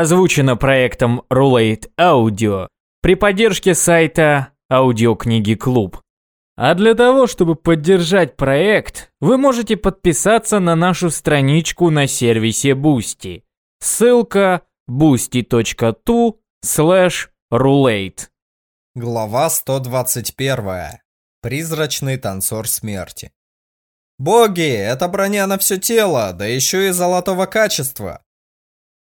Озвучено проектом Roulette Audio при поддержке сайта Аудиокниги Клуб. А для того, чтобы поддержать проект, вы можете подписаться на нашу страничку на сервисе Boosty. Ссылка boosty.tu slash roulette. Глава 121. Призрачный танцор смерти. Боги, это броня на все тело, да еще и золотого качества.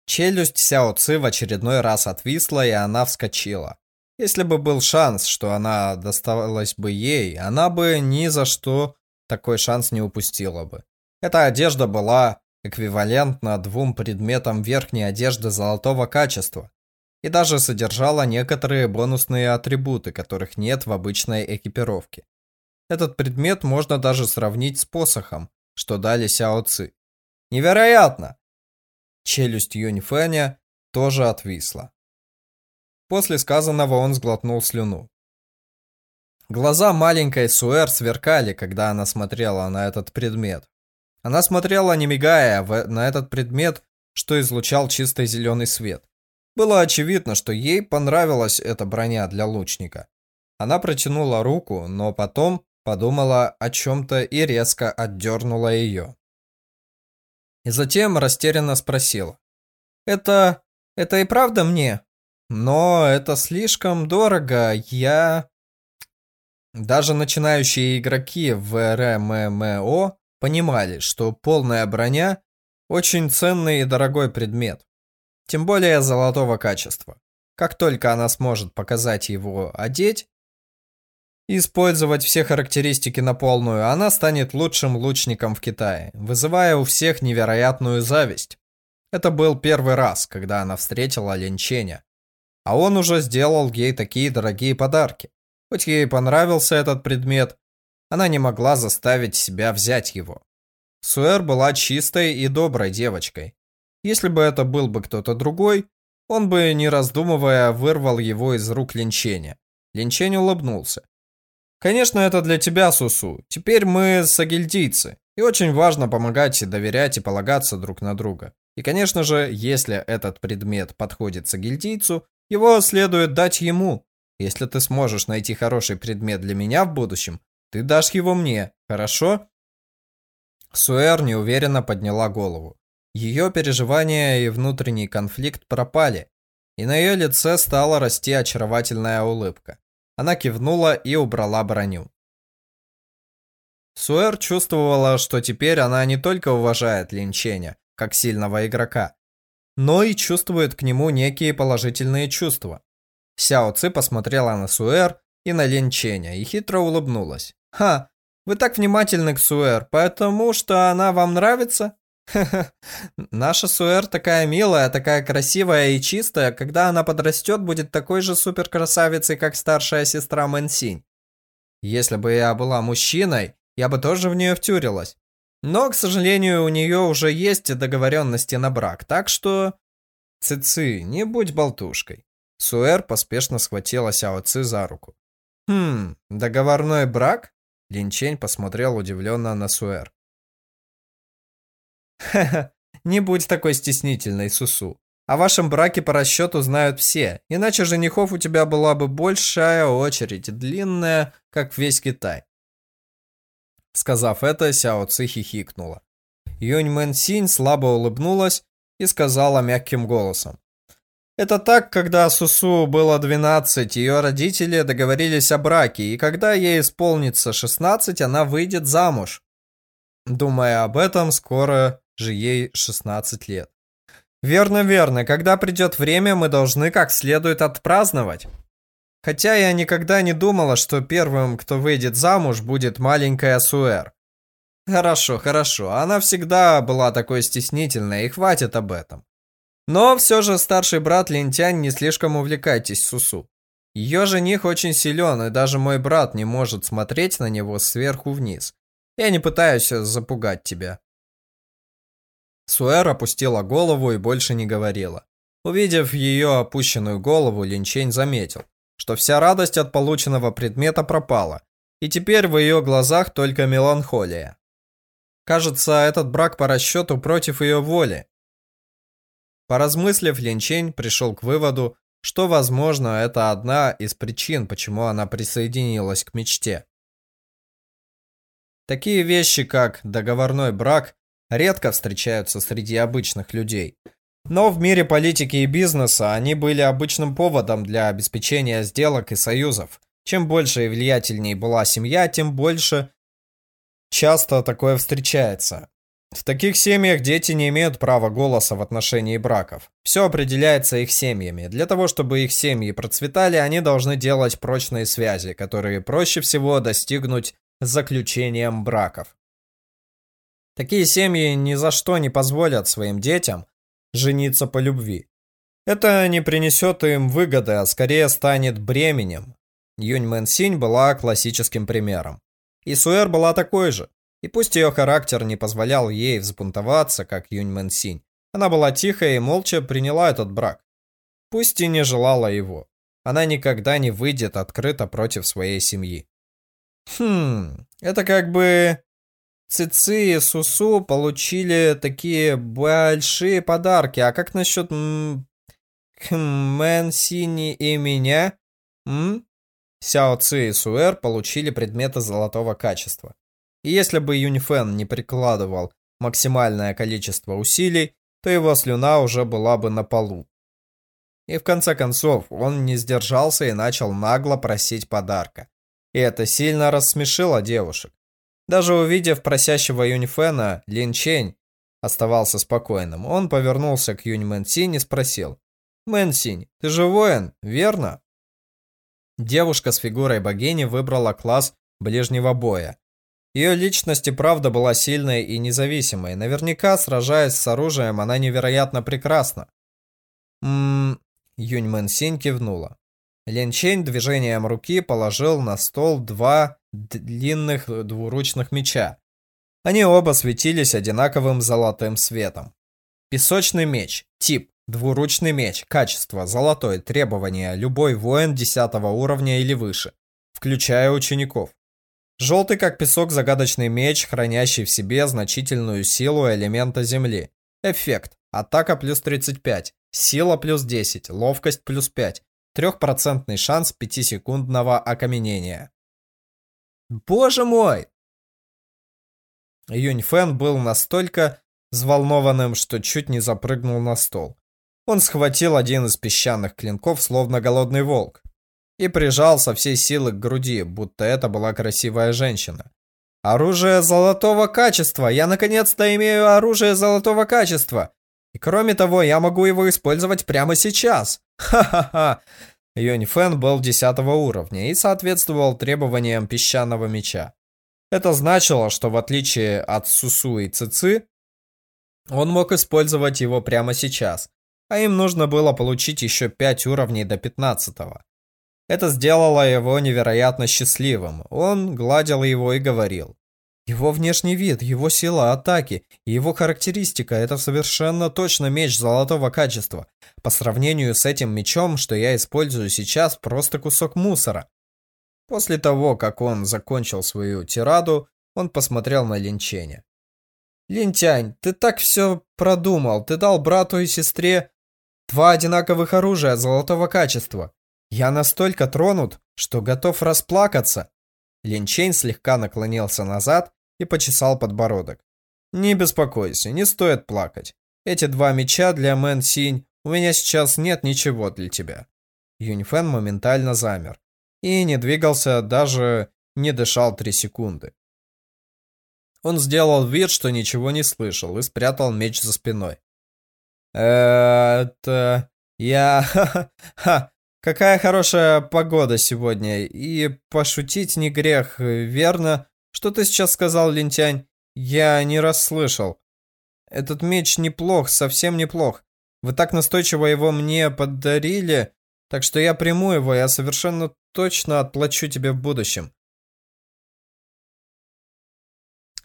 Челюсть Сяо Ци в очередной раз отвисла, и она вскочила. Если бы был шанс, что она досталась бы ей, она бы ни за что такой шанс не упустила бы. Эта одежда была эквивалентна двум предметам верхней одежды золотого качества и даже содержала некоторые бонусные атрибуты, которых нет в обычной экипировке. Этот предмет можно даже сравнить с посохом, что дали Сяо Ци. Невероятно! Челюсть Юньфэня тоже отвисла. После сказанного он сглотнул слюну. Глаза маленькой Суэр сверкали, когда она смотрела на этот предмет. Она смотрела, не мигая, на этот предмет, что излучал чистый зеленый свет. Было очевидно, что ей понравилась эта броня для лучника. Она протянула руку, но потом подумала о чем-то и резко отдернула ее. И затем растерянно спросила. «Это... это и правда мне?» Но это слишком дорого, я... Даже начинающие игроки в РММО понимали, что полная броня очень ценный и дорогой предмет. Тем более золотого качества. Как только она сможет показать его одеть, использовать все характеристики на полную, она станет лучшим лучником в Китае, вызывая у всех невероятную зависть. Это был первый раз, когда она встретила Лин Ченя, а он уже сделал ей такие дорогие подарки. Хоть ей понравился этот предмет, она не могла заставить себя взять его. Суэр была чистой и доброй девочкой. Если бы это был бы кто-то другой, он бы, не раздумывая, вырвал его из рук Линченя. Линчень улыбнулся. «Конечно, это для тебя, Сусу. Теперь мы сагильдийцы, и очень важно помогать и доверять и полагаться друг на друга. И, конечно же, если этот предмет подходит сагильдийцу, его следует дать ему. Если ты сможешь найти хороший предмет для меня в будущем, ты дашь его мне, хорошо?» Суэр неуверенно подняла голову. Ее переживания и внутренний конфликт пропали, и на ее лице стала расти очаровательная улыбка. Она кивнула и убрала броню. Суэр чувствовала, что теперь она не только уважает Линченя, как сильного игрока, но и чувствует к нему некие положительные чувства. Сяо Ци посмотрела на Суэр и на Лин Ченя и хитро улыбнулась. «Ха, вы так внимательны к Суэр, потому что она вам нравится?» Наша Суэр такая милая, такая красивая и чистая, когда она подрастет, будет такой же суперкрасавицей, как старшая сестра Мэнсинь. Если бы я была мужчиной, я бы тоже в нее втюрилась. Но, к сожалению, у нее уже есть договоренности на брак, так что... Цици, не будь болтушкой. Суэр поспешно схватила Сяо Ци за руку. Хм, договорной брак? Линчень посмотрел удивленно на Суэр. Ха-ха, не будь такой стеснительной, Сусу. О вашем браке по расчету знают все, иначе женихов у тебя была бы большая очередь, длинная, как весь Китай. Сказав это, Сяо Ци хихикнула. Юнь Мэн Синь слабо улыбнулась и сказала мягким голосом. Это так, когда Сусу было 12, ее родители договорились о браке, и когда ей исполнится 16, она выйдет замуж. Думая об этом, скоро же ей 16 лет. Верно, верно, когда придет время, мы должны как следует отпраздновать. Хотя я никогда не думала, что первым, кто выйдет замуж, будет маленькая Суэр. Хорошо, хорошо, она всегда была такой стеснительной, и хватит об этом. Но все же старший брат Лентянь не слишком увлекайтесь Сусу. Ее жених очень силен, и даже мой брат не может смотреть на него сверху вниз. Я не пытаюсь запугать тебя. Суэр опустила голову и больше не говорила. Увидев ее опущенную голову, Линчень заметил что вся радость от полученного предмета пропала, и теперь в ее глазах только меланхолия. Кажется, этот брак по расчету против ее воли. Поразмыслив, Линчень пришел к выводу, что, возможно, это одна из причин, почему она присоединилась к мечте. Такие вещи, как договорной брак, редко встречаются среди обычных людей. Но в мире политики и бизнеса они были обычным поводом для обеспечения сделок и союзов. Чем больше и влиятельнее была семья, тем больше часто такое встречается. В таких семьях дети не имеют права голоса в отношении браков. Все определяется их семьями. Для того, чтобы их семьи процветали, они должны делать прочные связи, которые проще всего достигнуть заключением браков. Такие семьи ни за что не позволят своим детям жениться по любви. Это не принесет им выгоды, а скорее станет бременем. Юнь Мэн Синь была классическим примером. И Суэр была такой же. И пусть ее характер не позволял ей взбунтоваться, как Юнь Мэн Синь, она была тихая и молча приняла этот брак. Пусть и не желала его. Она никогда не выйдет открыто против своей семьи. Хм, это как бы... Цици и Сусу получили такие большие подарки. А как насчет... Хм, Мэн Сини и меня? М? Сяо Ци и Суэр получили предметы золотого качества. И если бы Юнифен не прикладывал максимальное количество усилий, то его слюна уже была бы на полу. И в конце концов, он не сдержался и начал нагло просить подарка. И это сильно рассмешило девушек. Даже увидев просящего Юньфена, Лин Чень оставался спокойным. Он повернулся к Юнь Мэн Синь и спросил. «Мэн Синь, ты же воин, верно?» Девушка с фигурой богини выбрала класс ближнего боя. Ее личность и правда была сильной и независимой. Наверняка, сражаясь с оружием, она невероятно прекрасна. Ммм... Юнь Мэн Синь кивнула. Лин Чень движением руки положил на стол два длинных двуручных меча. Они оба светились одинаковым золотым светом. Песочный меч. Тип. Двуручный меч. Качество. Золотой. Требования. Любой воин 10 уровня или выше. Включая учеников. Желтый как песок загадочный меч, хранящий в себе значительную силу элемента земли. Эффект. Атака плюс 35. Сила плюс 10. Ловкость плюс 5. Трехпроцентный шанс 5-секундного окаменения. Боже мой! Юнь Фэн был настолько взволнованным, что чуть не запрыгнул на стол. Он схватил один из песчаных клинков, словно голодный волк, и прижал со всей силы к груди, будто это была красивая женщина. Оружие золотого качества! Я наконец-то имею оружие золотого качества! И кроме того, я могу его использовать прямо сейчас! Ха-ха-ха! Юнь Фэн был 10 уровня и соответствовал требованиям песчаного меча. Это значило, что в отличие от Сусу и Цици, он мог использовать его прямо сейчас, а им нужно было получить еще 5 уровней до 15 -го. Это сделало его невероятно счастливым. Он гладил его и говорил. Его внешний вид, его сила атаки и его характеристика – это совершенно точно меч золотого качества. По сравнению с этим мечом, что я использую сейчас, просто кусок мусора. После того, как он закончил свою тираду, он посмотрел на Линченя. «Линтянь, ты так все продумал. Ты дал брату и сестре два одинаковых оружия золотого качества. Я настолько тронут, что готов расплакаться». Линчень слегка наклонился назад и почесал подбородок. «Не беспокойся, не стоит плакать. Эти два меча для Мэн Синь, у меня сейчас нет ничего для тебя». Юньфэн моментально замер и не двигался, даже не дышал три секунды. Он сделал вид, что ничего не слышал, и спрятал меч за спиной. «Это... я... ха-ха... Какая хорошая погода сегодня, и пошутить не грех, верно? Что ты сейчас сказал, лентянь? Я не расслышал. Этот меч неплох, совсем неплох. Вы так настойчиво его мне подарили, так что я приму его, я совершенно точно отплачу тебе в будущем.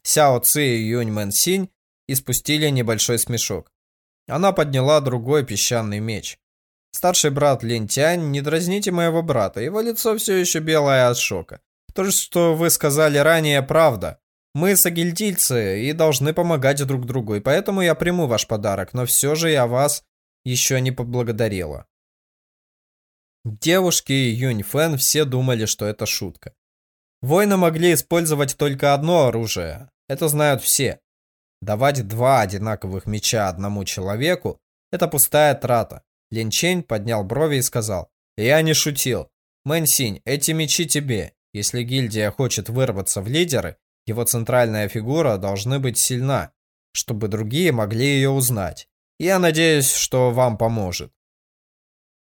Сяо Ци и Юнь Мэн Синь испустили небольшой смешок. Она подняла другой песчаный меч. Старший брат Лин Тянь, не дразните моего брата, его лицо все еще белое от шока. То, что вы сказали ранее, правда. Мы согильдийцы и должны помогать друг другу, и поэтому я приму ваш подарок, но все же я вас еще не поблагодарила. Девушки и Юнь Фэн все думали, что это шутка. Воины могли использовать только одно оружие. Это знают все. Давать два одинаковых меча одному человеку – это пустая трата. Лин Чень поднял брови и сказал, «Я не шутил. Мэн Синь, эти мечи тебе. Если гильдия хочет вырваться в лидеры, его центральная фигура должна быть сильна, чтобы другие могли ее узнать. Я надеюсь, что вам поможет».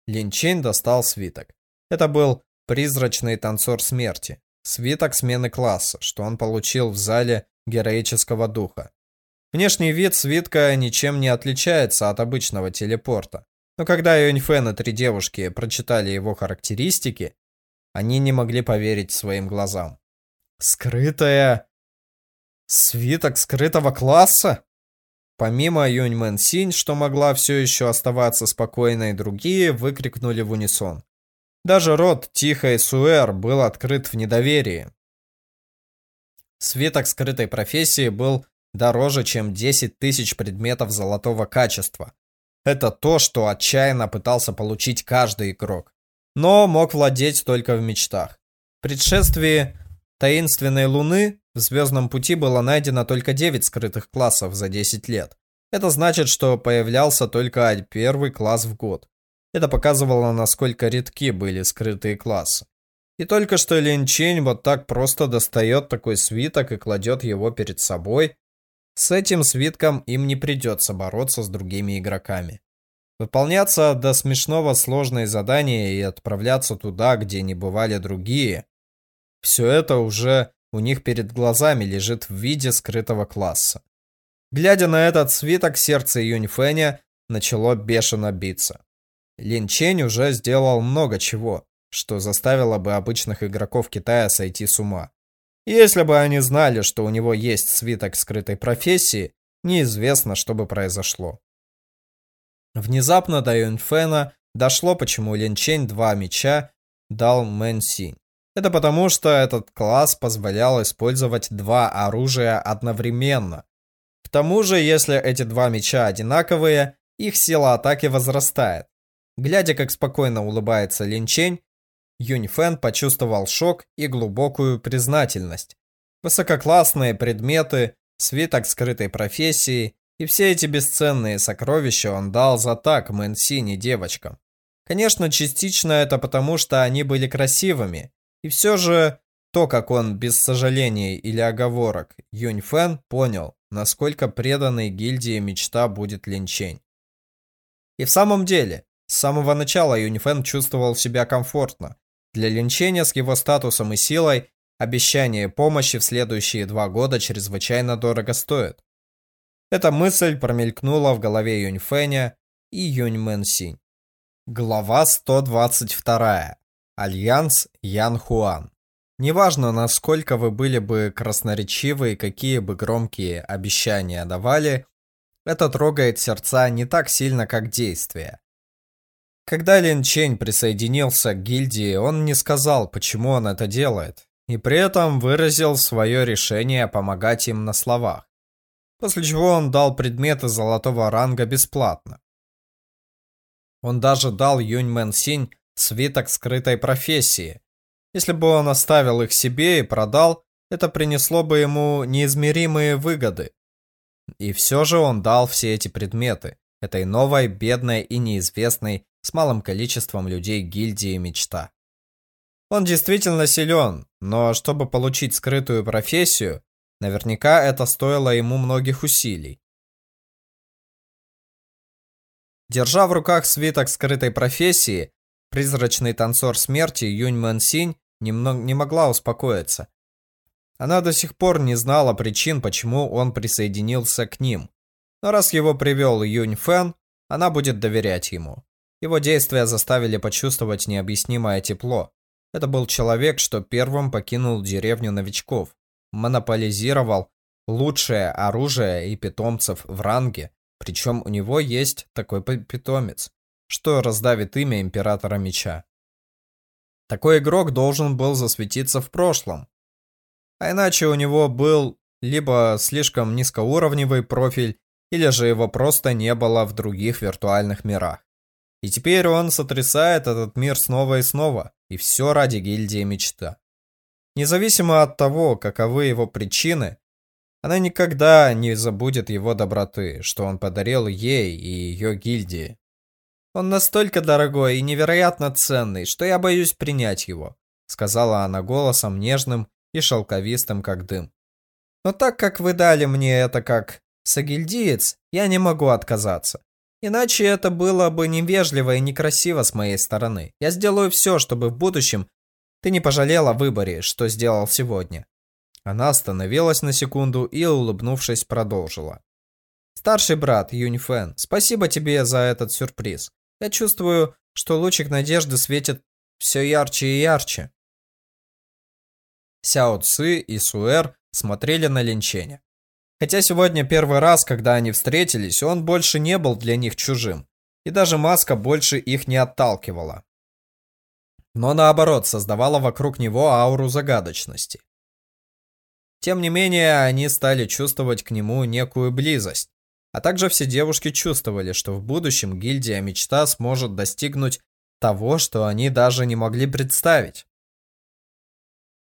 Лин Чень достал свиток. Это был призрачный танцор смерти. Свиток смены класса, что он получил в зале героического духа. Внешний вид свитка ничем не отличается от обычного телепорта. Но когда Юньфэн и три девушки прочитали его характеристики, они не могли поверить своим глазам. Скрытая... Свиток скрытого класса? Помимо Юнь Мэн Синь, что могла все еще оставаться спокойной, другие выкрикнули в унисон. Даже рот Тихой Суэр был открыт в недоверии. Свиток скрытой профессии был дороже, чем 10 тысяч предметов золотого качества. Это то, что отчаянно пытался получить каждый игрок, но мог владеть только в мечтах. В предшествии таинственной луны в звездном пути было найдено только 9 скрытых классов за 10 лет. Это значит, что появлялся только первый класс в год. Это показывало, насколько редки были скрытые классы. И только что Лин Чень вот так просто достает такой свиток и кладет его перед собой, с этим свитком им не придется бороться с другими игроками. Выполняться до смешного сложные задания и отправляться туда, где не бывали другие. Все это уже у них перед глазами лежит в виде скрытого класса. Глядя на этот свиток, сердце Юньфэня начало бешено биться. Лин Чень уже сделал много чего, что заставило бы обычных игроков Китая сойти с ума. Если бы они знали, что у него есть свиток скрытой профессии, неизвестно, что бы произошло. Внезапно до Юньфена дошло, почему Лин Чень два меча дал Мэн Синь. Это потому, что этот класс позволял использовать два оружия одновременно. К тому же, если эти два меча одинаковые, их сила атаки возрастает. Глядя, как спокойно улыбается Лин Чень, Юнь Фэн почувствовал шок и глубокую признательность. Высококлассные предметы, свиток скрытой профессии и все эти бесценные сокровища он дал за так Мэн Синь и девочкам. Конечно, частично это потому, что они были красивыми, и все же то, как он без сожалений или оговорок Юнь Фэн понял, насколько преданной гильдии мечта будет Линчень. И в самом деле, с самого начала Юнь Фэн чувствовал себя комфортно, для Линчения с его статусом и силой обещание помощи в следующие два года чрезвычайно дорого стоит. Эта мысль промелькнула в голове Юньфэня и Юньмэн Синь. Глава 122. Альянс Ян Хуан. Неважно, насколько вы были бы красноречивы и какие бы громкие обещания давали, это трогает сердца не так сильно, как действия. Когда Лин Чень присоединился к гильдии, он не сказал, почему он это делает, и при этом выразил свое решение помогать им на словах. После чего он дал предметы золотого ранга бесплатно. Он даже дал Юнь Мэн Синь свиток скрытой профессии. Если бы он оставил их себе и продал, это принесло бы ему неизмеримые выгоды. И все же он дал все эти предметы этой новой, бедной и неизвестной с малым количеством людей гильдии мечта. Он действительно силен, но чтобы получить скрытую профессию, наверняка это стоило ему многих усилий. Держа в руках свиток скрытой профессии, призрачный танцор смерти Юнь Мэн Синь немного не могла успокоиться. Она до сих пор не знала причин, почему он присоединился к ним. Но раз его привел Юнь Фэн, она будет доверять ему. Его действия заставили почувствовать необъяснимое тепло. Это был человек, что первым покинул деревню новичков, монополизировал лучшее оружие и питомцев в ранге, причем у него есть такой питомец, что раздавит имя Императора Меча. Такой игрок должен был засветиться в прошлом. А иначе у него был либо слишком низкоуровневый профиль, или же его просто не было в других виртуальных мирах. И теперь он сотрясает этот мир снова и снова, и все ради гильдии мечта. Независимо от того, каковы его причины, она никогда не забудет его доброты, что он подарил ей и ее гильдии. Он настолько дорогой и невероятно ценный, что я боюсь принять его, сказала она голосом нежным и шелковистым, как дым. Но так как вы дали мне это как сагильдиец, я не могу отказаться. Иначе это было бы невежливо и некрасиво с моей стороны. Я сделаю все, чтобы в будущем ты не пожалел о выборе, что сделал сегодня. Она остановилась на секунду и, улыбнувшись, продолжила. Старший брат Юньфэн, спасибо тебе за этот сюрприз. Я чувствую, что лучик надежды светит все ярче и ярче. Сяо Ци и Суэр смотрели на Линченя. Хотя сегодня первый раз, когда они встретились, он больше не был для них чужим, и даже маска больше их не отталкивала. Но наоборот, создавала вокруг него ауру загадочности. Тем не менее, они стали чувствовать к нему некую близость, а также все девушки чувствовали, что в будущем гильдия Мечта сможет достигнуть того, что они даже не могли представить.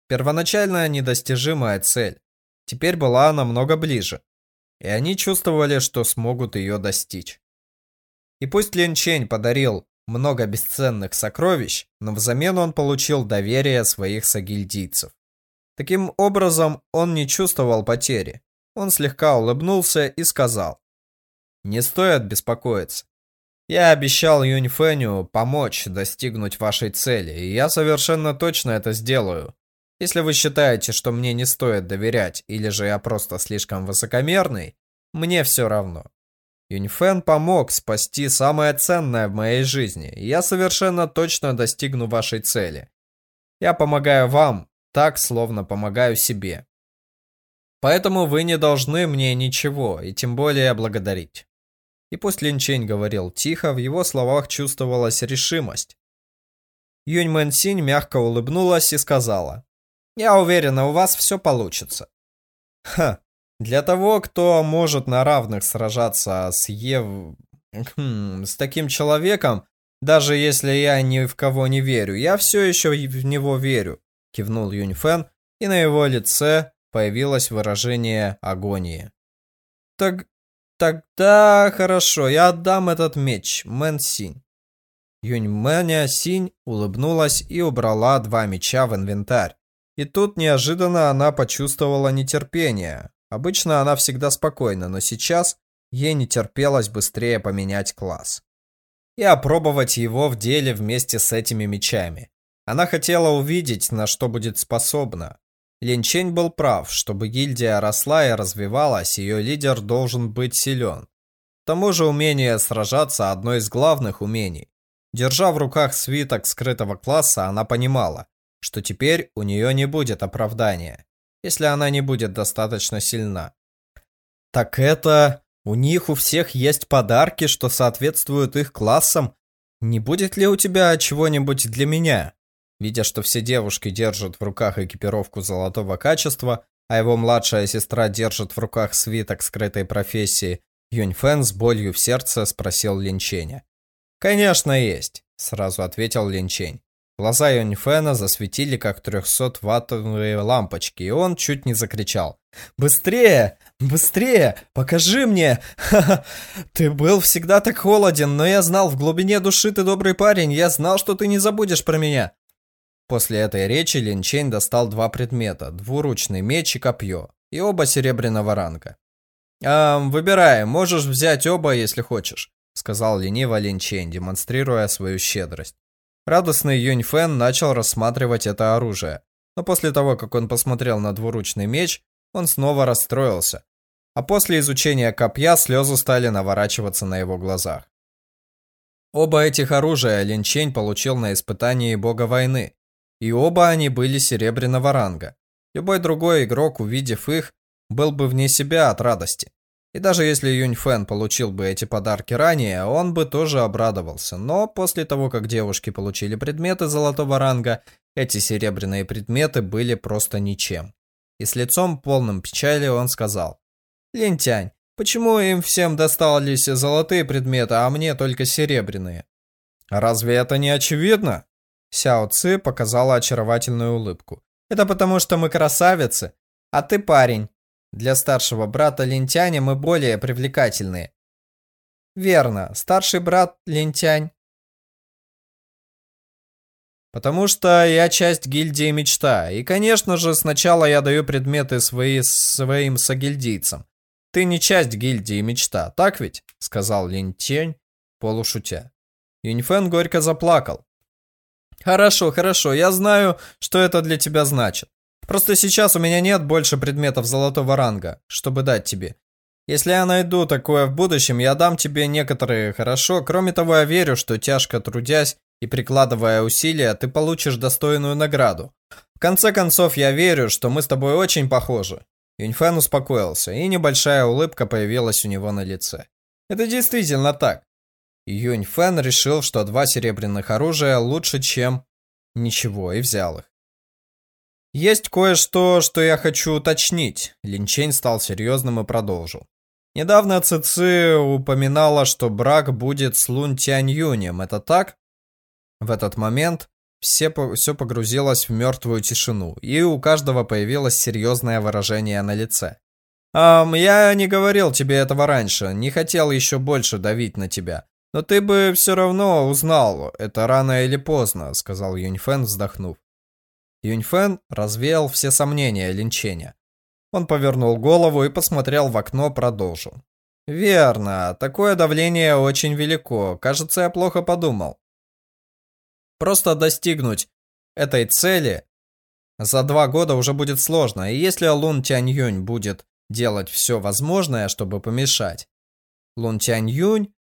Первоначальная недостижимая цель теперь была намного ближе, и они чувствовали, что смогут ее достичь. И пусть Лин Чень подарил много бесценных сокровищ, но взамен он получил доверие своих сагильдийцев. Таким образом, он не чувствовал потери. Он слегка улыбнулся и сказал. «Не стоит беспокоиться. Я обещал Юнь Фэню помочь достигнуть вашей цели, и я совершенно точно это сделаю. Если вы считаете, что мне не стоит доверять, или же я просто слишком высокомерный, мне все равно. Юньфэн помог спасти самое ценное в моей жизни, и я совершенно точно достигну вашей цели. Я помогаю вам, так, словно помогаю себе. Поэтому вы не должны мне ничего, и тем более благодарить. И пусть Линчень говорил тихо, в его словах чувствовалась решимость. Юнь Мэн Синь мягко улыбнулась и сказала, я уверена, у вас все получится. Ха, для того, кто может на равных сражаться с Ев... Хм, с таким человеком, даже если я ни в кого не верю, я все еще в него верю, кивнул Юнь Фэн, и на его лице появилось выражение агонии. Так, тогда хорошо, я отдам этот меч, Мэн Синь. Юнь Мэня Синь улыбнулась и убрала два меча в инвентарь. И тут неожиданно она почувствовала нетерпение. Обычно она всегда спокойна, но сейчас ей не терпелось быстрее поменять класс. И опробовать его в деле вместе с этими мечами. Она хотела увидеть, на что будет способна. Линчень был прав, чтобы гильдия росла и развивалась, ее лидер должен быть силен. К тому же умение сражаться – одно из главных умений. Держа в руках свиток скрытого класса, она понимала, что теперь у нее не будет оправдания, если она не будет достаточно сильна. Так это... У них у всех есть подарки, что соответствуют их классам. Не будет ли у тебя чего-нибудь для меня? Видя, что все девушки держат в руках экипировку золотого качества, а его младшая сестра держит в руках свиток скрытой профессии, Юнь Фэн с болью в сердце спросил Линченя. «Конечно есть», — сразу ответил Линчень. Глаза Юньфена засветили, как 300-ваттовые лампочки, и он чуть не закричал. «Быстрее! Быстрее! Покажи мне! Ха-ха! Ты был всегда так холоден, но я знал, в глубине души ты добрый парень, я знал, что ты не забудешь про меня!» После этой речи Лин Чень достал два предмета, двуручный меч и копье, и оба серебряного ранга. «Эм, выбирай, можешь взять оба, если хочешь», сказал лениво Лин Чень, демонстрируя свою щедрость. Радостный Юнь Фэн начал рассматривать это оружие, но после того, как он посмотрел на двуручный меч, он снова расстроился. А после изучения копья слезы стали наворачиваться на его глазах. Оба этих оружия Лин Чень получил на испытании бога войны, и оба они были серебряного ранга. Любой другой игрок, увидев их, был бы вне себя от радости. И даже если Юнь Фэн получил бы эти подарки ранее, он бы тоже обрадовался. Но после того, как девушки получили предметы золотого ранга, эти серебряные предметы были просто ничем. И с лицом полным печали он сказал. «Лентянь, Почему им всем достались золотые предметы, а мне только серебряные? Разве это не очевидно? Сяо Ци показала очаровательную улыбку. Это потому, что мы красавицы, а ты парень. Для старшего брата Лентяня мы более привлекательные. Верно, старший брат Лентянь. Потому что я часть гильдии Мечта, и, конечно же, сначала я даю предметы свои своим сагильдийцам. Ты не часть гильдии Мечта, так ведь? Сказал Лентянь, полушутя. Юньфэн горько заплакал. Хорошо, хорошо, я знаю, что это для тебя значит. Просто сейчас у меня нет больше предметов золотого ранга, чтобы дать тебе. Если я найду такое в будущем, я дам тебе некоторые, хорошо? Кроме того, я верю, что тяжко трудясь и прикладывая усилия, ты получишь достойную награду. В конце концов, я верю, что мы с тобой очень похожи. Юньфэн успокоился, и небольшая улыбка появилась у него на лице. Это действительно так. Юньфэн решил, что два серебряных оружия лучше, чем ничего, и взял их. Есть кое-что, что я хочу уточнить. Линчень стал серьезным и продолжил. Недавно Цици упоминала, что брак будет с Лун Тянь Юнем. Это так? В этот момент все, все погрузилось в мертвую тишину, и у каждого появилось серьезное выражение на лице. «Ам, я не говорил тебе этого раньше, не хотел еще больше давить на тебя. Но ты бы все равно узнал, это рано или поздно», — сказал Юньфэн, вздохнув. Юньфэн развеял все сомнения Линченя. Он повернул голову и посмотрел в окно, продолжил. «Верно, такое давление очень велико. Кажется, я плохо подумал. Просто достигнуть этой цели за два года уже будет сложно, и если Лун Тянь Юнь будет делать все возможное, чтобы помешать, Лун Тянь Юнь,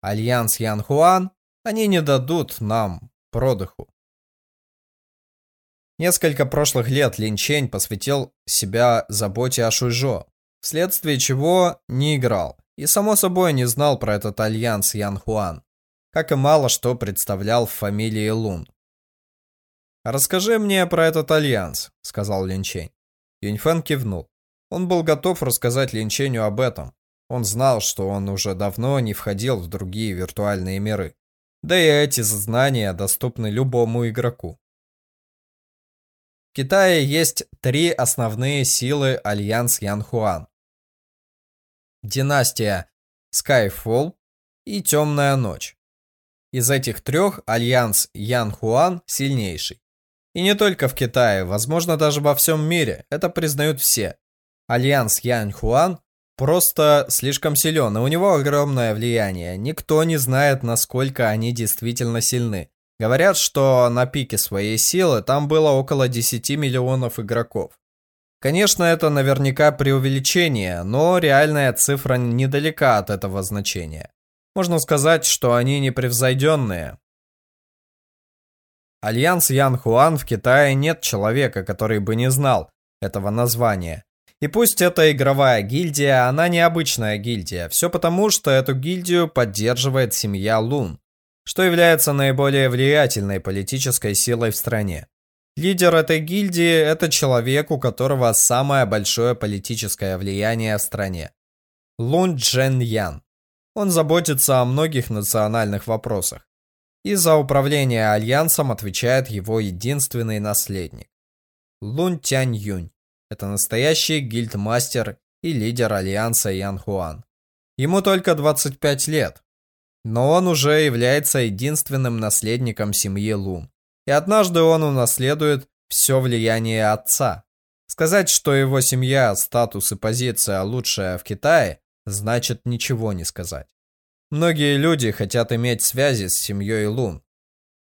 Альянс Ян Хуан, они не дадут нам продыху. Несколько прошлых лет Лин Чень посвятил себя заботе о Шуйжо, вследствие чего не играл и, само собой, не знал про этот альянс Ян Хуан, как и мало что представлял в фамилии Лун. «Расскажи мне про этот альянс», — сказал Лин Чень. Юньфэн кивнул. Он был готов рассказать Лин Ченю об этом. Он знал, что он уже давно не входил в другие виртуальные миры. Да и эти знания доступны любому игроку. Китае есть три основные силы Альянс Янхуан. Династия Skyfall и Темная Ночь. Из этих трех Альянс Янхуан сильнейший. И не только в Китае, возможно даже во всем мире, это признают все. Альянс Янхуан просто слишком силен, и у него огромное влияние. Никто не знает, насколько они действительно сильны. Говорят, что на пике своей силы там было около 10 миллионов игроков. Конечно, это наверняка преувеличение, но реальная цифра недалека от этого значения. Можно сказать, что они непревзойденные. Альянс Ян Хуан в Китае нет человека, который бы не знал этого названия. И пусть это игровая гильдия, она необычная гильдия. Все потому, что эту гильдию поддерживает семья Лун что является наиболее влиятельной политической силой в стране. Лидер этой гильдии – это человек, у которого самое большое политическое влияние в стране. Лун Джен Ян. Он заботится о многих национальных вопросах. И за управление альянсом отвечает его единственный наследник. Лун Тянь Юнь. Это настоящий гильдмастер и лидер альянса Ян Хуан. Ему только 25 лет, но он уже является единственным наследником семьи Лун. И однажды он унаследует все влияние отца. Сказать, что его семья, статус и позиция лучшая в Китае, значит ничего не сказать. Многие люди хотят иметь связи с семьей Лун.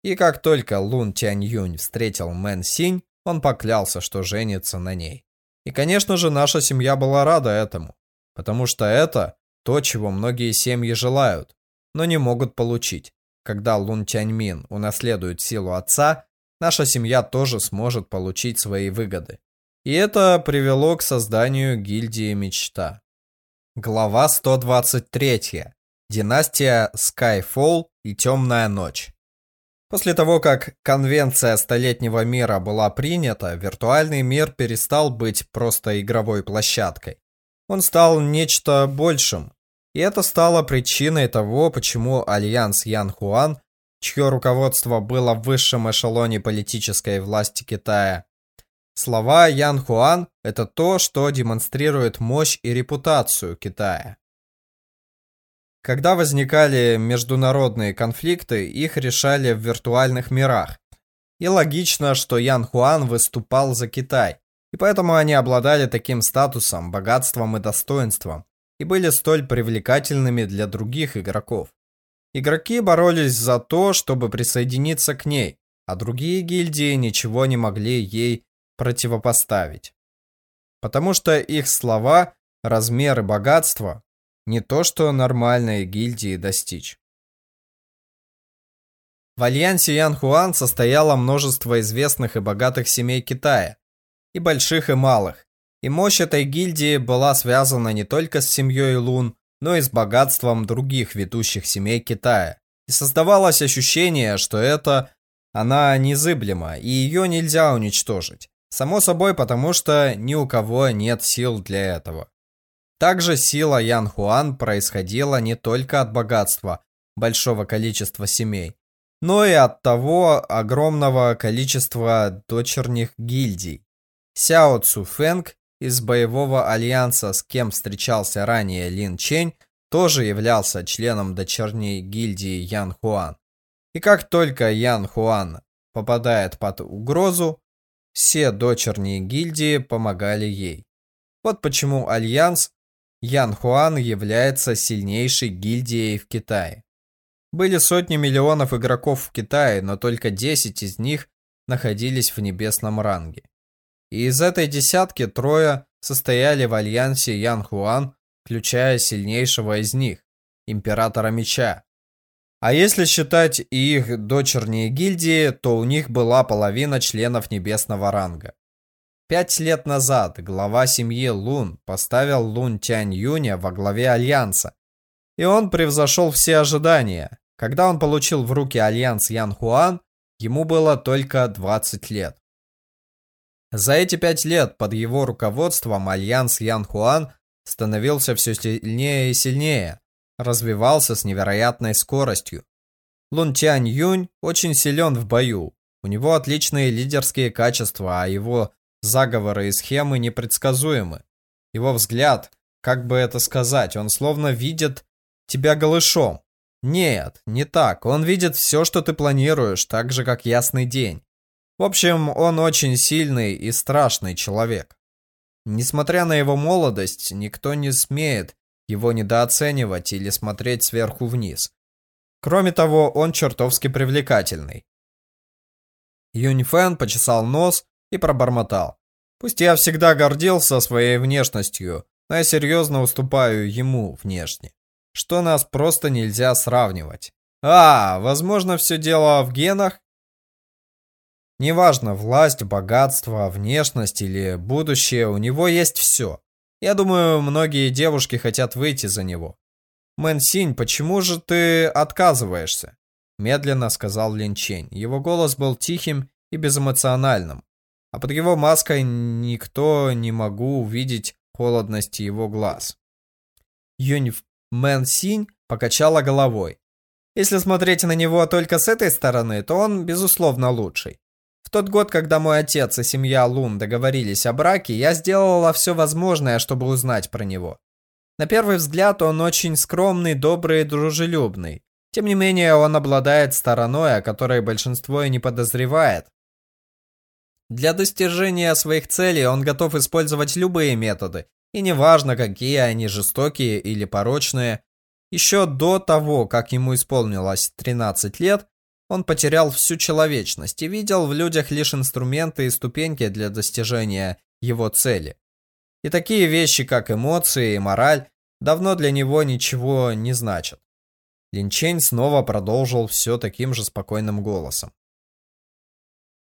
И как только Лун Тянь Юнь встретил Мэн Синь, он поклялся, что женится на ней. И, конечно же, наша семья была рада этому, потому что это то, чего многие семьи желают но не могут получить. Когда Лун Тяньмин унаследует силу отца, наша семья тоже сможет получить свои выгоды. И это привело к созданию гильдии Мечта. Глава 123. Династия Skyfall и Темная Ночь. После того, как конвенция Столетнего Мира была принята, виртуальный мир перестал быть просто игровой площадкой. Он стал нечто большим. И это стало причиной того, почему Альянс Ян Хуан, чье руководство было в высшем эшелоне политической власти Китая, Слова Ян Хуан – это то, что демонстрирует мощь и репутацию Китая. Когда возникали международные конфликты, их решали в виртуальных мирах. И логично, что Ян Хуан выступал за Китай, и поэтому они обладали таким статусом, богатством и достоинством, и были столь привлекательными для других игроков. Игроки боролись за то, чтобы присоединиться к ней, а другие гильдии ничего не могли ей противопоставить. Потому что их слова, размер и богатство не то, что нормальные гильдии достичь. В альянсе Ян Хуан состояло множество известных и богатых семей Китая, и больших, и малых. И мощь этой гильдии была связана не только с семьей Лун, но и с богатством других ведущих семей Китая. И создавалось ощущение, что это она незыблема, и ее нельзя уничтожить. Само собой, потому что ни у кого нет сил для этого. Также сила Ян Хуан происходила не только от богатства большого количества семей, но и от того огромного количества дочерних гильдий. Сяо Цу Фэнг из боевого альянса, с кем встречался ранее Лин Чень, тоже являлся членом дочерней гильдии Ян Хуан. И как только Ян Хуан попадает под угрозу, все дочерние гильдии помогали ей. Вот почему Альянс Ян Хуан является сильнейшей гильдией в Китае. Были сотни миллионов игроков в Китае, но только 10 из них находились в небесном ранге. И из этой десятки трое состояли в альянсе Ян Хуан, включая сильнейшего из них, Императора Меча. А если считать и их дочерние гильдии, то у них была половина членов небесного ранга. Пять лет назад глава семьи Лун поставил Лун Тянь Юня во главе Альянса. И он превзошел все ожидания. Когда он получил в руки Альянс Ян Хуан, ему было только 20 лет. За эти пять лет под его руководством Альянс Ян Хуан становился все сильнее и сильнее, развивался с невероятной скоростью. Лун Тянь Юнь очень силен в бою. У него отличные лидерские качества, а его заговоры и схемы непредсказуемы. Его взгляд, как бы это сказать, он словно видит тебя голышом. Нет, не так. Он видит все, что ты планируешь, так же, как ясный день. В общем, он очень сильный и страшный человек. Несмотря на его молодость, никто не смеет его недооценивать или смотреть сверху вниз. Кроме того, он чертовски привлекательный. Юньфэн почесал нос и пробормотал. Пусть я всегда гордился своей внешностью, но я серьезно уступаю ему внешне. Что нас просто нельзя сравнивать. А, возможно, все дело в генах? Неважно, власть, богатство, внешность или будущее, у него есть все. Я думаю, многие девушки хотят выйти за него. Мэн Синь, почему же ты отказываешься? Медленно сказал Лин Чень. Его голос был тихим и безэмоциональным. А под его маской никто не могу увидеть холодности его глаз. Юнь Мэн Синь покачала головой. Если смотреть на него только с этой стороны, то он, безусловно, лучший тот год, когда мой отец и семья Лун договорились о браке, я сделала все возможное, чтобы узнать про него. На первый взгляд он очень скромный, добрый и дружелюбный. Тем не менее, он обладает стороной, о которой большинство и не подозревает. Для достижения своих целей он готов использовать любые методы, и неважно, какие они жестокие или порочные. Еще до того, как ему исполнилось 13 лет, он потерял всю человечность и видел в людях лишь инструменты и ступеньки для достижения его цели. И такие вещи, как эмоции и мораль, давно для него ничего не значат. Линчень снова продолжил все таким же спокойным голосом.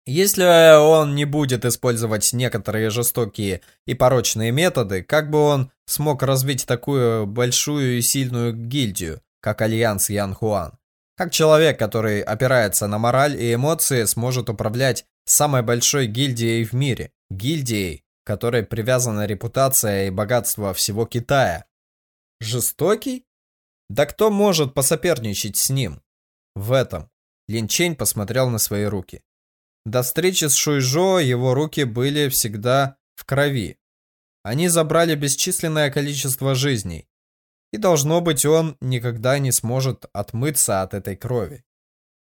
Если он не будет использовать некоторые жестокие и порочные методы, как бы он смог развить такую большую и сильную гильдию, как Альянс Ян Хуан? Как человек, который опирается на мораль и эмоции, сможет управлять самой большой гильдией в мире? Гильдией, которой привязана репутация и богатство всего Китая. Жестокий? Да кто может посоперничать с ним? В этом. Лин Чень посмотрел на свои руки. До встречи с Шуйжо его руки были всегда в крови. Они забрали бесчисленное количество жизней. И должно быть, он никогда не сможет отмыться от этой крови.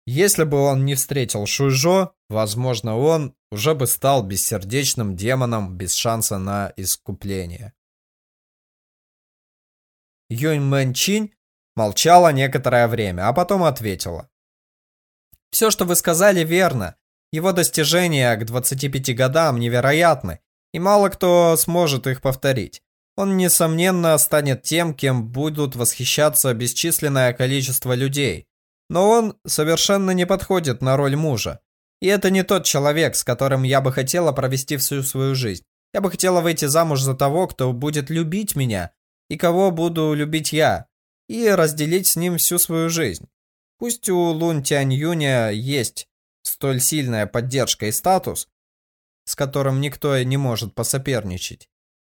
Если бы он не встретил Шуйжо, возможно, он уже бы стал бессердечным демоном без шанса на искупление. Юнь Мэн Чинь молчала некоторое время, а потом ответила. «Все, что вы сказали, верно. Его достижения к 25 годам невероятны, и мало кто сможет их повторить. Он, несомненно, станет тем, кем будут восхищаться бесчисленное количество людей. Но он совершенно не подходит на роль мужа. И это не тот человек, с которым я бы хотела провести всю свою жизнь. Я бы хотела выйти замуж за того, кто будет любить меня, и кого буду любить я, и разделить с ним всю свою жизнь. Пусть у Лун Тянь Юня есть столь сильная поддержка и статус, с которым никто не может посоперничать.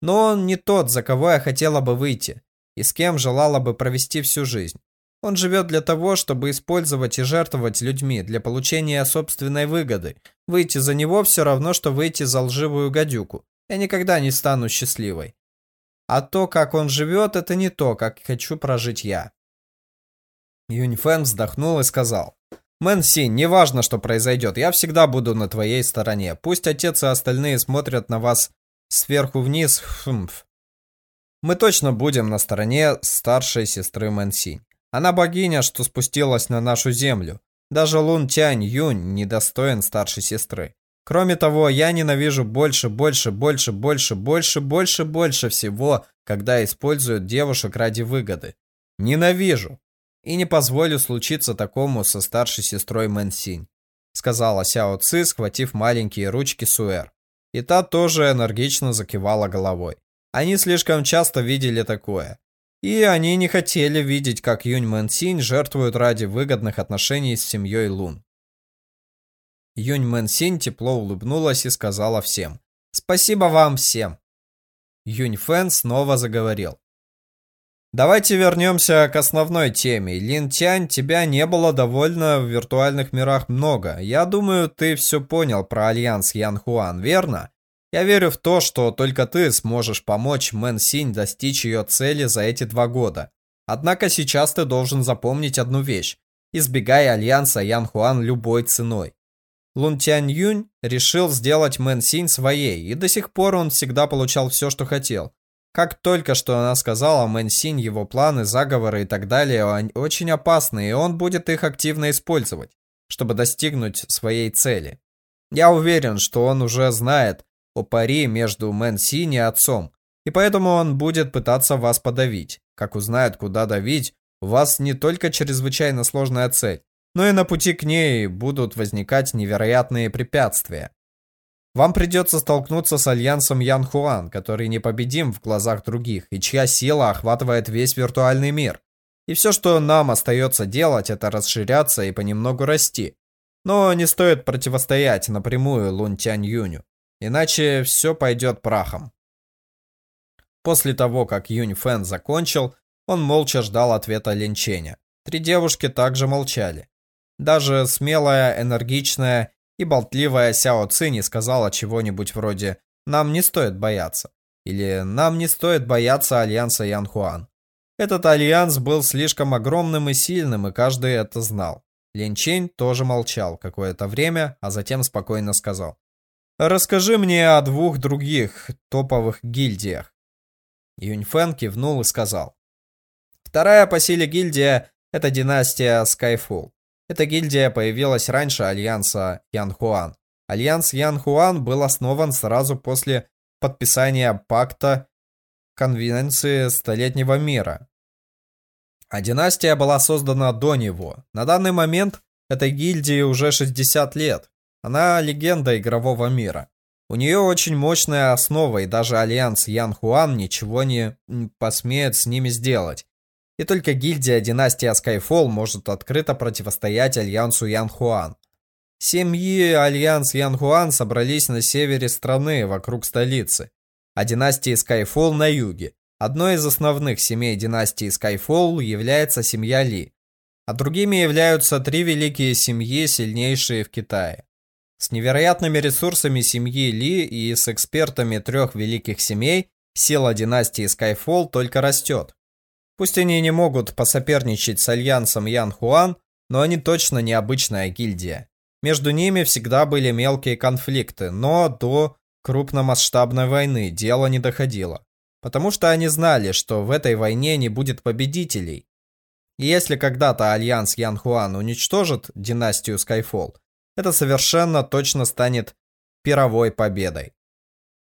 Но он не тот, за кого я хотела бы выйти, и с кем желала бы провести всю жизнь. Он живет для того, чтобы использовать и жертвовать людьми для получения собственной выгоды. Выйти за него все равно, что выйти за лживую гадюку. Я никогда не стану счастливой. А то, как он живет, это не то, как хочу прожить я. Юньфэн вздохнул и сказал. Мэн Синь, неважно, что произойдет, я всегда буду на твоей стороне. Пусть отец и остальные смотрят на вас сверху вниз. Хмф. Мы точно будем на стороне старшей сестры Мэн Синь. Она богиня, что спустилась на нашу землю. Даже Лун Тянь Юнь недостоин старшей сестры. Кроме того, я ненавижу больше, больше, больше, больше, больше, больше, больше всего, когда используют девушек ради выгоды. Ненавижу. И не позволю случиться такому со старшей сестрой Мэнсинь, сказала Сяо Ци, схватив маленькие ручки Суэр. И та тоже энергично закивала головой. Они слишком часто видели такое. И они не хотели видеть, как Юнь Мэнсинь жертвует ради выгодных отношений с семьей Лун. Юнь Мэнсинь тепло улыбнулась и сказала всем. «Спасибо вам всем!» Юнь Фэн снова заговорил. Давайте вернемся к основной теме. Лин Тянь, тебя не было довольно в виртуальных мирах много. Я думаю, ты все понял про альянс Ян Хуан, верно? Я верю в то, что только ты сможешь помочь Мэн Синь достичь ее цели за эти два года. Однако сейчас ты должен запомнить одну вещь. Избегай альянса Ян Хуан любой ценой. Лун Тянь Юнь решил сделать Мэн Синь своей, и до сих пор он всегда получал все, что хотел. Как только что она сказала, Мэн Синь, его планы, заговоры и так далее очень опасны, и он будет их активно использовать, чтобы достигнуть своей цели. Я уверен, что он уже знает о пари между Мэн Синь и отцом, и поэтому он будет пытаться вас подавить. Как узнает, куда давить, у вас не только чрезвычайно сложная цель, но и на пути к ней будут возникать невероятные препятствия. Вам придется столкнуться с альянсом Ян Хуан, который непобедим в глазах других и чья сила охватывает весь виртуальный мир. И все, что нам остается делать, это расширяться и понемногу расти. Но не стоит противостоять напрямую Лун Тянь Юню, иначе все пойдет прахом. После того, как Юнь Фэн закончил, он молча ждал ответа Лин Ченя. Три девушки также молчали. Даже смелая, энергичная и болтливая Сяо Цини сказала чего-нибудь вроде «Нам не стоит бояться» или «Нам не стоит бояться альянса Ян Хуан». Этот альянс был слишком огромным и сильным, и каждый это знал. Лин Чень тоже молчал какое-то время, а затем спокойно сказал. «Расскажи мне о двух других топовых гильдиях». Юнь Фэн кивнул и сказал. «Вторая по силе гильдия – это династия Skyfall. Эта гильдия появилась раньше альянса Янхуан. Альянс Янхуан был основан сразу после подписания пакта Конвенции Столетнего Мира. А династия была создана до него. На данный момент этой гильдии уже 60 лет. Она легенда игрового мира. У нее очень мощная основа, и даже альянс Ян Хуан ничего не посмеет с ними сделать. И только гильдия династия Skyfall может открыто противостоять альянсу Ян Хуан. Семьи Альянс Янхуан собрались на севере страны, вокруг столицы, а династии Skyfall на юге. Одной из основных семей династии Skyfall является семья Ли, а другими являются три великие семьи, сильнейшие в Китае. С невероятными ресурсами семьи Ли и с экспертами трех великих семей сила династии Skyfall только растет. Пусть они не могут посоперничать с альянсом Ян Хуан, но они точно необычная гильдия. Между ними всегда были мелкие конфликты, но до крупномасштабной войны дело не доходило. Потому что они знали, что в этой войне не будет победителей. И если когда-то Альянс Ян Хуан уничтожит династию Skyfall, это совершенно точно станет пирровой победой.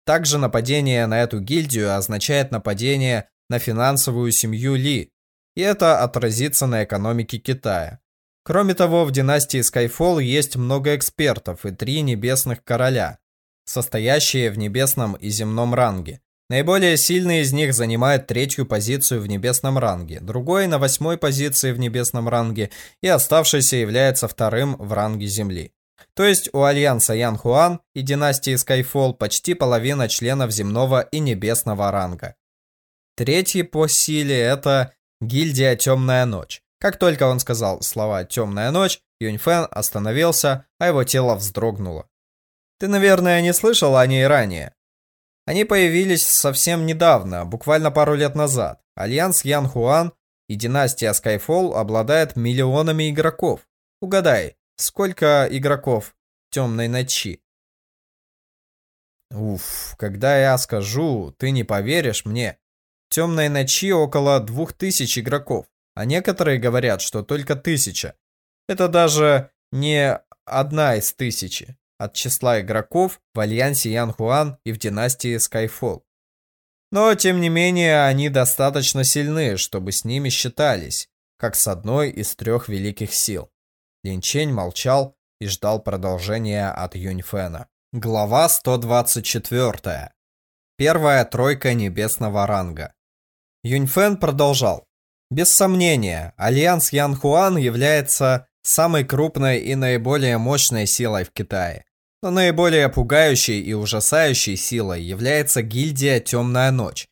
Также нападение на эту гильдию означает нападение на финансовую семью Ли, и это отразится на экономике Китая. Кроме того, в династии Skyfall есть много экспертов и три небесных короля, состоящие в небесном и земном ранге. Наиболее сильный из них занимает третью позицию в небесном ранге, другой на восьмой позиции в небесном ранге и оставшийся является вторым в ранге Земли. То есть у Альянса Ян Хуан и династии Skyfall почти половина членов земного и небесного ранга. Третий по силе это гильдия Темная Ночь. Как только он сказал слова «темная ночь», Юньфэн остановился, а его тело вздрогнуло. Ты, наверное, не слышал о ней ранее. Они появились совсем недавно, буквально пару лет назад. Альянс Ян Хуан и династия Skyfall обладает миллионами игроков. Угадай, сколько игроков Темной Ночи? Уф, когда я скажу, ты не поверишь мне. Темной Ночи около двух тысяч игроков а некоторые говорят, что только тысяча. Это даже не одна из тысячи от числа игроков в альянсе Ян Хуан и в династии Skyfall. Но, тем не менее, они достаточно сильны, чтобы с ними считались, как с одной из трех великих сил. Лин Чень молчал и ждал продолжения от Юньфена. Глава 124. Первая тройка небесного ранга. Юньфен продолжал. Без сомнения, Альянс Янхуан является самой крупной и наиболее мощной силой в Китае. Но наиболее пугающей и ужасающей силой является гильдия Темная Ночь.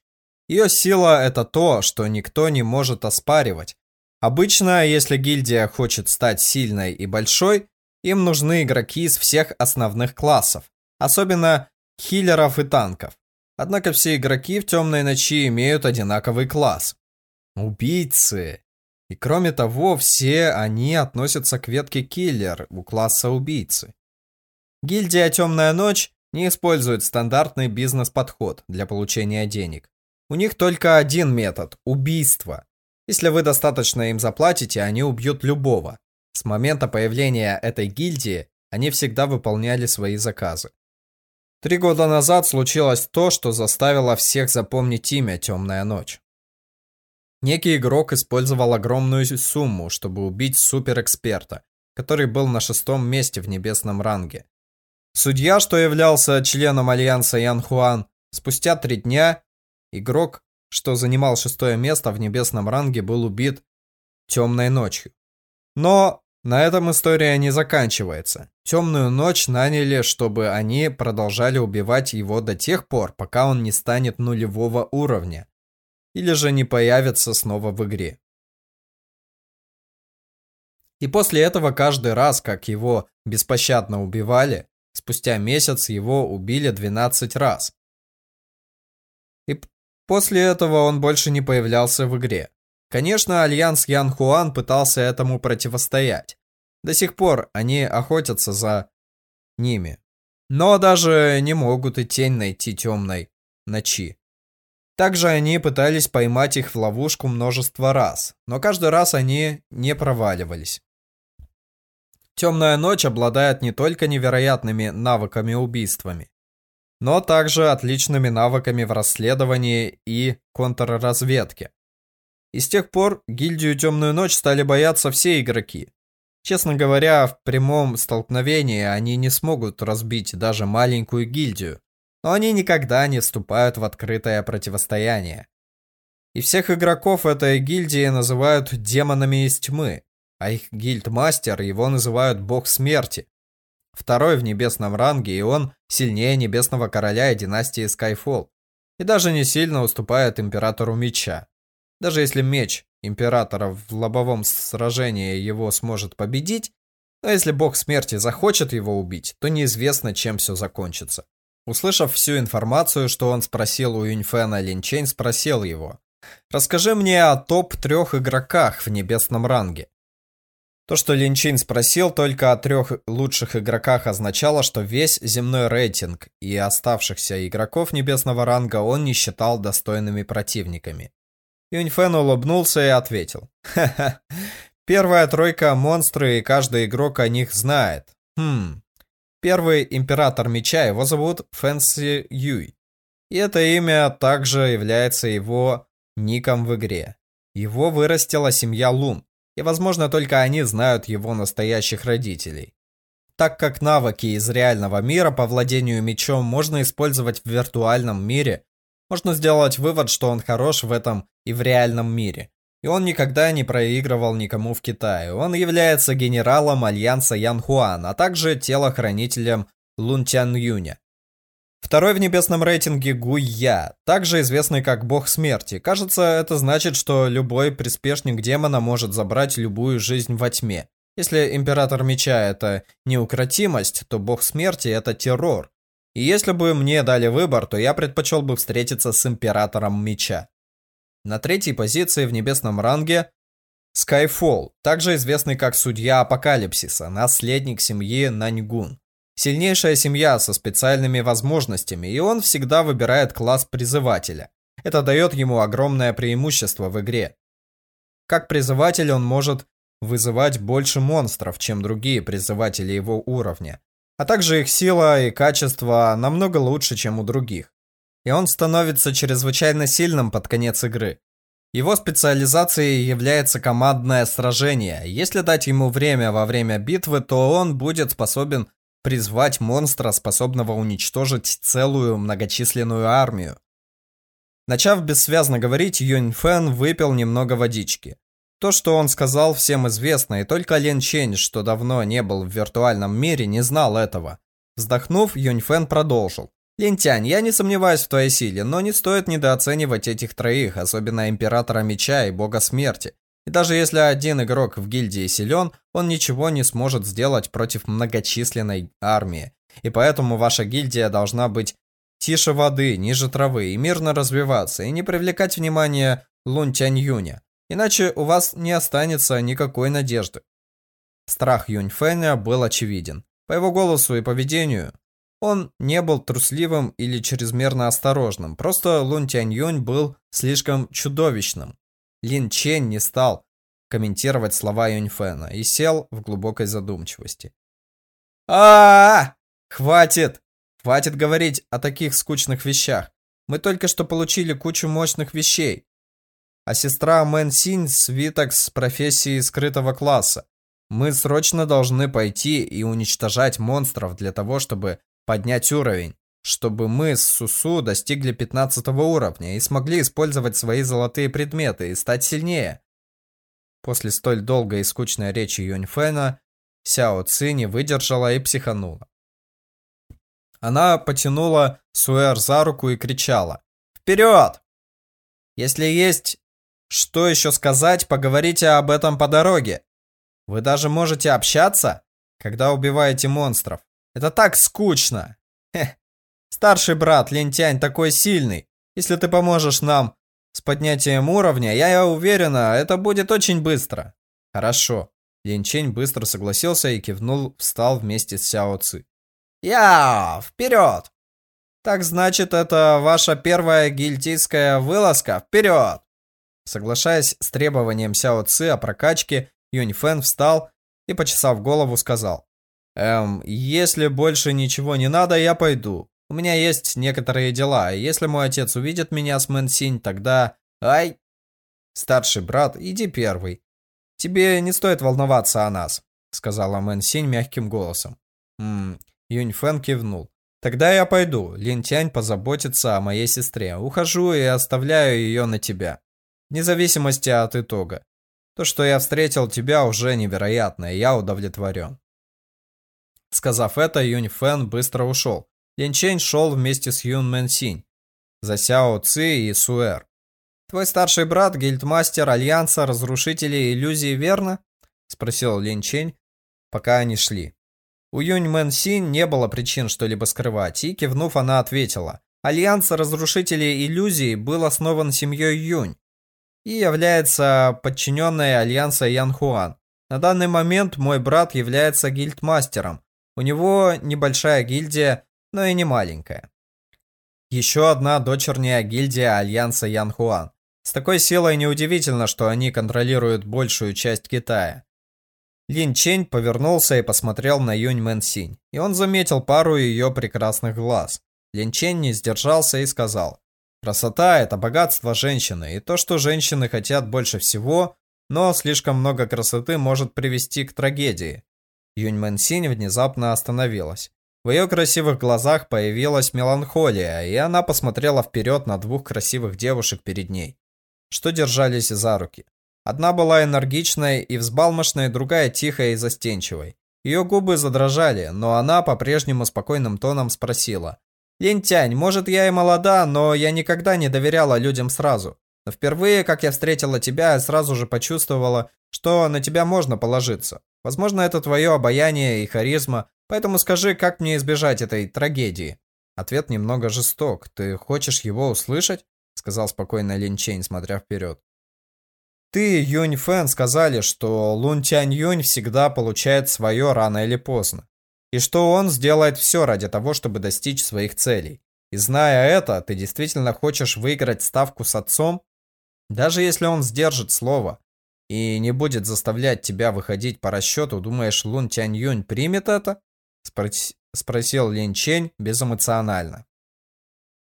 Ее сила это то, что никто не может оспаривать. Обычно, если гильдия хочет стать сильной и большой, им нужны игроки из всех основных классов, особенно хиллеров и танков. Однако все игроки в Темной Ночи имеют одинаковый класс. Убийцы. И кроме того, все они относятся к ветке киллер у класса убийцы. Гильдия Темная Ночь не использует стандартный бизнес-подход для получения денег. У них только один метод – убийство. Если вы достаточно им заплатите, они убьют любого. С момента появления этой гильдии они всегда выполняли свои заказы. Три года назад случилось то, что заставило всех запомнить имя Темная Ночь. Некий игрок использовал огромную сумму, чтобы убить суперэксперта, который был на шестом месте в небесном ранге. Судья, что являлся членом Альянса Ян Хуан, спустя три дня игрок, что занимал шестое место в небесном ранге, был убит темной ночью. Но на этом история не заканчивается. Темную ночь наняли, чтобы они продолжали убивать его до тех пор, пока он не станет нулевого уровня или же не появится снова в игре. И после этого каждый раз, как его беспощадно убивали, спустя месяц его убили 12 раз. И после этого он больше не появлялся в игре. Конечно, Альянс Ян Хуан пытался этому противостоять. До сих пор они охотятся за ними. Но даже не могут и тень найти темной ночи. Также они пытались поймать их в ловушку множество раз, но каждый раз они не проваливались. Темная ночь обладает не только невероятными навыками убийствами, но также отличными навыками в расследовании и контрразведке. И с тех пор гильдию Темную Ночь стали бояться все игроки. Честно говоря, в прямом столкновении они не смогут разбить даже маленькую гильдию, но они никогда не вступают в открытое противостояние. И всех игроков этой гильдии называют демонами из тьмы, а их гильдмастер его называют бог смерти. второй в небесном ранге, и он сильнее Небесного Короля и династии Skyfall. И даже не сильно уступает Императору Меча. Даже если меч Императора в лобовом сражении его сможет победить, но если Бог Смерти захочет его убить, то неизвестно, чем все закончится. Услышав всю информацию, что он спросил у Юньфена, Линчейн спросил его. «Расскажи мне о топ-трех игроках в небесном ранге». То, что Линчин спросил только о трех лучших игроках, означало, что весь земной рейтинг и оставшихся игроков небесного ранга он не считал достойными противниками. Юньфен улыбнулся и ответил. «Ха-ха, первая тройка монстры, и каждый игрок о них знает. Хм, первый император меча, его зовут Фэнси Юй. И это имя также является его ником в игре. Его вырастила семья Лун и, возможно, только они знают его настоящих родителей. Так как навыки из реального мира по владению мечом можно использовать в виртуальном мире, можно сделать вывод, что он хорош в этом и в реальном мире. И он никогда не проигрывал никому в Китае. Он является генералом Альянса Янхуан, а также телохранителем Лун Тян Юня. Второй в небесном рейтинге Гуя, также известный как Бог Смерти. Кажется, это значит, что любой приспешник демона может забрать любую жизнь во тьме. Если Император Меча это неукротимость, то Бог Смерти это террор. И если бы мне дали выбор, то я предпочел бы встретиться с Императором Меча. На третьей позиции в небесном ранге Skyfall, также известный как Судья Апокалипсиса, наследник семьи Наньгун. Сильнейшая семья со специальными возможностями, и он всегда выбирает класс призывателя. Это дает ему огромное преимущество в игре. Как призыватель он может вызывать больше монстров, чем другие призыватели его уровня. А также их сила и качество намного лучше, чем у других. И он становится чрезвычайно сильным под конец игры. Его специализацией является командное сражение. Если дать ему время во время битвы, то он будет способен призвать монстра, способного уничтожить целую многочисленную армию. Начав бессвязно говорить, Юнь Фэн выпил немного водички. То, что он сказал, всем известно, и только Лен Чень, что давно не был в виртуальном мире, не знал этого. Вздохнув, Юнь Фэн продолжил. «Лентянь, я не сомневаюсь в твоей силе, но не стоит недооценивать этих троих, особенно Императора Меча и Бога Смерти. И даже если один игрок в гильдии силен, он ничего не сможет сделать против многочисленной армии. И поэтому ваша гильдия должна быть тише воды, ниже травы и мирно развиваться, и не привлекать внимание Лун Тянь Юня. Иначе у вас не останется никакой надежды. Страх Юнь Фэня был очевиден. По его голосу и поведению он не был трусливым или чрезмерно осторожным, просто Лун Тянь Юнь был слишком чудовищным. Лин Чен не стал комментировать слова Юньфена и сел в глубокой задумчивости. а, -а, -а! Хватит! Хватит говорить о таких скучных вещах. Мы только что получили кучу мощных вещей. А сестра Мэн Синь свиток с профессией скрытого класса. Мы срочно должны пойти и уничтожать монстров для того, чтобы поднять уровень чтобы мы с Сусу достигли 15 уровня и смогли использовать свои золотые предметы и стать сильнее. После столь долгой и скучной речи Юньфэна, Сяо Ци не выдержала и психанула. Она потянула Суэр за руку и кричала. «Вперед! Если есть что еще сказать, поговорите об этом по дороге. Вы даже можете общаться, когда убиваете монстров. Это так скучно. Хе. Старший брат Лентянь такой сильный. Если ты поможешь нам с поднятием уровня, я уверена, это будет очень быстро. Хорошо. Линчень быстро согласился и кивнул, встал вместе с Сяо Ци. Я, вперед! Так значит, это ваша первая гильдийская вылазка? Вперед! Соглашаясь с требованием Сяо Ци о прокачке, Юнь Фэн встал и, почесав голову, сказал. Эм, если больше ничего не надо, я пойду. У меня есть некоторые дела, если мой отец увидит меня с Мэн Синь, тогда... Ай! Старший брат, иди первый. Тебе не стоит волноваться о нас, сказала Мэн Синь мягким голосом. Ммм, Юнь Фэн кивнул. Тогда я пойду. Лин Тянь позаботится о моей сестре. Ухожу и оставляю ее на тебя. Вне зависимости от итога. То, что я встретил тебя, уже невероятно, и я удовлетворен. Сказав это, Юнь Фэн быстро ушел. Лин Чэнь шел вместе с Юн Мэн Синь, за Сяо Ци и Суэр. «Твой старший брат, гильдмастер Альянса Разрушителей Иллюзий, верно?» Спросил Лин Чэнь, пока они шли. У Юнь Мэн Синь не было причин что-либо скрывать, и, кивнув, она ответила. Альянс Разрушителей Иллюзий был основан семьей Юнь и является подчиненной Альянса Ян Хуан. На данный момент мой брат является гильдмастером. У него небольшая гильдия, но и не маленькая. Еще одна дочерняя гильдия Альянса Ян Хуан. С такой силой неудивительно, что они контролируют большую часть Китая. Лин Чень повернулся и посмотрел на Юнь Мэн Синь, и он заметил пару ее прекрасных глаз. Лин Чень не сдержался и сказал, «Красота – это богатство женщины, и то, что женщины хотят больше всего, но слишком много красоты может привести к трагедии». Юнь Мэн Синь внезапно остановилась. В ее красивых глазах появилась меланхолия, и она посмотрела вперед на двух красивых девушек перед ней, что держались за руки. Одна была энергичной и взбалмошной, другая тихой и застенчивой. Ее губы задрожали, но она по-прежнему спокойным тоном спросила. «Лин Тянь, может я и молода, но я никогда не доверяла людям сразу. Впервые, как я встретила тебя, я сразу же почувствовала, что на тебя можно положиться. Возможно, это твое обаяние и харизма, поэтому скажи, как мне избежать этой трагедии?» Ответ немного жесток. «Ты хочешь его услышать?» Сказал спокойно Лин Чень, смотря вперед. Ты, Юнь Фэн, сказали, что Лун Тянь Юнь всегда получает свое рано или поздно. И что он сделает все ради того, чтобы достичь своих целей. И зная это, ты действительно хочешь выиграть ставку с отцом? Даже если он сдержит слово и не будет заставлять тебя выходить по расчету, думаешь, Лун Тянь Юнь примет это? Спрос... Спросил Лин Чень безэмоционально.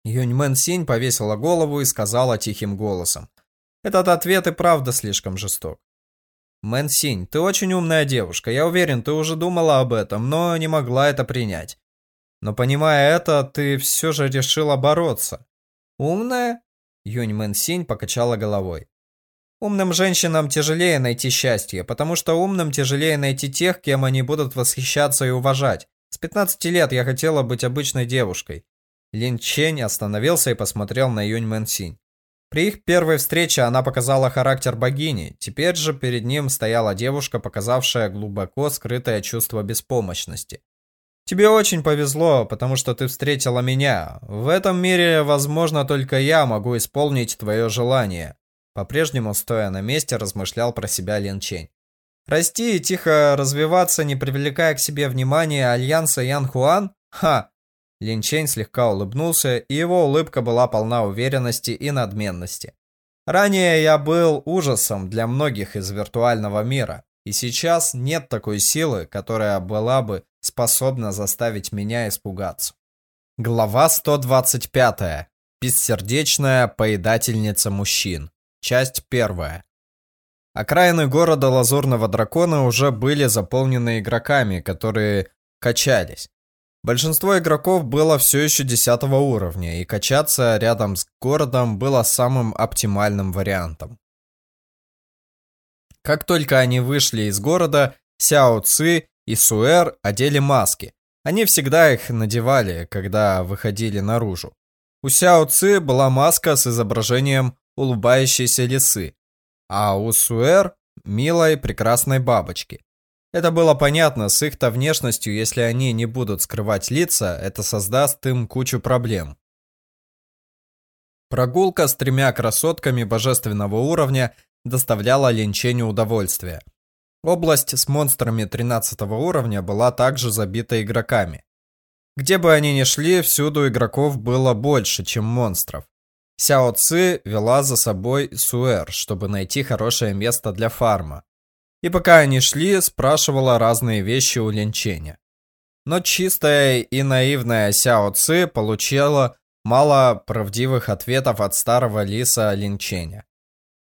Юнь Мэн Синь повесила голову и сказала тихим голосом. Этот ответ и правда слишком жесток. Мэн Синь, ты очень умная девушка. Я уверен, ты уже думала об этом, но не могла это принять. Но понимая это, ты все же решила бороться. Умная? Юнь Мэн Синь покачала головой. Умным женщинам тяжелее найти счастье, потому что умным тяжелее найти тех, кем они будут восхищаться и уважать. С 15 лет я хотела быть обычной девушкой. Лин Чень остановился и посмотрел на Юнь Мэн Синь. При их первой встрече она показала характер богини, теперь же перед ним стояла девушка, показавшая глубоко скрытое чувство беспомощности. «Тебе очень повезло, потому что ты встретила меня. В этом мире, возможно, только я могу исполнить твое желание». По-прежнему, стоя на месте, размышлял про себя Лин Чень. Расти и тихо развиваться, не привлекая к себе внимания Альянса Ян Хуан? Ха! Лин Чень слегка улыбнулся, и его улыбка была полна уверенности и надменности. Ранее я был ужасом для многих из виртуального мира, и сейчас нет такой силы, которая была бы способна заставить меня испугаться. Глава 125. Бессердечная поедательница мужчин. Часть первая. Окраины города Лазурного Дракона уже были заполнены игроками, которые качались. Большинство игроков было все еще 10 уровня, и качаться рядом с городом было самым оптимальным вариантом. Как только они вышли из города, Сяо Ци и Суэр одели маски. Они всегда их надевали, когда выходили наружу. У Сяо Ци была маска с изображением улыбающейся лисы, а у Суэр – милой прекрасной бабочки. Это было понятно, с их-то внешностью, если они не будут скрывать лица, это создаст им кучу проблем. Прогулка с тремя красотками божественного уровня доставляла Линченю удовольствие. Область с монстрами 13 уровня была также забита игроками. Где бы они ни шли, всюду игроков было больше, чем монстров. Сяо Ци вела за собой Суэр, чтобы найти хорошее место для фарма и пока они шли, спрашивала разные вещи у Линченя. Но чистая и наивная Сяо Ци получила мало правдивых ответов от старого лиса Линченя.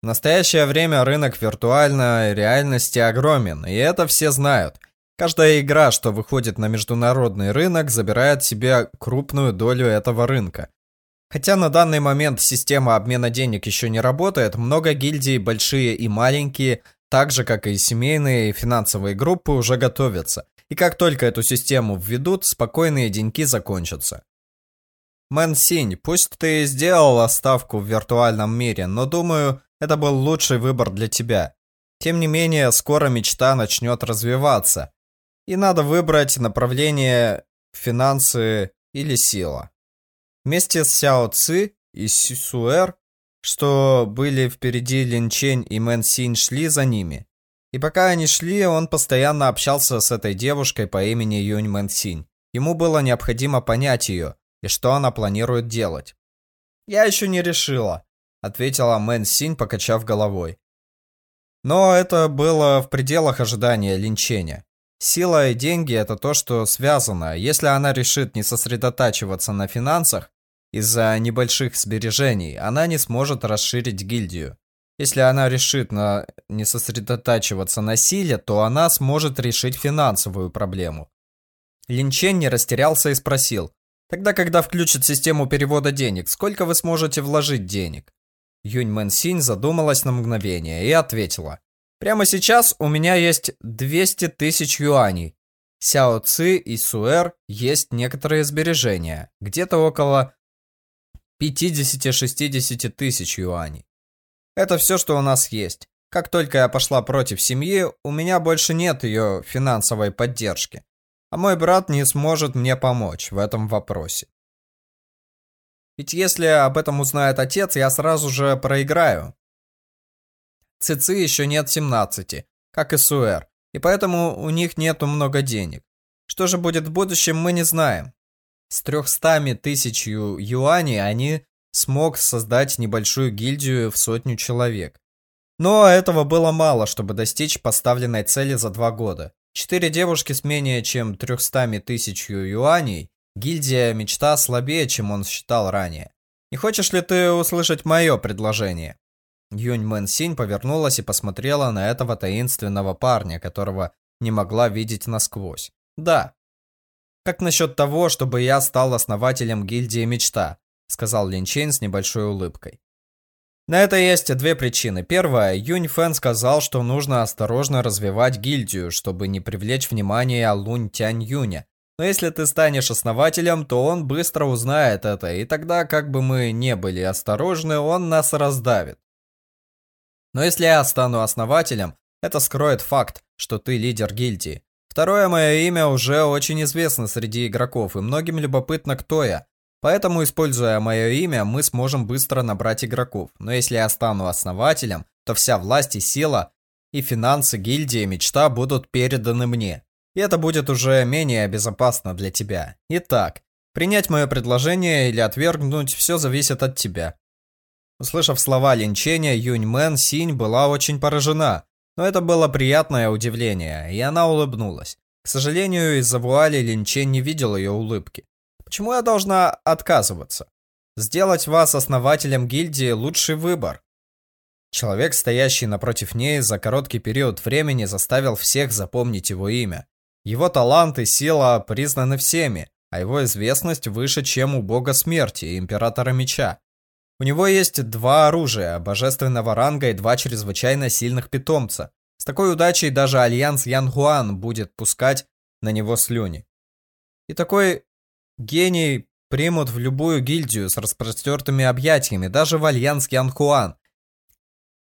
В настоящее время рынок виртуальной реальности огромен, и это все знают. Каждая игра, что выходит на международный рынок, забирает себе крупную долю этого рынка. Хотя на данный момент система обмена денег еще не работает, много гильдий, большие и маленькие, так же, как и семейные и финансовые группы, уже готовятся. И как только эту систему введут, спокойные деньки закончатся. Мэн Синь, пусть ты сделала ставку в виртуальном мире, но думаю, это был лучший выбор для тебя. Тем не менее, скоро мечта начнет развиваться. И надо выбрать направление финансы или сила. Вместе с Сяо Ци и Сюэр, что были впереди Лин Чень и Мэн Синь, шли за ними. И пока они шли, он постоянно общался с этой девушкой по имени Юнь Мэн Синь. Ему было необходимо понять ее, и что она планирует делать. «Я еще не решила», — ответила Мэн Синь, покачав головой. Но это было в пределах ожидания Лин Ченя. Сила и деньги – это то, что связано. Если она решит не сосредотачиваться на финансах из-за небольших сбережений, она не сможет расширить гильдию. Если она решит на не сосредотачиваться на силе, то она сможет решить финансовую проблему. Линчен не растерялся и спросил, Тогда, когда включат систему перевода денег, сколько вы сможете вложить денег? Юнь Мэн Синь задумалась на мгновение и ответила. Прямо сейчас у меня есть 200 тысяч юаней. Сяо Ци и Суэр есть некоторые сбережения, где-то около 50-60 тысяч юаней. Это все, что у нас есть. Как только я пошла против семьи, у меня больше нет ее финансовой поддержки а мой брат не сможет мне помочь в этом вопросе. Ведь если об этом узнает отец, я сразу же проиграю. Цици еще нет 17, как и Суэр, и поэтому у них нету много денег. Что же будет в будущем, мы не знаем. С 300 тысяч юаней они смог создать небольшую гильдию в сотню человек. Но этого было мало, чтобы достичь поставленной цели за два года. Четыре девушки с менее чем 300 тысяч юаней. Гильдия мечта слабее, чем он считал ранее. Не хочешь ли ты услышать мое предложение? Юнь Мэн Синь повернулась и посмотрела на этого таинственного парня, которого не могла видеть насквозь. Да. Как насчет того, чтобы я стал основателем гильдии мечта? Сказал Лин Чень с небольшой улыбкой. На это есть две причины. Первая, Юнь Фэн сказал, что нужно осторожно развивать гильдию, чтобы не привлечь внимание Лунь Тянь Юня. Но если ты станешь основателем, то он быстро узнает это, и тогда, как бы мы не были осторожны, он нас раздавит. Но если я стану основателем, это скроет факт, что ты лидер гильдии. Второе, мое имя уже очень известно среди игроков, и многим любопытно, кто я. Поэтому, используя мое имя, мы сможем быстро набрать игроков. Но если я стану основателем, то вся власть и сила и финансы гильдии мечта будут переданы мне. И это будет уже менее безопасно для тебя. Итак, принять мое предложение или отвергнуть, все зависит от тебя. Услышав слова линчения, Юнь Мэн Синь была очень поражена. Но это было приятное удивление, и она улыбнулась. К сожалению, из-за вуали Линчен не видел ее улыбки. Почему я должна отказываться? Сделать вас основателем гильдии – лучший выбор. Человек, стоящий напротив ней, за короткий период времени заставил всех запомнить его имя. Его талант и сила признаны всеми, а его известность выше, чем у бога смерти и императора меча. У него есть два оружия, божественного ранга и два чрезвычайно сильных питомца. С такой удачей даже альянс Ян Хуан будет пускать на него слюни. И такой гений примут в любую гильдию с распростертыми объятиями, даже в альянс Ян Хуан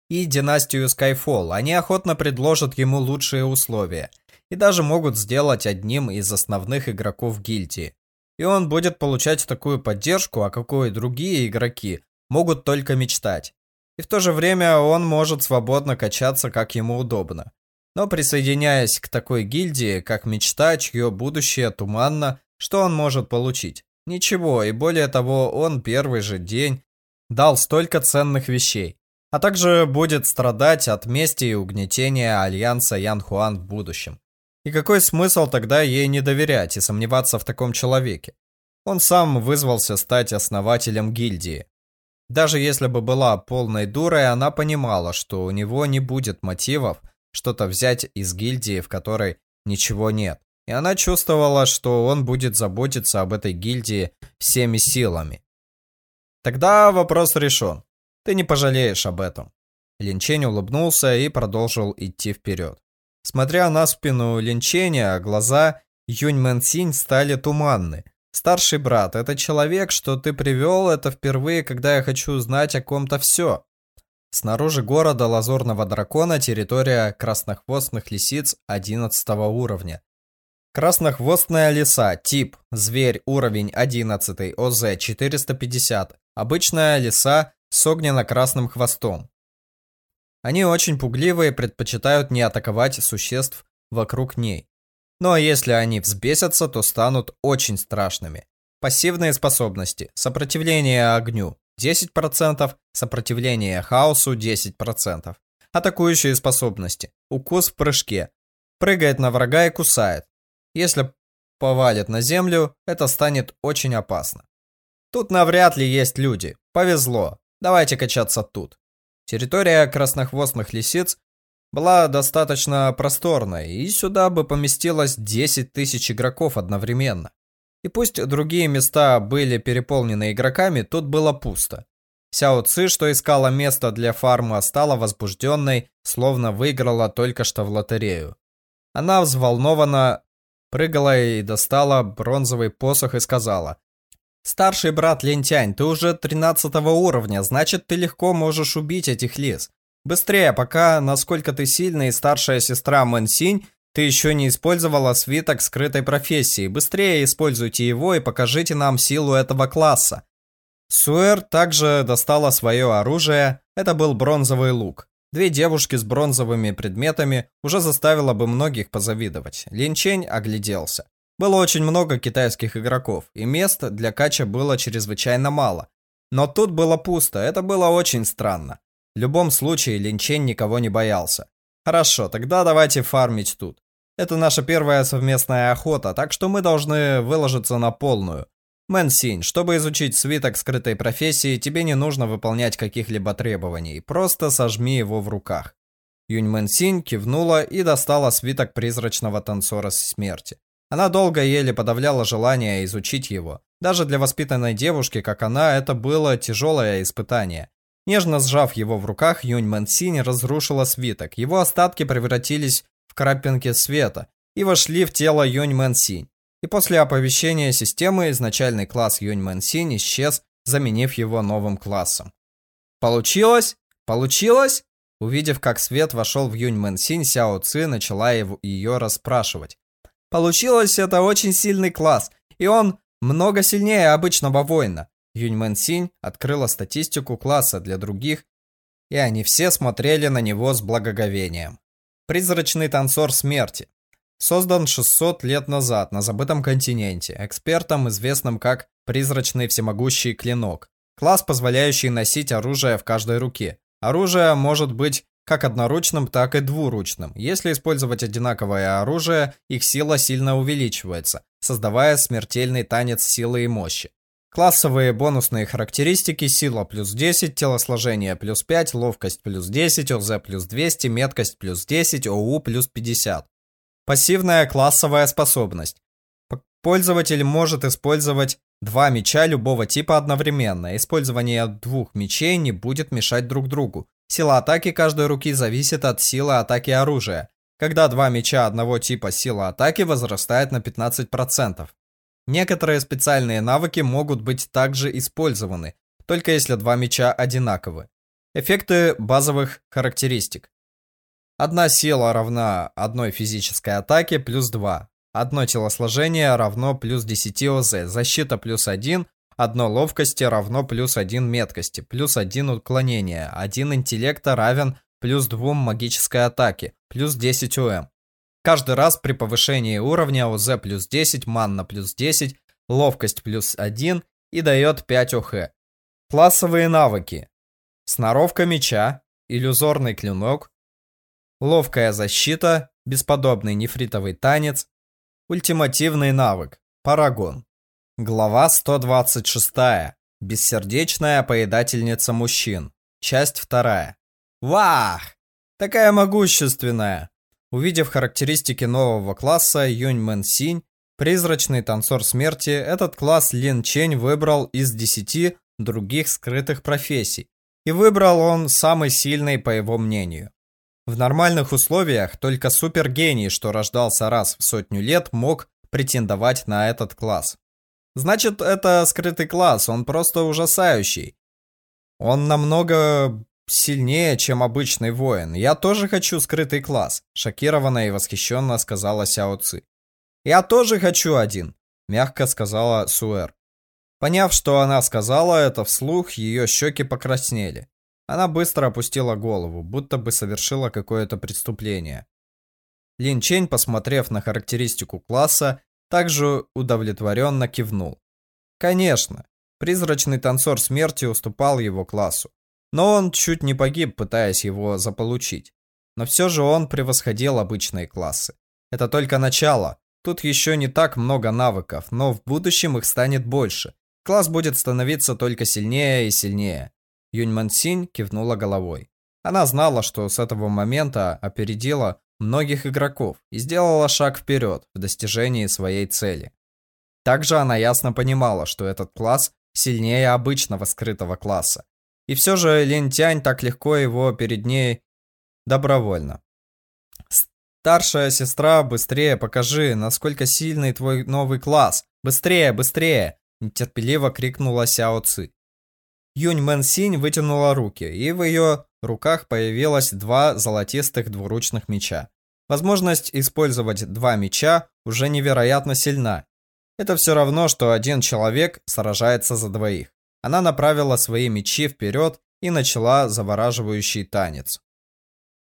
и династию Skyfall. Они охотно предложат ему лучшие условия и даже могут сделать одним из основных игроков гильдии. И он будет получать такую поддержку, о какой другие игроки могут только мечтать. И в то же время он может свободно качаться, как ему удобно. Но присоединяясь к такой гильдии, как мечта, чье будущее туманно, что он может получить? Ничего, и более того, он первый же день дал столько ценных вещей, а также будет страдать от мести и угнетения Альянса Ян Хуан в будущем. И какой смысл тогда ей не доверять и сомневаться в таком человеке? Он сам вызвался стать основателем гильдии. Даже если бы была полной дурой, она понимала, что у него не будет мотивов что-то взять из гильдии, в которой ничего нет и она чувствовала, что он будет заботиться об этой гильдии всеми силами. Тогда вопрос решен. Ты не пожалеешь об этом. Линчень улыбнулся и продолжил идти вперед. Смотря на спину линчения, глаза Юнь Мэн Синь стали туманны. Старший брат, это человек, что ты привел, это впервые, когда я хочу узнать о ком-то все. Снаружи города Лазурного Дракона территория краснохвостных лисиц 11 уровня. Краснохвостная лиса, тип, зверь, уровень 11, ОЗ 450. Обычная лиса с огненно-красным хвостом. Они очень пугливые и предпочитают не атаковать существ вокруг ней. Но если они взбесятся, то станут очень страшными. Пассивные способности. Сопротивление огню 10%, сопротивление хаосу 10%. Атакующие способности. Укус в прыжке. Прыгает на врага и кусает. Если повалит на землю, это станет очень опасно. Тут навряд ли есть люди. Повезло. Давайте качаться тут. Территория краснохвостных лисиц была достаточно просторной, и сюда бы поместилось 10 тысяч игроков одновременно. И пусть другие места были переполнены игроками, тут было пусто. Сяо Ци, что искала место для фарма, стала возбужденной, словно выиграла только что в лотерею. Она взволнованно прыгала и достала бронзовый посох и сказала. «Старший брат Лентянь, ты уже 13 уровня, значит, ты легко можешь убить этих лис. Быстрее, пока, насколько ты сильная и старшая сестра Мэн Синь, ты еще не использовала свиток скрытой профессии. Быстрее используйте его и покажите нам силу этого класса». Суэр также достала свое оружие, это был бронзовый лук. Две девушки с бронзовыми предметами уже заставило бы многих позавидовать. Лин Чень огляделся. Было очень много китайских игроков, и мест для кача было чрезвычайно мало. Но тут было пусто, это было очень странно. В любом случае, Лин Чень никого не боялся. Хорошо, тогда давайте фармить тут. Это наша первая совместная охота, так что мы должны выложиться на полную. Мэн Синь, чтобы изучить свиток скрытой профессии, тебе не нужно выполнять каких-либо требований, просто сожми его в руках. Юнь Мэн Синь кивнула и достала свиток призрачного танцора смерти. Она долго еле подавляла желание изучить его. Даже для воспитанной девушки, как она, это было тяжелое испытание. Нежно сжав его в руках, Юнь Мэн Синь разрушила свиток. Его остатки превратились в крапинки света и вошли в тело Юнь Мэн Синь и после оповещения системы изначальный класс Юнь Мэн Синь исчез, заменив его новым классом. Получилось? Получилось? Увидев, как свет вошел в Юнь Мэн Синь, Сяо Ци начала его, ее расспрашивать. Получилось, это очень сильный класс, и он много сильнее обычного воина. Юнь Мэн Синь открыла статистику класса для других, и они все смотрели на него с благоговением. Призрачный танцор смерти. Создан 600 лет назад на забытом континенте, экспертом, известным как «призрачный всемогущий клинок». Класс, позволяющий носить оружие в каждой руке. Оружие может быть как одноручным, так и двуручным. Если использовать одинаковое оружие, их сила сильно увеличивается, создавая смертельный танец силы и мощи. Классовые бонусные характеристики сила плюс 10, телосложение плюс 5, ловкость плюс 10, ОЗ плюс 200, меткость плюс 10, ОУ плюс 50. Пассивная классовая способность. Пользователь может использовать два меча любого типа одновременно. Использование двух мечей не будет мешать друг другу. Сила атаки каждой руки зависит от силы атаки оружия. Когда два меча одного типа сила атаки возрастает на 15%. Некоторые специальные навыки могут быть также использованы, только если два меча одинаковы. Эффекты базовых характеристик. Одна сила равна одной физической атаке плюс 2. Одно телосложение равно плюс 10 ОЗ. Защита плюс 1. Одно ловкости равно плюс 1 меткости. Плюс 1 уклонения. Один интеллекта равен плюс 2 магической атаке. Плюс 10 ОМ. Каждый раз при повышении уровня ОЗ плюс 10, манна плюс 10, ловкость плюс 1 и дает 5 ОХ. Классовые навыки. Сноровка меча, иллюзорный клинок, ловкая защита, бесподобный нефритовый танец, ультимативный навык, парагон. Глава 126. Бессердечная поедательница мужчин. Часть 2. Вах! Такая могущественная! Увидев характеристики нового класса Юнь Мэн Синь, призрачный танцор смерти, этот класс Лин Чень выбрал из 10 других скрытых профессий. И выбрал он самый сильный по его мнению. В нормальных условиях только супергений, что рождался раз в сотню лет, мог претендовать на этот класс. Значит, это скрытый класс, он просто ужасающий. Он намного сильнее, чем обычный воин. Я тоже хочу скрытый класс, шокированно и восхищенно сказала Сяо Ци. Я тоже хочу один, мягко сказала Суэр. Поняв, что она сказала это вслух, ее щеки покраснели. Она быстро опустила голову, будто бы совершила какое-то преступление. Лин Чень, посмотрев на характеристику класса, также удовлетворенно кивнул. Конечно, призрачный танцор смерти уступал его классу. Но он чуть не погиб, пытаясь его заполучить. Но все же он превосходил обычные классы. Это только начало. Тут еще не так много навыков, но в будущем их станет больше. Класс будет становиться только сильнее и сильнее. Юнь Мансинь кивнула головой. Она знала, что с этого момента опередила многих игроков и сделала шаг вперед в достижении своей цели. Также она ясно понимала, что этот класс сильнее обычного скрытого класса. И все же Лин Тянь так легко его перед ней добровольно. Старшая сестра, быстрее покажи, насколько сильный твой новый класс. Быстрее, быстрее, нетерпеливо крикнула Сяо Ци. Юнь Мэн Синь вытянула руки, и в ее руках появилось два золотистых двуручных меча. Возможность использовать два меча уже невероятно сильна. Это все равно, что один человек сражается за двоих. Она направила свои мечи вперед и начала завораживающий танец.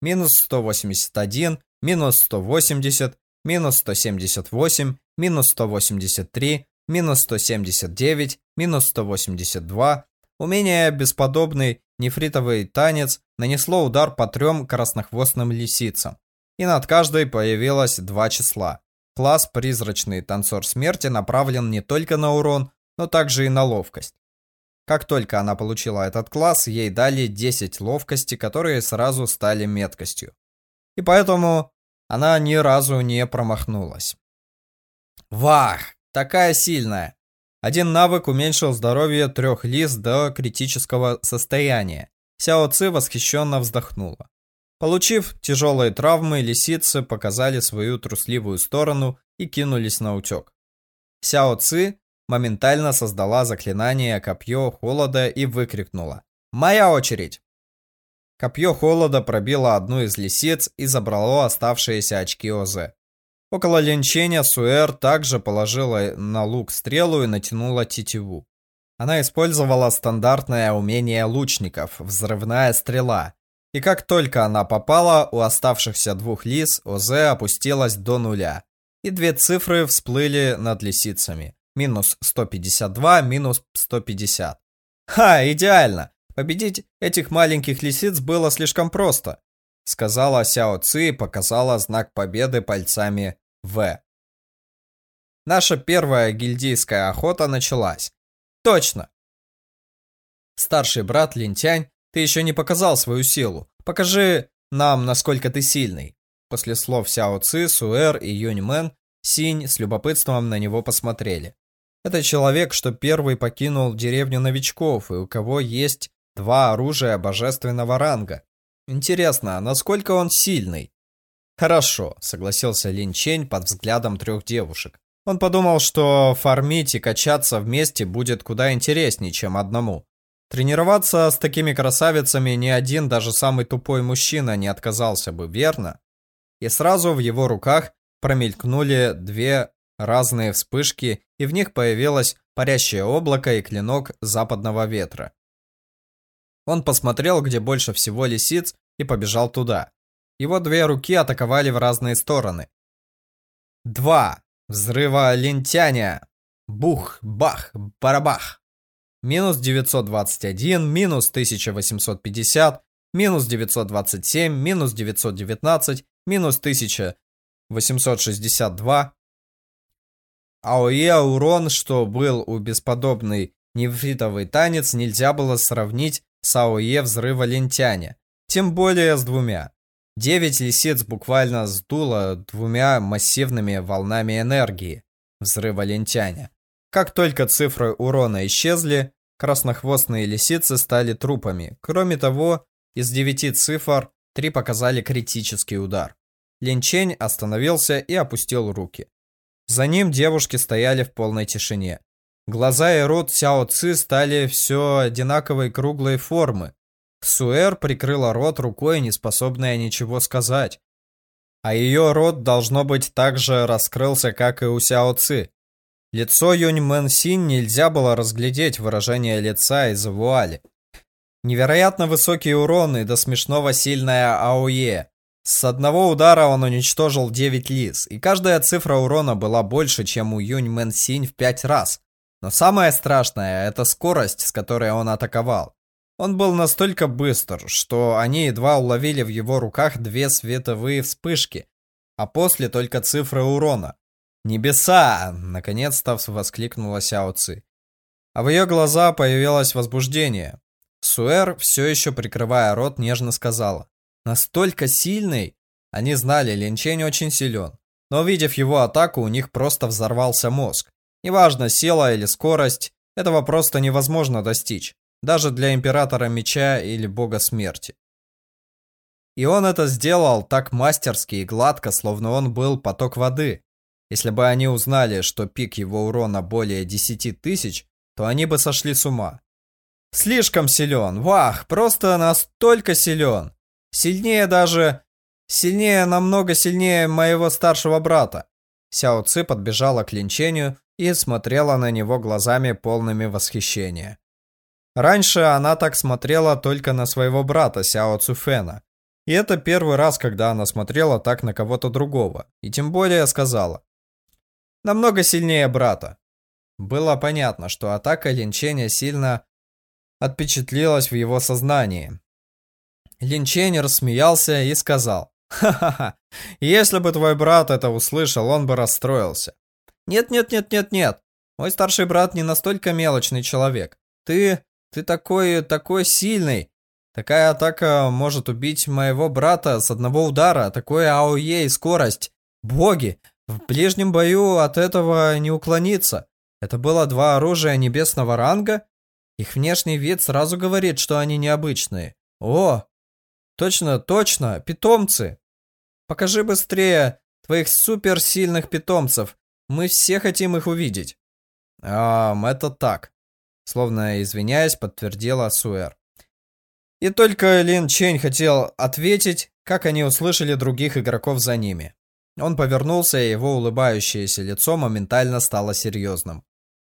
Минус 181, минус 180, минус 178, минус 183, минус 179, минус 182. Умение бесподобный нефритовый танец нанесло удар по трем краснохвостным лисицам. И над каждой появилось два числа. Класс «Призрачный танцор смерти» направлен не только на урон, но также и на ловкость. Как только она получила этот класс, ей дали 10 ловкости, которые сразу стали меткостью. И поэтому она ни разу не промахнулась. Вах! Такая сильная! Один навык уменьшил здоровье трех лис до критического состояния. Сяо Ци восхищенно вздохнула. Получив тяжелые травмы, лисицы показали свою трусливую сторону и кинулись на утек. Сяо Ци моментально создала заклинание Копье Холода и выкрикнула «Моя очередь!». Копье Холода пробило одну из лисиц и забрало оставшиеся очки ОЗ. Около линчения Суэр также положила на лук стрелу и натянула тетиву. Она использовала стандартное умение лучников – взрывная стрела. И как только она попала, у оставшихся двух лис ОЗ опустилась до нуля. И две цифры всплыли над лисицами минус 152, минус 150. Ха, идеально! Победить этих маленьких лисиц было слишком просто, сказала Сяо Ци и показала знак победы пальцами В. Наша первая гильдейская охота началась. Точно. Старший брат Линтянь, ты еще не показал свою силу. Покажи нам, насколько ты сильный. После слов Сяо Ци, Суэр и Юнь Мэн Синь с любопытством на него посмотрели. Это человек, что первый покинул деревню новичков и у кого есть два оружия божественного ранга. Интересно, насколько он сильный? Хорошо, согласился Лин Чень под взглядом трех девушек. Он подумал, что фармить и качаться вместе будет куда интереснее, чем одному. Тренироваться с такими красавицами ни один, даже самый тупой мужчина не отказался бы, верно? И сразу в его руках промелькнули две разные вспышки, и в них появилось парящее облако и клинок западного ветра. Он посмотрел, где больше всего лисиц, и побежал туда. Его две руки атаковали в разные стороны. Два. Взрыва лентяня. Бух, бах, барабах. Минус 921, минус 1850, минус 927, минус 919, минус 1862, АОЕ урон, что был у бесподобный нефритовый танец, нельзя было сравнить с АОЕ взрыва лентяня. Тем более с двумя. Девять лисиц буквально сдуло двумя массивными волнами энергии взрыва лентяня. Как только цифры урона исчезли, краснохвостные лисицы стали трупами. Кроме того, из девяти цифр Три показали критический удар. Линчень остановился и опустил руки. За ним девушки стояли в полной тишине. Глаза и рот Сяо Ци стали все одинаковой круглой формы. Суэр прикрыла рот рукой, не способная ничего сказать. А ее рот, должно быть, так же раскрылся, как и у Сяо Ци. Лицо Юнь Мэн Синь нельзя было разглядеть выражение лица из-за вуали. Невероятно высокий урон и до смешного сильная AOE. С одного удара он уничтожил 9 лис, и каждая цифра урона была больше, чем у Юнь Мэн Синь в 5 раз. Но самое страшное – это скорость, с которой он атаковал. Он был настолько быстр, что они едва уловили в его руках две световые вспышки, а после только цифры урона. «Небеса!» – наконец-то воскликнула Сяо Ци. А в ее глаза появилось возбуждение. Суэр, все еще прикрывая рот, нежно сказала. Настолько сильный? Они знали, Линчень очень силен. Но увидев его атаку, у них просто взорвался мозг. Неважно, сила или скорость, этого просто невозможно достичь. Даже для Императора Меча или Бога Смерти. И он это сделал так мастерски и гладко, словно он был поток воды. Если бы они узнали, что пик его урона более 10 тысяч, то они бы сошли с ума. Слишком силен. Вах, просто настолько силен. Сильнее даже... Сильнее, намного сильнее моего старшего брата. Сяо Ци подбежала к линчению и смотрела на него глазами полными восхищения. Раньше она так смотрела только на своего брата Сяо Цуфена. И это первый раз, когда она смотрела так на кого-то другого. И тем более сказала. Намного сильнее брата. Было понятно, что атака линчения сильно отпечатлилось в его сознании. Линчень рассмеялся и сказал, «Ха-ха-ха, если бы твой брат это услышал, он бы расстроился». «Нет-нет-нет-нет-нет, мой старший брат не настолько мелочный человек. Ты, ты такой, такой сильный. Такая атака может убить моего брата с одного удара, такое АОЕ и скорость. Боги, в ближнем бою от этого не уклониться. Это было два оружия небесного ранга, их внешний вид сразу говорит, что они необычные. О, точно, точно, питомцы. Покажи быстрее твоих суперсильных питомцев. Мы все хотим их увидеть. Ам, это так. Словно извиняясь, подтвердила Суэр. И только Лин Чень хотел ответить, как они услышали других игроков за ними. Он повернулся, и его улыбающееся лицо моментально стало серьезным.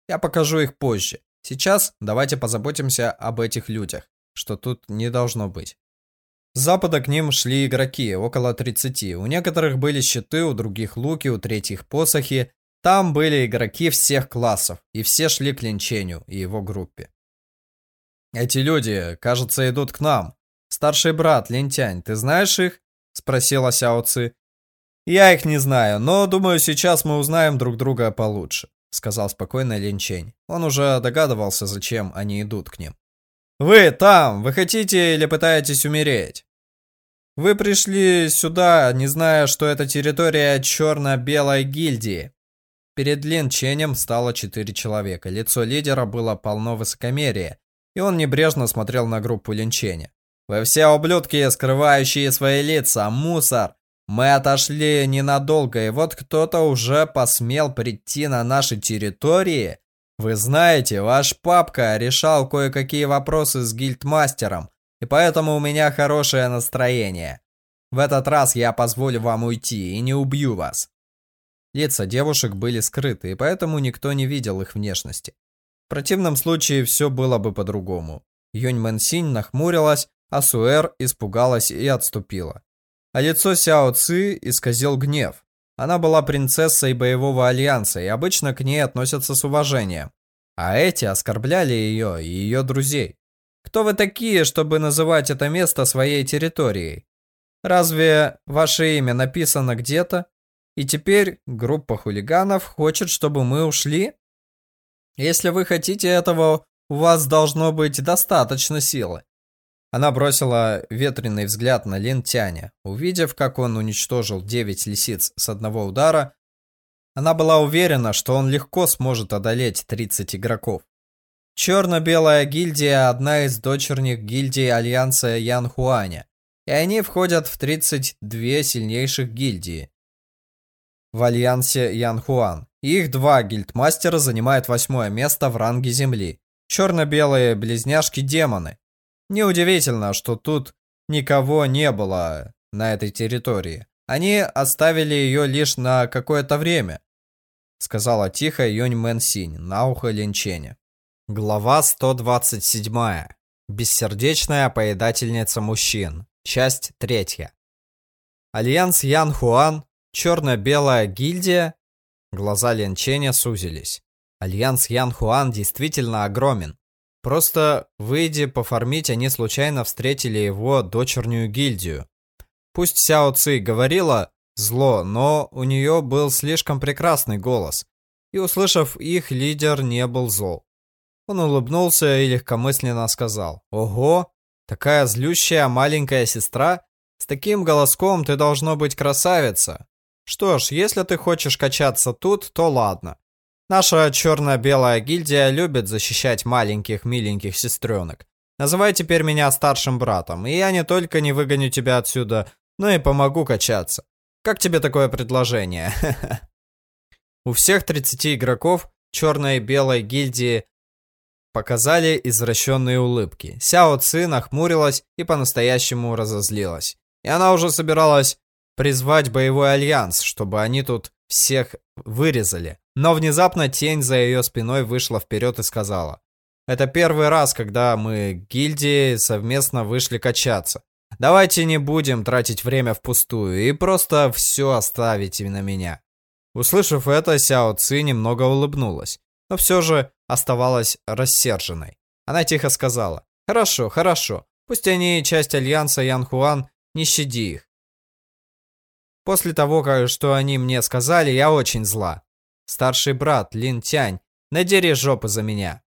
Я покажу их позже. Сейчас давайте позаботимся об этих людях, что тут не должно быть. С запада к ним шли игроки, около 30. У некоторых были щиты, у других луки, у третьих посохи. Там были игроки всех классов, и все шли к Линченю и его группе. Эти люди, кажется, идут к нам. Старший брат, Линтянь, ты знаешь их? Спросила Сяо Ци. Я их не знаю, но думаю, сейчас мы узнаем друг друга получше сказал спокойно Линчень. Он уже догадывался, зачем они идут к ним. Вы там, вы хотите или пытаетесь умереть? Вы пришли сюда, не зная, что это территория черно-белой гильдии. Перед Линченем стало четыре человека. Лицо лидера было полно высокомерия, и он небрежно смотрел на группу Линченя. Вы все ублюдки, скрывающие свои лица, мусор. Мы отошли ненадолго, и вот кто-то уже посмел прийти на наши территории. Вы знаете, ваш папка решал кое-какие вопросы с гильдмастером, и поэтому у меня хорошее настроение. В этот раз я позволю вам уйти и не убью вас. Лица девушек были скрыты, и поэтому никто не видел их внешности. В противном случае все было бы по-другому. Юнь Мэнсинь нахмурилась, а Суэр испугалась и отступила. А лицо Сяо Ци исказил гнев. Она была принцессой боевого альянса, и обычно к ней относятся с уважением. А эти оскорбляли ее и ее друзей. Кто вы такие, чтобы называть это место своей территорией? Разве ваше имя написано где-то? И теперь группа хулиганов хочет, чтобы мы ушли? Если вы хотите этого, у вас должно быть достаточно силы. Она бросила ветреный взгляд на Лин Тяня. Увидев, как он уничтожил девять лисиц с одного удара, она была уверена, что он легко сможет одолеть 30 игроков. Черно-белая гильдия – одна из дочерних гильдий Альянса Ян Хуаня. и они входят в 32 сильнейших гильдии в альянсе Янхуан. Их два гильдмастера занимают восьмое место в ранге Земли. Черно-белые близняшки-демоны. Неудивительно, что тут никого не было на этой территории. Они оставили ее лишь на какое-то время, сказала тихо Юнь Мэн Синь на ухо Линчене. Глава 127. Бессердечная поедательница мужчин. Часть третья. Альянс Ян Хуан, черно-белая гильдия. Глаза Лин Ченя сузились. Альянс Ян Хуан действительно огромен. Просто выйдя пофармить, они случайно встретили его дочернюю гильдию. Пусть Сяо Ци говорила зло, но у нее был слишком прекрасный голос. И услышав их, лидер не был зол. Он улыбнулся и легкомысленно сказал, «Ого, такая злющая маленькая сестра? С таким голоском ты должно быть красавица. Что ж, если ты хочешь качаться тут, то ладно. Наша черно-белая гильдия любит защищать маленьких миленьких сестренок. Называй теперь меня старшим братом, и я не только не выгоню тебя отсюда, но и помогу качаться. Как тебе такое предложение? У всех 30 игроков черной и белой гильдии показали извращенные улыбки. Сяо Ци нахмурилась и по-настоящему разозлилась. И она уже собиралась призвать боевой альянс, чтобы они тут всех вырезали. Но внезапно тень за ее спиной вышла вперед и сказала. Это первый раз, когда мы, гильдии, совместно вышли качаться. Давайте не будем тратить время впустую и просто все оставить на меня. Услышав это, Сяо Ци немного улыбнулась но все же оставалась рассерженной. Она тихо сказала, «Хорошо, хорошо, пусть они часть альянса Ян Хуан, не щади их. После того, что они мне сказали, я очень зла. Старший брат, Лин Тянь, надери жопу за меня».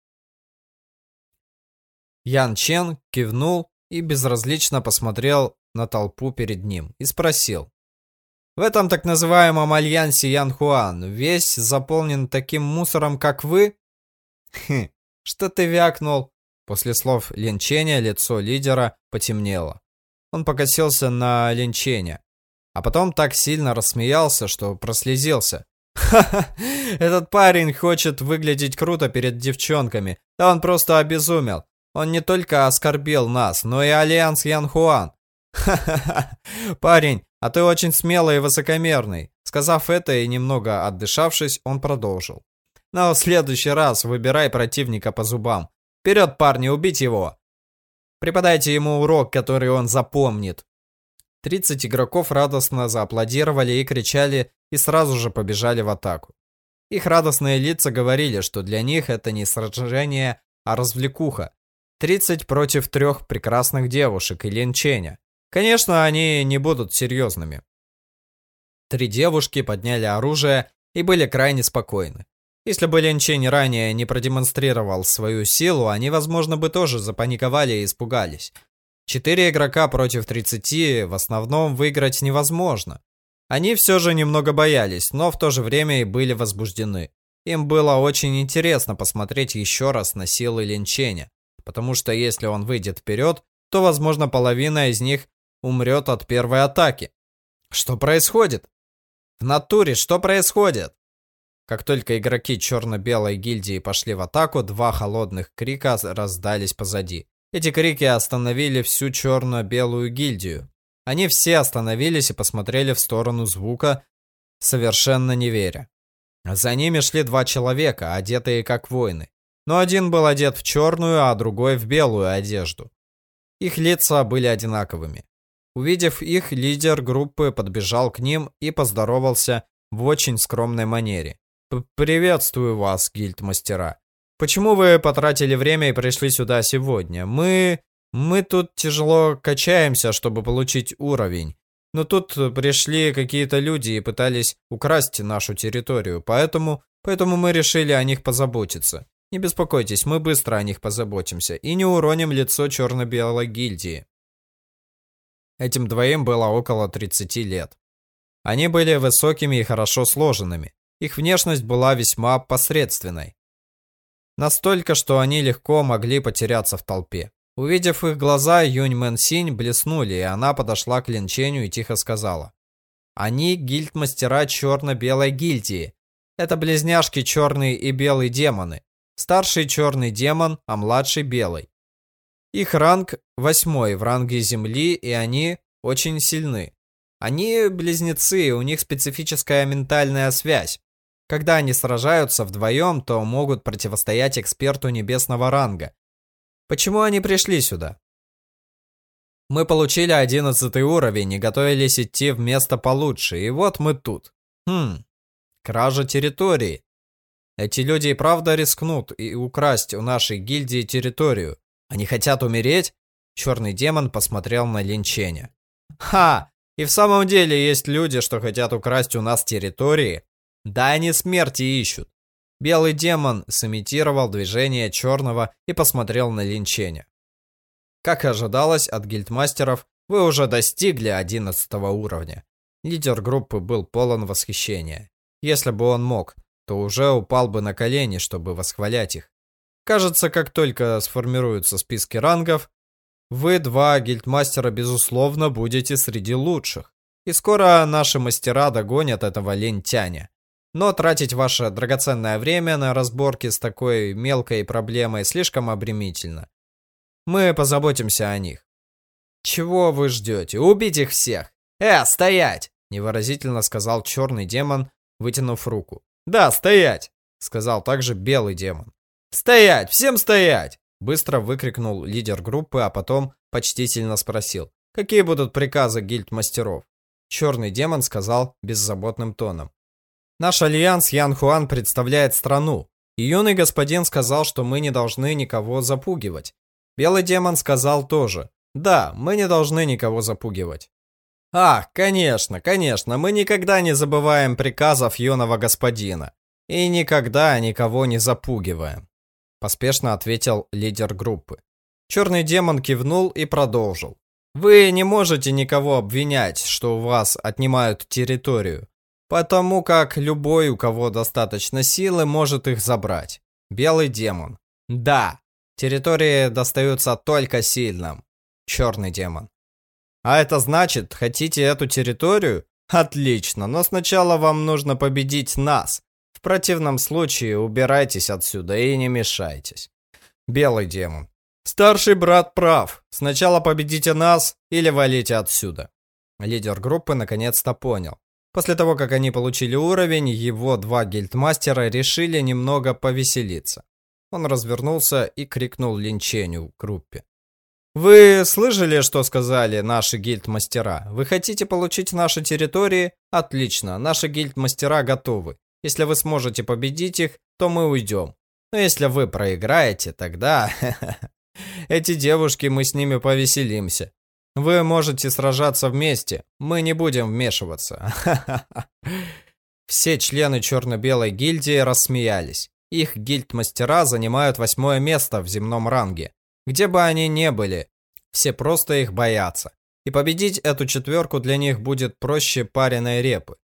Ян Чен кивнул и безразлично посмотрел на толпу перед ним и спросил, в этом так называемом альянсе Ян Хуан весь заполнен таким мусором, как вы? Хм, что ты вякнул? После слов Лин Ченя лицо лидера потемнело. Он покосился на Лин Ченя, а потом так сильно рассмеялся, что прослезился. Ха-ха, этот парень хочет выглядеть круто перед девчонками. Да он просто обезумел. Он не только оскорбил нас, но и Альянс Ян Хуан. Ха-ха-ха, парень, а ты очень смелый и высокомерный. Сказав это и немного отдышавшись, он продолжил. Но в следующий раз выбирай противника по зубам. Вперед, парни, убить его! Преподайте ему урок, который он запомнит. 30 игроков радостно зааплодировали и кричали, и сразу же побежали в атаку. Их радостные лица говорили, что для них это не сражение, а развлекуха. 30 против трех прекрасных девушек и Линченя. Конечно, они не будут серьезными. Три девушки подняли оружие и были крайне спокойны. Если бы Лин ранее не продемонстрировал свою силу, они, возможно, бы тоже запаниковали и испугались. Четыре игрока против 30 в основном выиграть невозможно. Они все же немного боялись, но в то же время и были возбуждены. Им было очень интересно посмотреть еще раз на силы Линченя, потому что если он выйдет вперед, то, возможно, половина из них умрет от первой атаки. Что происходит? В натуре что происходит? Как только игроки черно-белой гильдии пошли в атаку, два холодных крика раздались позади. Эти крики остановили всю черно-белую гильдию. Они все остановились и посмотрели в сторону звука, совершенно не веря. За ними шли два человека, одетые как воины. Но один был одет в черную, а другой в белую одежду. Их лица были одинаковыми. Увидев их, лидер группы подбежал к ним и поздоровался в очень скромной манере. «Приветствую вас, гильдмастера. Почему вы потратили время и пришли сюда сегодня? Мы... мы тут тяжело качаемся, чтобы получить уровень. Но тут пришли какие-то люди и пытались украсть нашу территорию, поэтому... поэтому мы решили о них позаботиться. Не беспокойтесь, мы быстро о них позаботимся и не уроним лицо черно-белой гильдии. Этим двоим было около 30 лет. Они были высокими и хорошо сложенными. Их внешность была весьма посредственной. Настолько, что они легко могли потеряться в толпе. Увидев их глаза, Юнь Мэн Синь блеснули, и она подошла к Лин Ченю и тихо сказала. Они гильдмастера черно-белой гильдии. Это близняшки черный и белый демоны. Старший черный демон, а младший белый. Их ранг восьмой в ранге земли, и они очень сильны. Они близнецы, у них специфическая ментальная связь. Когда они сражаются вдвоем, то могут противостоять эксперту небесного ранга. Почему они пришли сюда? Мы получили одиннадцатый уровень и готовились идти в место получше, и вот мы тут. Хм, кража территории. Эти люди и правда рискнут и украсть у нашей гильдии территорию. Они хотят умереть? Черный демон посмотрел на Линченя. Ха! И в самом деле есть люди, что хотят украсть у нас территории? Да они смерти ищут. Белый демон сымитировал движение черного и посмотрел на Линченя. Как ожидалось от гильдмастеров, вы уже достигли 11 уровня. Лидер группы был полон восхищения. Если бы он мог, то уже упал бы на колени, чтобы восхвалять их. Кажется, как только сформируются списки рангов, вы, два гильдмастера, безусловно, будете среди лучших. И скоро наши мастера догонят этого лентяня. Но тратить ваше драгоценное время на разборки с такой мелкой проблемой слишком обременительно. Мы позаботимся о них. Чего вы ждете? Убить их всех! Э, стоять! Невыразительно сказал черный демон, вытянув руку. Да, стоять! Сказал также белый демон. Стоять! Всем стоять! Быстро выкрикнул лидер группы, а потом почтительно спросил. Какие будут приказы гильдмастеров? Черный демон сказал беззаботным тоном. Наш альянс Ян Хуан представляет страну. И юный господин сказал, что мы не должны никого запугивать. Белый демон сказал тоже. Да, мы не должны никого запугивать. Ах, конечно, конечно, мы никогда не забываем приказов юного господина. И никогда никого не запугиваем. Поспешно ответил лидер группы. Черный демон кивнул и продолжил. Вы не можете никого обвинять, что у вас отнимают территорию, потому как любой, у кого достаточно силы, может их забрать. Белый демон. Да, Территории достаются только сильным. Черный демон. А это значит, хотите эту территорию? Отлично, но сначала вам нужно победить нас. В противном случае убирайтесь отсюда и не мешайтесь. Белый демон. Старший брат прав. Сначала победите нас или валите отсюда. Лидер группы наконец-то понял. После того, как они получили уровень, его два гильдмастера решили немного повеселиться. Он развернулся и крикнул Линченю группе. «Вы слышали, что сказали наши гильдмастера? Вы хотите получить наши территории? Отлично, наши гильдмастера готовы. Если вы сможете победить их, то мы уйдем. Но если вы проиграете, тогда... Эти девушки, мы с ними повеселимся. Вы можете сражаться вместе, мы не будем вмешиваться. Все члены черно-белой гильдии рассмеялись. Их гильдмастера занимают восьмое место в земном ранге. Где бы они ни были, все просто их боятся. И победить эту четверку для них будет проще пареной репы.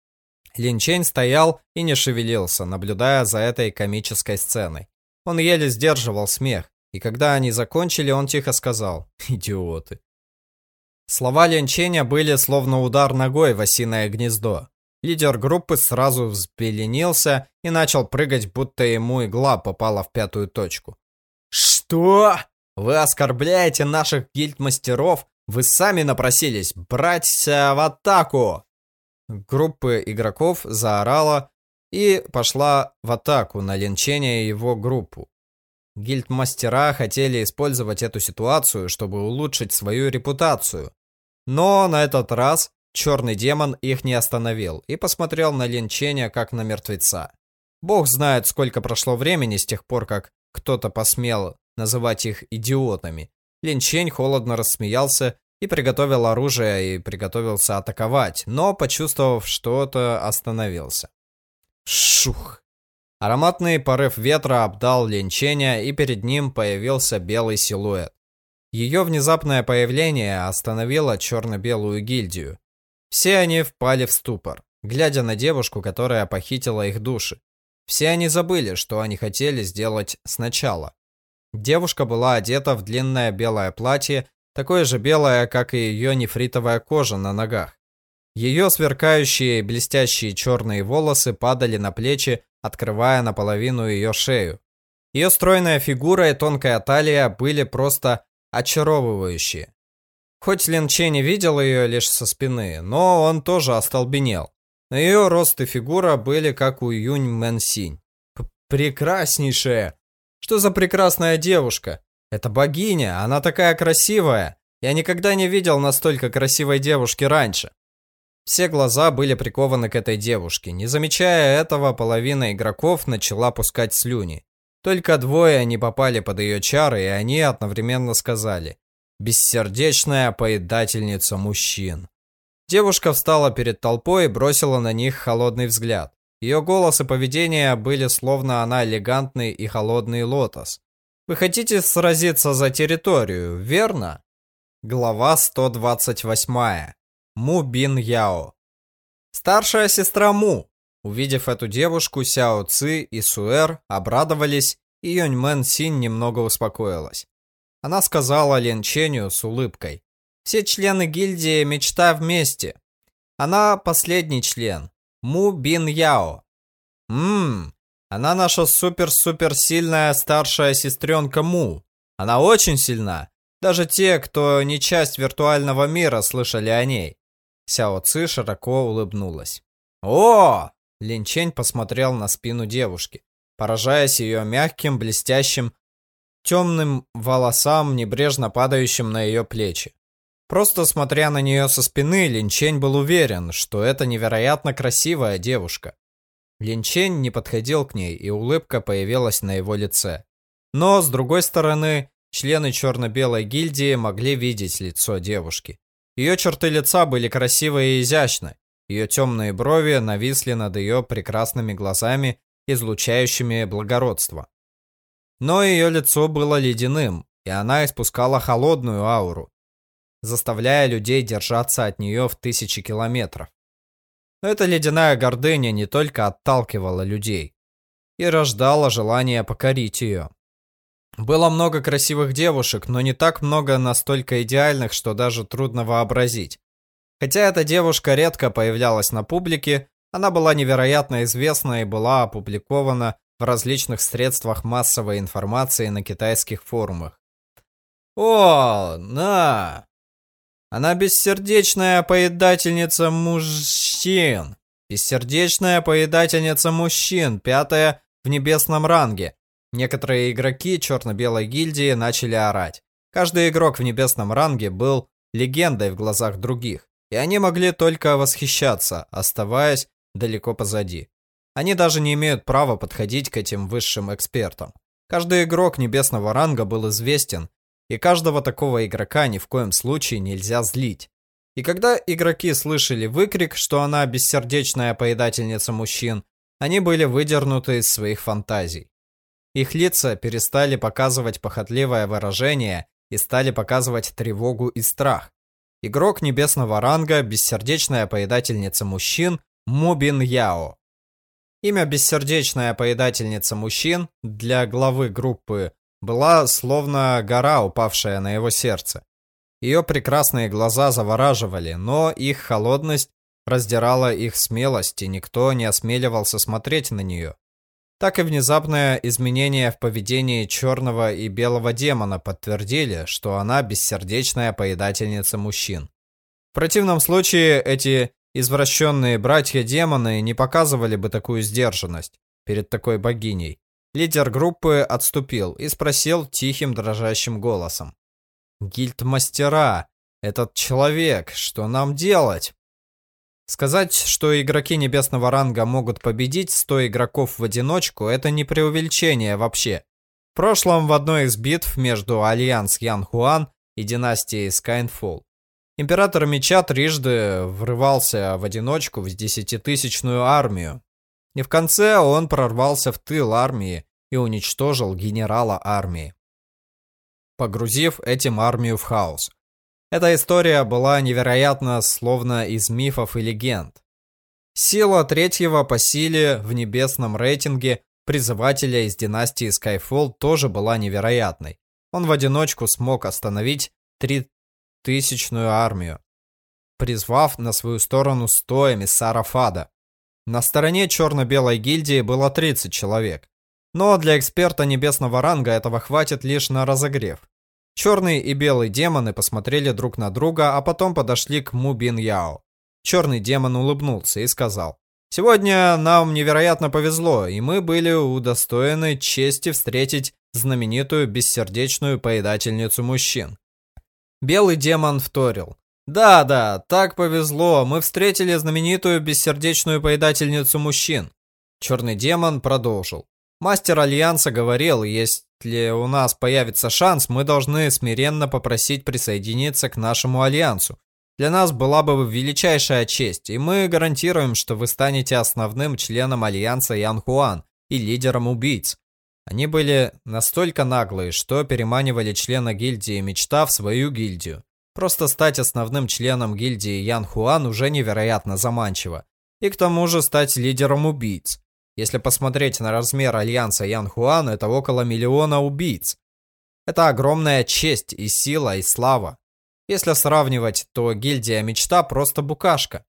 Линчень стоял и не шевелился, наблюдая за этой комической сценой. Он еле сдерживал смех, и когда они закончили, он тихо сказал «Идиоты». Слова Линченя были словно удар ногой в осиное гнездо. Лидер группы сразу взбеленился и начал прыгать, будто ему игла попала в пятую точку. «Что? Вы оскорбляете наших гильдмастеров? Вы сами напросились, братья, в атаку!» Группа игроков заорала и пошла в атаку на линчение его группу. Гильдмастера хотели использовать эту ситуацию, чтобы улучшить свою репутацию. Но на этот раз Черный демон их не остановил и посмотрел на Линченя как на мертвеца. Бог знает, сколько прошло времени с тех пор, как кто-то посмел называть их идиотами. Линчень холодно рассмеялся и приготовил оружие и приготовился атаковать, но, почувствовав что-то, остановился. Шух! Ароматный порыв ветра обдал Линченя, и перед ним появился белый силуэт. Ее внезапное появление остановило черно-белую гильдию. Все они впали в ступор, глядя на девушку, которая похитила их души. Все они забыли, что они хотели сделать сначала. Девушка была одета в длинное белое платье, такое же белое, как и ее нефритовая кожа на ногах. Ее сверкающие блестящие черные волосы падали на плечи, открывая наполовину ее шею. Ее стройная фигура и тонкая талия были просто очаровывающие. Хоть Лин Че не видел ее лишь со спины, но он тоже остолбенел. Ее рост и фигура были как у Юнь Мэн Синь. Прекраснейшая! Что за прекрасная девушка? Это богиня, она такая красивая. Я никогда не видел настолько красивой девушки раньше. Все глаза были прикованы к этой девушке. Не замечая этого, половина игроков начала пускать слюни. Только двое не попали под ее чары, и они одновременно сказали «Бессердечная поедательница мужчин». Девушка встала перед толпой и бросила на них холодный взгляд. Ее голос и поведение были словно она элегантный и холодный лотос. Вы хотите сразиться за территорию, верно? Глава 128. Му Бин Яо. Старшая сестра Му. Увидев эту девушку, Сяо Ци и Суэр обрадовались, и Юньмен Син немного успокоилась. Она сказала Лин Ченю с улыбкой. Все члены гильдии мечта вместе. Она последний член. Му Бин Яо. Ммм, она наша супер-супер сильная старшая сестренка Му. Она очень сильна. Даже те, кто не часть виртуального мира, слышали о ней. Сяо Ци широко улыбнулась. «О!» Лин Чень посмотрел на спину девушки, поражаясь ее мягким, блестящим, темным волосам, небрежно падающим на ее плечи. Просто смотря на нее со спины, Лин Чень был уверен, что это невероятно красивая девушка. Лин Чень не подходил к ней, и улыбка появилась на его лице. Но, с другой стороны, члены черно-белой гильдии могли видеть лицо девушки. Ее черты лица были красивые и изящны. Ее темные брови нависли над ее прекрасными глазами, излучающими благородство. Но ее лицо было ледяным, и она испускала холодную ауру, заставляя людей держаться от нее в тысячи километров. Эта ледяная гордыня не только отталкивала людей и рождала желание покорить ее. Было много красивых девушек, но не так много настолько идеальных, что даже трудно вообразить. Хотя эта девушка редко появлялась на публике, она была невероятно известна и была опубликована в различных средствах массовой информации на китайских форумах. О, на! Она бессердечная поедательница мужчин. Бессердечная поедательница мужчин, пятая в небесном ранге. Некоторые игроки черно-белой гильдии начали орать. Каждый игрок в небесном ранге был легендой в глазах других, и они могли только восхищаться, оставаясь далеко позади. Они даже не имеют права подходить к этим высшим экспертам. Каждый игрок небесного ранга был известен, и каждого такого игрока ни в коем случае нельзя злить. И когда игроки слышали выкрик, что она бессердечная поедательница мужчин, они были выдернуты из своих фантазий. Их лица перестали показывать похотливое выражение и стали показывать тревогу и страх. Игрок небесного ранга, бессердечная поедательница мужчин Мубин Яо. Имя бессердечная поедательница мужчин для главы группы была словно гора, упавшая на его сердце. Ее прекрасные глаза завораживали, но их холодность раздирала их смелость, и никто не осмеливался смотреть на нее так и внезапное изменение в поведении черного и белого демона подтвердили, что она бессердечная поедательница мужчин. В противном случае эти извращенные братья-демоны не показывали бы такую сдержанность перед такой богиней. Лидер группы отступил и спросил тихим дрожащим голосом. «Гильдмастер, а этот человек, что нам делать?» Сказать, что игроки небесного ранга могут победить 100 игроков в одиночку, это не преувеличение вообще. В прошлом в одной из битв между Альянс Ян Хуан и династией Skyfall Император Меча трижды врывался в одиночку в десятитысячную армию. И в конце он прорвался в тыл армии и уничтожил генерала армии, погрузив этим армию в хаос. Эта история была невероятно словно из мифов и легенд. Сила третьего по силе в небесном рейтинге призывателя из династии Skyfall тоже была невероятной. Он в одиночку смог остановить тритысячную армию, призвав на свою сторону 100 эмиссаров ада. На стороне черно-белой гильдии было 30 человек. Но для эксперта небесного ранга этого хватит лишь на разогрев. Черный и белый демоны посмотрели друг на друга, а потом подошли к Му Бин Яо. Черный демон улыбнулся и сказал, «Сегодня нам невероятно повезло, и мы были удостоены чести встретить знаменитую бессердечную поедательницу мужчин». Белый демон вторил, «Да-да, так повезло, мы встретили знаменитую бессердечную поедательницу мужчин». Черный демон продолжил. Мастер Альянса говорил, если у нас появится шанс, мы должны смиренно попросить присоединиться к нашему Альянсу. Для нас была бы величайшая честь, и мы гарантируем, что вы станете основным членом Альянса Ян Хуан и лидером убийц. Они были настолько наглые, что переманивали члена гильдии Мечта в свою гильдию. Просто стать основным членом гильдии Ян Хуан уже невероятно заманчиво. И к тому же стать лидером убийц. Если посмотреть на размер альянса Ян Хуан, это около миллиона убийц. Это огромная честь и сила, и слава. Если сравнивать, то гильдия Мечта просто букашка.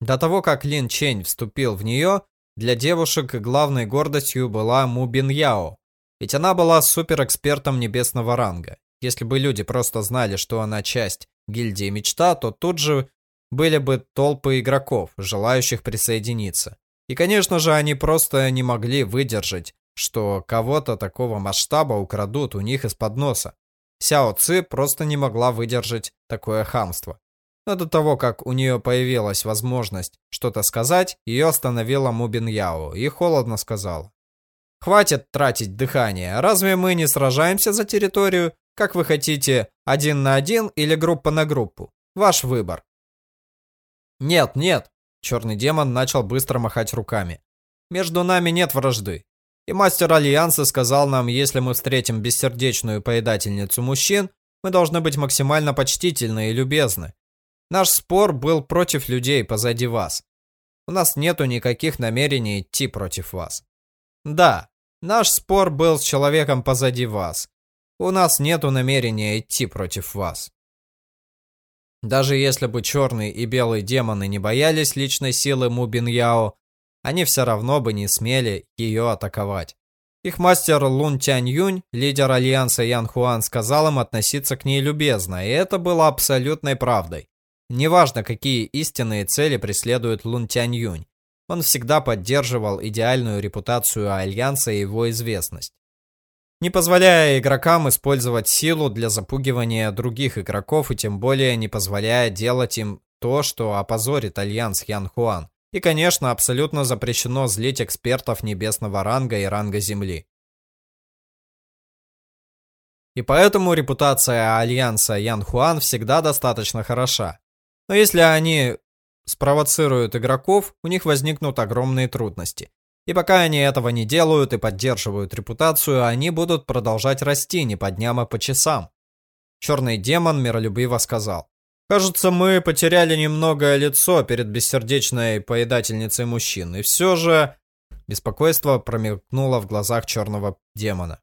До того, как Лин Чень вступил в нее, для девушек главной гордостью была Му Бин Яо. Ведь она была суперэкспертом небесного ранга. Если бы люди просто знали, что она часть гильдии Мечта, то тут же были бы толпы игроков, желающих присоединиться. И, конечно же, они просто не могли выдержать, что кого-то такого масштаба украдут у них из-под носа. Сяо Ци просто не могла выдержать такое хамство. Но до того, как у нее появилась возможность что-то сказать, ее остановила Мубин Яо и холодно сказала. «Хватит тратить дыхание. Разве мы не сражаемся за территорию? Как вы хотите, один на один или группа на группу? Ваш выбор». «Нет, нет, Черный демон начал быстро махать руками. «Между нами нет вражды. И мастер Альянса сказал нам, если мы встретим бессердечную поедательницу мужчин, мы должны быть максимально почтительны и любезны. Наш спор был против людей позади вас. У нас нету никаких намерений идти против вас. Да, наш спор был с человеком позади вас. У нас нету намерения идти против вас. Даже если бы черный и белый демоны не боялись личной силы Мубин Яо, они все равно бы не смели ее атаковать. Их мастер Лун Тянь Юнь, лидер альянса Ян Хуан, сказал им относиться к ней любезно, и это было абсолютной правдой. Неважно, какие истинные цели преследует Лун Тянь Юнь, он всегда поддерживал идеальную репутацию альянса и его известность не позволяя игрокам использовать силу для запугивания других игроков и тем более не позволяя делать им то, что опозорит альянс Ян Хуан. И, конечно, абсолютно запрещено злить экспертов небесного ранга и ранга Земли. И поэтому репутация альянса Ян Хуан всегда достаточно хороша. Но если они спровоцируют игроков, у них возникнут огромные трудности. И пока они этого не делают и поддерживают репутацию, они будут продолжать расти не по дням, а по часам. Черный демон миролюбиво сказал. Кажется, мы потеряли немного лицо перед бессердечной поедательницей мужчин, и все же... Беспокойство промелькнуло в глазах черного демона.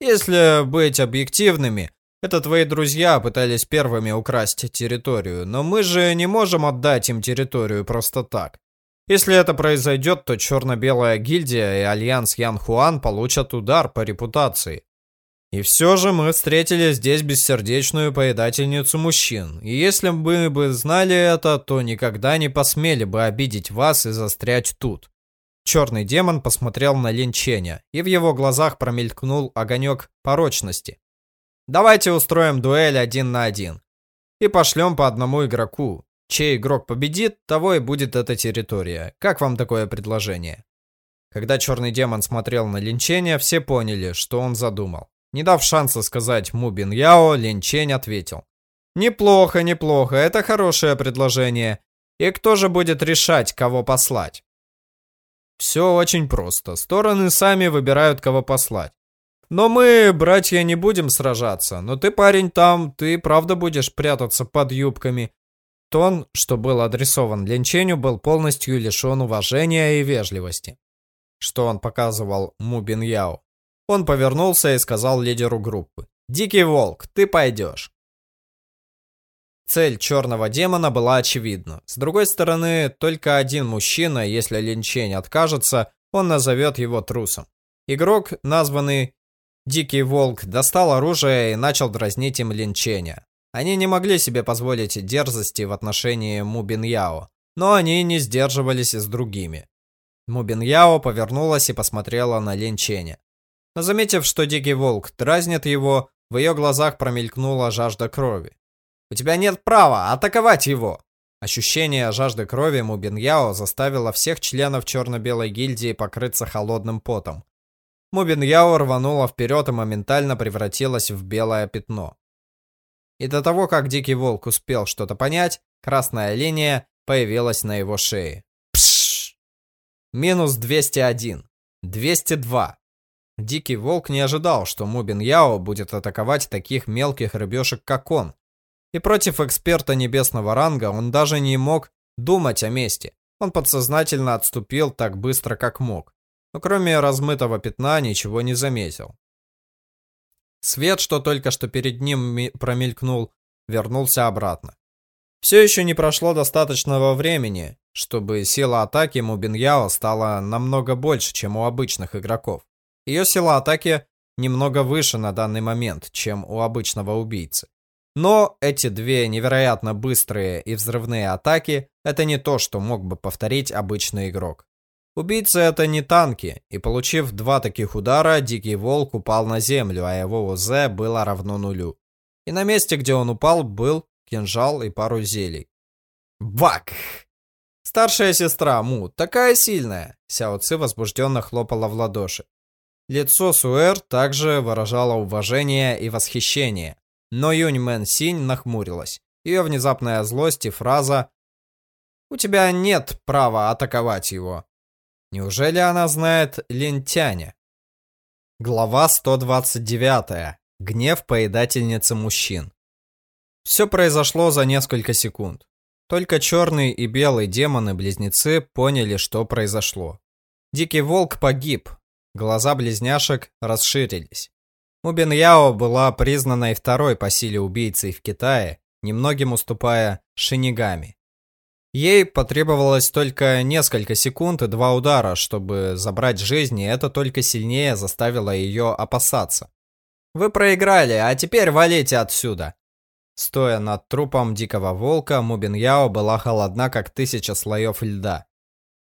Если быть объективными, это твои друзья пытались первыми украсть территорию, но мы же не можем отдать им территорию просто так. Если это произойдет, то черно-белая гильдия и альянс Ян Хуан получат удар по репутации. И все же мы встретили здесь бессердечную поедательницу мужчин. И если бы мы бы знали это, то никогда не посмели бы обидеть вас и застрять тут. Черный демон посмотрел на Линченя, и в его глазах промелькнул огонек порочности. Давайте устроим дуэль один на один. И пошлем по одному игроку. Чей игрок победит, того и будет эта территория. Как вам такое предложение? Когда черный демон смотрел на Линченя, все поняли, что он задумал. Не дав шанса сказать Мубин Яо, Линчень ответил. Неплохо, неплохо, это хорошее предложение. И кто же будет решать, кого послать? Все очень просто. Стороны сами выбирают, кого послать. Но мы, братья, не будем сражаться. Но ты, парень, там, ты правда будешь прятаться под юбками. Тон, что был адресован Ленченю, был полностью лишен уважения и вежливости. что он показывал Му Бин Яо. Он повернулся и сказал лидеру группы. «Дикий волк, ты пойдешь». Цель черного демона была очевидна. С другой стороны, только один мужчина, если Линчень откажется, он назовет его трусом. Игрок, названный Дикий Волк, достал оружие и начал дразнить им Линченя. Они не могли себе позволить дерзости в отношении Мубин Яо, но они не сдерживались с другими. Мубин Яо повернулась и посмотрела на Линченя. Но заметив, что Дикий Волк дразнит его, в ее глазах промелькнула жажда крови. У тебя нет права атаковать его!» Ощущение жажды крови Мубиньяо заставило всех членов черно-белой гильдии покрыться холодным потом. Мубиньяо рванула вперед и моментально превратилась в белое пятно. И до того, как Дикий Волк успел что-то понять, красная линия появилась на его шее. Пшш! Минус 201. 202. Дикий Волк не ожидал, что Мубин Яо будет атаковать таких мелких рыбешек, как он, и против эксперта небесного ранга он даже не мог думать о мести. Он подсознательно отступил так быстро, как мог. Но кроме размытого пятна ничего не заметил. Свет, что только что перед ним промелькнул, вернулся обратно. Все еще не прошло достаточного времени, чтобы сила атаки Мубиньяо стала намного больше, чем у обычных игроков. Ее сила атаки немного выше на данный момент, чем у обычного убийцы. Но эти две невероятно быстрые и взрывные атаки – это не то, что мог бы повторить обычный игрок. Убийцы – это не танки, и получив два таких удара, Дикий Волк упал на землю, а его УЗ было равно нулю. И на месте, где он упал, был кинжал и пару зелий. Бак! Старшая сестра Му, такая сильная! Сяо Ци возбужденно хлопала в ладоши. Лицо Суэр также выражало уважение и восхищение. Но Юнь Мэн Синь нахмурилась. Ее внезапная злость и фраза «У тебя нет права атаковать его». Неужели она знает Лентяня? Глава 129. Гнев поедательницы мужчин. Все произошло за несколько секунд. Только черный и белый демоны-близнецы поняли, что произошло. Дикий волк погиб. Глаза близняшек расширились. Мубин Яо была признанной второй по силе убийцей в Китае, немногим уступая Шинигами. Ей потребовалось только несколько секунд и два удара, чтобы забрать жизнь, и это только сильнее заставило ее опасаться. «Вы проиграли, а теперь валите отсюда!» Стоя над трупом дикого волка, Мубин Яо была холодна, как тысяча слоев льда.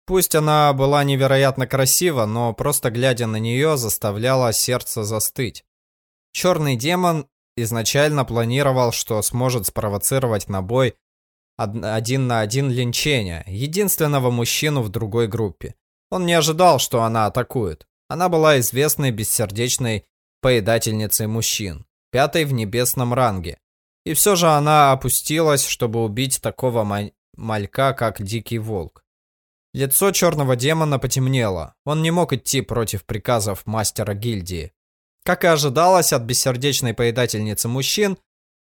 Пусть она была невероятно красива, но просто глядя на нее заставляла сердце застыть. Черный демон изначально планировал, что сможет спровоцировать на бой один на один Линченя, единственного мужчину в другой группе. Он не ожидал, что она атакует. Она была известной бессердечной поедательницей мужчин, пятой в небесном ранге. И все же она опустилась, чтобы убить такого малька, как Дикий Волк. Лицо черного демона потемнело. Он не мог идти против приказов мастера гильдии. Как и ожидалось от бессердечной поедательницы мужчин,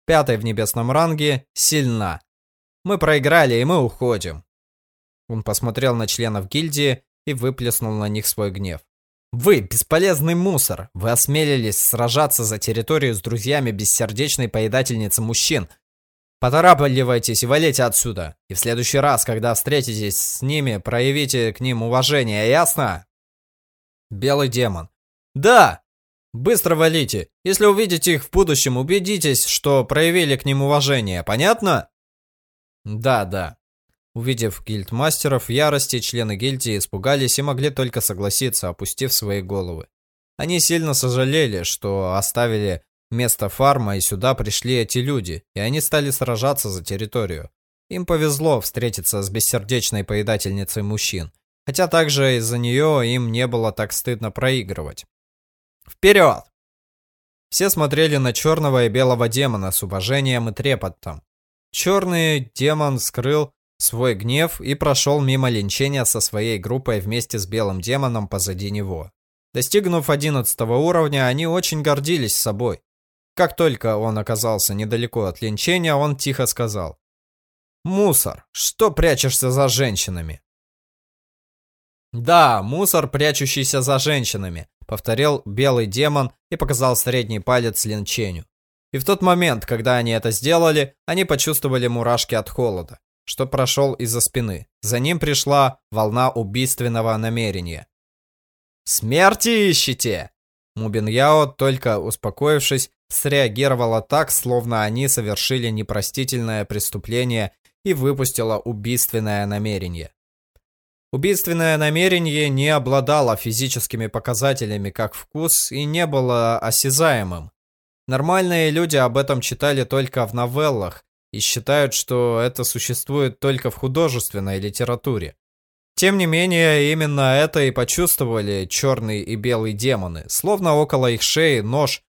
пятой в небесном ранге сильна. Мы проиграли, и мы уходим. Он посмотрел на членов гильдии и выплеснул на них свой гнев. Вы бесполезный мусор. Вы осмелились сражаться за территорию с друзьями бессердечной поедательницы мужчин. Поторапливайтесь и валите отсюда. И в следующий раз, когда встретитесь с ними, проявите к ним уважение, ясно? Белый демон. Да, Быстро валите. Если увидите их в будущем, убедитесь, что проявили к ним уважение. Понятно? Да, да. Увидев гильдмастеров в ярости, члены гильдии испугались и могли только согласиться, опустив свои головы. Они сильно сожалели, что оставили место фарма и сюда пришли эти люди, и они стали сражаться за территорию. Им повезло встретиться с бессердечной поедательницей мужчин, хотя также из-за нее им не было так стыдно проигрывать. Вперед! Все смотрели на черного и белого демона с уважением и трепотом. Черный демон скрыл свой гнев и прошел мимо линчения со своей группой вместе с белым демоном позади него. Достигнув 11 уровня, они очень гордились собой. Как только он оказался недалеко от линчения, он тихо сказал. «Мусор, что прячешься за женщинами?» Да, мусор, прячущийся за женщинами, повторил белый демон и показал средний палец Лин Ченю. И в тот момент, когда они это сделали, они почувствовали мурашки от холода, что прошел из-за спины. За ним пришла волна убийственного намерения. «Смерти ищите!» Мубин Яо, только успокоившись, среагировала так, словно они совершили непростительное преступление и выпустила убийственное намерение. Убийственное намерение не обладало физическими показателями как вкус и не было осязаемым. Нормальные люди об этом читали только в новеллах и считают, что это существует только в художественной литературе. Тем не менее, именно это и почувствовали черный и белый демоны, словно около их шеи нож,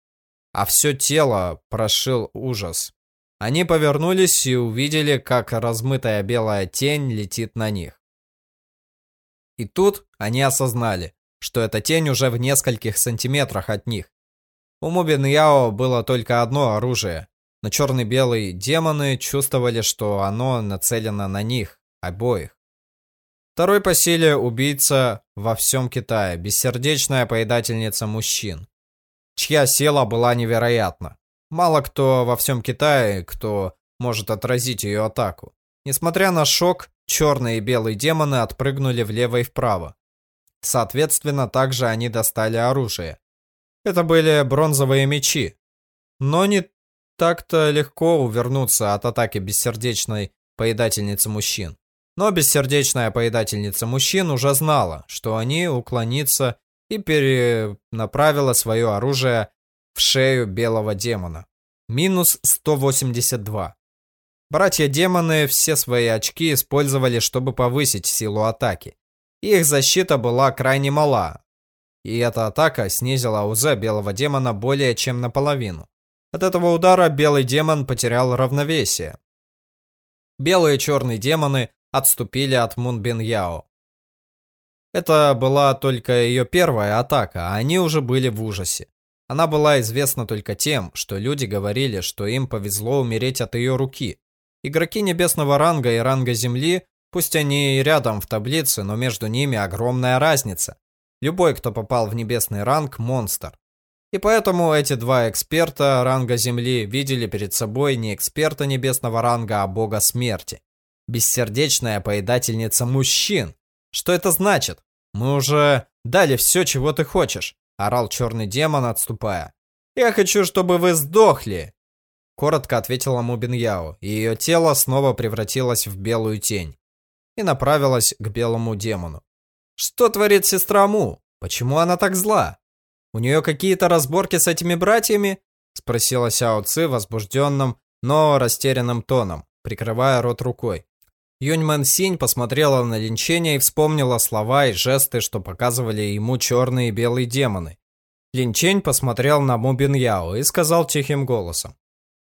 а все тело прошил ужас. Они повернулись и увидели, как размытая белая тень летит на них. И тут они осознали, что эта тень уже в нескольких сантиметрах от них. У Мубин Яо было только одно оружие, но черно-белые демоны чувствовали, что оно нацелено на них, обоих. Второй по силе убийца во всем Китае, бессердечная поедательница мужчин, чья сила была невероятна. Мало кто во всем Китае, кто может отразить ее атаку. Несмотря на шок, черные и белые демоны отпрыгнули влево и вправо. Соответственно, также они достали оружие. Это были бронзовые мечи. Но не так-то легко увернуться от атаки бессердечной поедательницы мужчин. Но бессердечная поедательница мужчин уже знала, что они уклонится и перенаправила свое оружие в шею белого демона. Минус 182. Братья-демоны все свои очки использовали, чтобы повысить силу атаки. Их защита была крайне мала, и эта атака снизила УЗ белого демона более чем наполовину. От этого удара белый демон потерял равновесие. Белые и черные демоны отступили от Мунбин Яо. Это была только ее первая атака, а они уже были в ужасе. Она была известна только тем, что люди говорили, что им повезло умереть от ее руки. Игроки небесного ранга и ранга земли, пусть они и рядом в таблице, но между ними огромная разница. Любой, кто попал в небесный ранг, монстр. И поэтому эти два эксперта ранга земли видели перед собой не эксперта небесного ранга, а бога смерти. Бессердечная поедательница мужчин. Что это значит? Мы уже дали все, чего ты хочешь орал черный демон, отступая. «Я хочу, чтобы вы сдохли!» Коротко ответила Мубин Яо, и ее тело снова превратилось в белую тень и направилась к белому демону. «Что творит сестра Му? Почему она так зла? У нее какие-то разборки с этими братьями?» Спросила Сяо Ци возбужденным, но растерянным тоном, прикрывая рот рукой. Юньмэн Синь посмотрела на линчение и вспомнила слова и жесты, что показывали ему черные и белые демоны. Линчень посмотрел на Мубин Яо и сказал тихим голосом.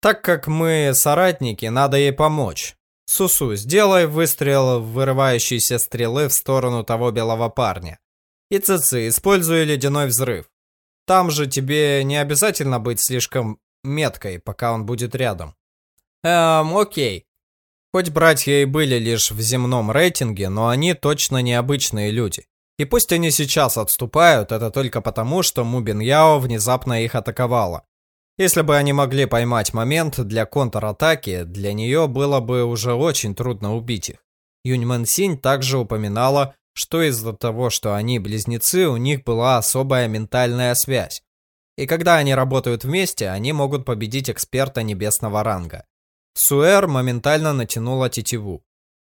«Так как мы соратники, надо ей помочь. Сусу, сделай выстрел вырывающейся стрелы в сторону того белого парня. И Цици, используй ледяной взрыв. Там же тебе не обязательно быть слишком меткой, пока он будет рядом». «Эм, окей. Хоть братья и были лишь в земном рейтинге, но они точно необычные люди. И пусть они сейчас отступают, это только потому, что Мубин Яо внезапно их атаковала. Если бы они могли поймать момент для контратаки, для нее было бы уже очень трудно убить их. Юньмэн Синь также упоминала, что из-за того, что они близнецы, у них была особая ментальная связь. И когда они работают вместе, они могут победить эксперта небесного ранга. Суэр моментально натянула тетиву.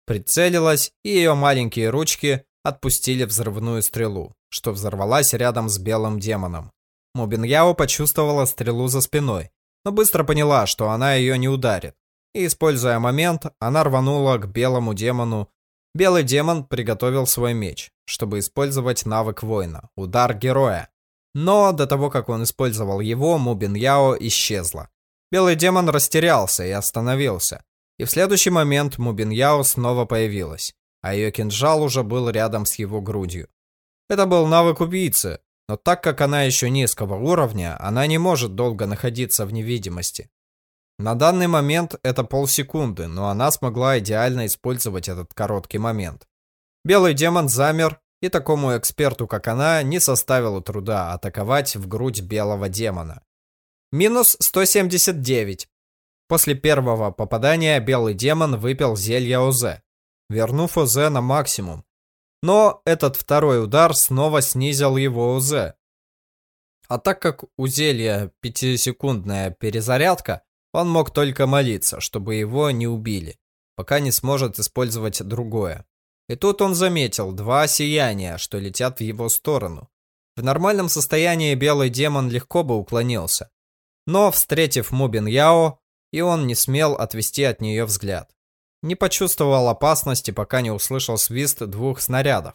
Прицелилась, и ее маленькие ручки отпустили взрывную стрелу, что взорвалась рядом с белым демоном. Мубин Яо почувствовала стрелу за спиной, но быстро поняла, что она ее не ударит. И, используя момент, она рванула к белому демону. Белый демон приготовил свой меч, чтобы использовать навык воина – удар героя. Но до того, как он использовал его, Мубин Яо исчезла. Белый демон растерялся и остановился. И в следующий момент Мубин Яо снова появилась, а ее кинжал уже был рядом с его грудью. Это был навык убийцы, но так как она еще низкого уровня, она не может долго находиться в невидимости. На данный момент это полсекунды, но она смогла идеально использовать этот короткий момент. Белый демон замер И такому эксперту, как она, не составило труда атаковать в грудь белого демона. Минус 179. После первого попадания белый демон выпил зелье ОЗ, вернув ОЗ на максимум. Но этот второй удар снова снизил его ОЗ. А так как у зелья 5-секундная перезарядка, он мог только молиться, чтобы его не убили, пока не сможет использовать другое. И тут он заметил два сияния, что летят в его сторону. В нормальном состоянии белый демон легко бы уклонился. Но, встретив Мубин Яо, и он не смел отвести от нее взгляд. Не почувствовал опасности, пока не услышал свист двух снарядов.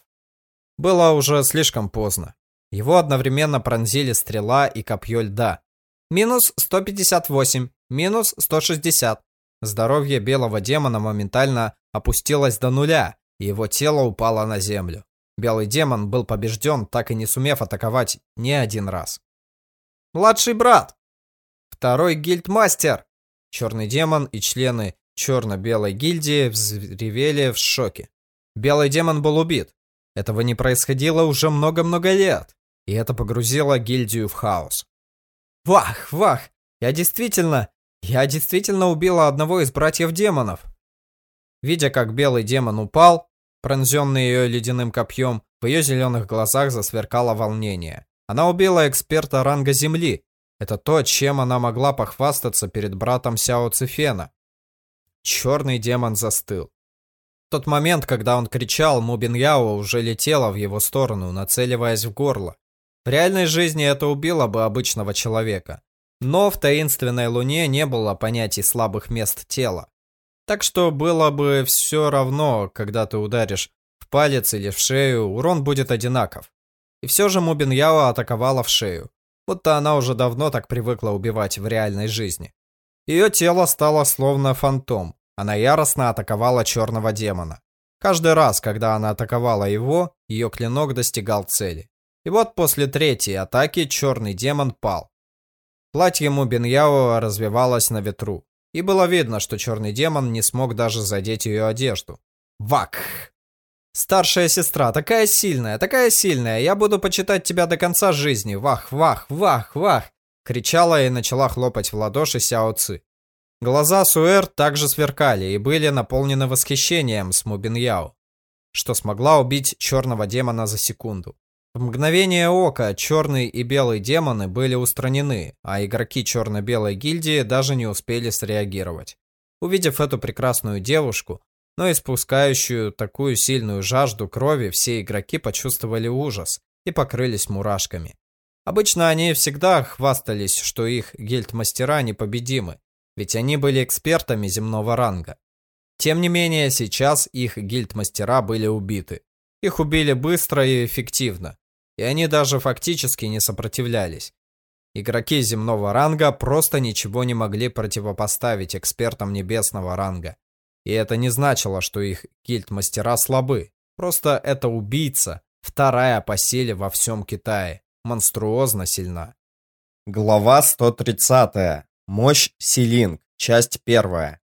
Было уже слишком поздно. Его одновременно пронзили стрела и копье льда. Минус 158, минус 160. Здоровье белого демона моментально опустилось до нуля, и его тело упало на землю. Белый демон был побежден, так и не сумев атаковать ни один раз. «Младший брат!» «Второй гильдмастер!» Черный демон и члены черно-белой гильдии взревели в шоке. Белый демон был убит. Этого не происходило уже много-много лет, и это погрузило гильдию в хаос. Вах, вах, я действительно, я действительно убила одного из братьев-демонов. Видя, как белый демон упал, пронзенный ее ледяным копьем, в ее зеленых глазах засверкало волнение. Она убила эксперта ранга земли, это то, чем она могла похвастаться перед братом Сяо Цифена. Черный демон застыл. В тот момент, когда он кричал, Мубин Яо уже летела в его сторону, нацеливаясь в горло. В реальной жизни это убило бы обычного человека. Но в таинственной луне не было понятий слабых мест тела. Так что было бы все равно, когда ты ударишь в палец или в шею, урон будет одинаков. И все же Мубин Яо атаковала в шею будто она уже давно так привыкла убивать в реальной жизни. Ее тело стало словно фантом. Она яростно атаковала черного демона. Каждый раз, когда она атаковала его, ее клинок достигал цели. И вот после третьей атаки черный демон пал. Платье Мубиньяо развивалось на ветру. И было видно, что черный демон не смог даже задеть ее одежду. Вак! Старшая сестра, такая сильная, такая сильная, я буду почитать тебя до конца жизни. Вах, вах, вах, вах. Кричала и начала хлопать в ладоши Сяо Ци. Глаза Суэр также сверкали и были наполнены восхищением с Мубин Яо, что смогла убить черного демона за секунду. В мгновение ока черный и белый демоны были устранены, а игроки черно-белой гильдии даже не успели среагировать. Увидев эту прекрасную девушку, но испускающую такую сильную жажду крови все игроки почувствовали ужас и покрылись мурашками. Обычно они всегда хвастались, что их гильдмастера непобедимы, ведь они были экспертами земного ранга. Тем не менее, сейчас их гильдмастера были убиты. Их убили быстро и эффективно, и они даже фактически не сопротивлялись. Игроки земного ранга просто ничего не могли противопоставить экспертам небесного ранга. И это не значило, что их гильдмастера слабы. Просто это убийца, вторая по силе во всем Китае. Монструозно сильна. Глава 130. Мощь Силинг. Часть первая.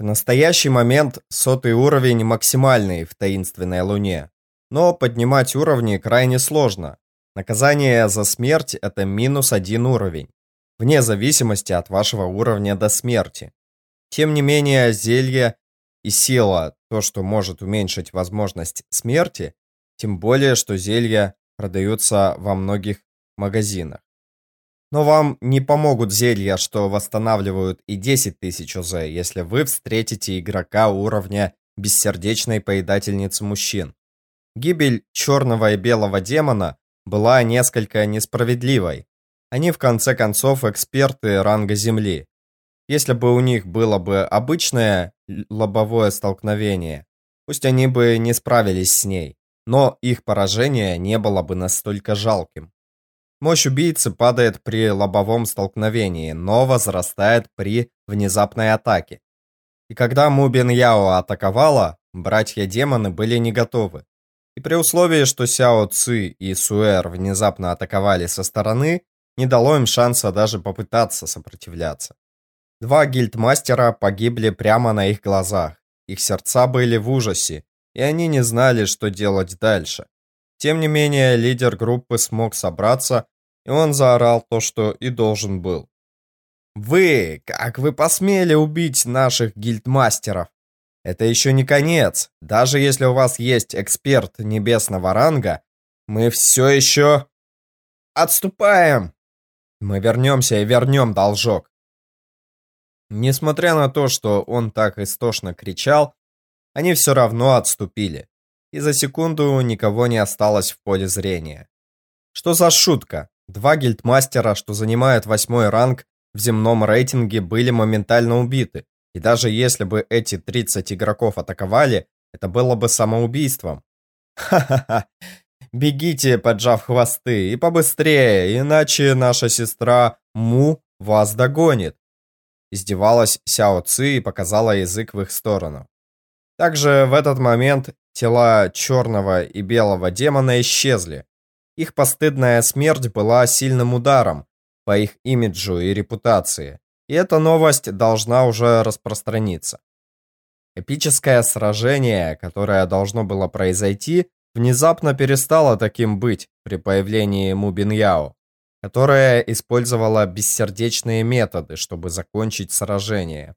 В настоящий момент сотый уровень максимальный в таинственной луне. Но поднимать уровни крайне сложно. Наказание за смерть это минус один уровень. Вне зависимости от вашего уровня до смерти. Тем не менее, зелье и сила то, что может уменьшить возможность смерти, тем более, что зелья продаются во многих магазинах. Но вам не помогут зелья, что восстанавливают и 10 тысяч ОЗ, если вы встретите игрока уровня бессердечной поедательницы мужчин. Гибель черного и белого демона была несколько несправедливой. Они в конце концов эксперты ранга Земли, если бы у них было бы обычное лобовое столкновение, пусть они бы не справились с ней, но их поражение не было бы настолько жалким. Мощь убийцы падает при лобовом столкновении, но возрастает при внезапной атаке. И когда Мубин Яо атаковала, братья-демоны были не готовы. И при условии, что Сяо Ци и Суэр внезапно атаковали со стороны, не дало им шанса даже попытаться сопротивляться. Два гильдмастера погибли прямо на их глазах. Их сердца были в ужасе, и они не знали, что делать дальше. Тем не менее, лидер группы смог собраться, и он заорал то, что и должен был. «Вы, как вы посмели убить наших гильдмастеров? Это еще не конец. Даже если у вас есть эксперт небесного ранга, мы все еще... Отступаем! Мы вернемся и вернем должок. Несмотря на то, что он так истошно кричал, они все равно отступили, и за секунду никого не осталось в поле зрения. Что за шутка? Два гильдмастера, что занимают восьмой ранг в земном рейтинге, были моментально убиты, и даже если бы эти 30 игроков атаковали, это было бы самоубийством. Ха-ха-ха, бегите, поджав хвосты, и побыстрее, иначе наша сестра Му вас догонит. Издевалась Сяо Ци и показала язык в их сторону. Также в этот момент тела черного и белого демона исчезли. Их постыдная смерть была сильным ударом по их имиджу и репутации, и эта новость должна уже распространиться. Эпическое сражение, которое должно было произойти, внезапно перестало таким быть при появлении Мубин Яо которая использовала бессердечные методы, чтобы закончить сражение.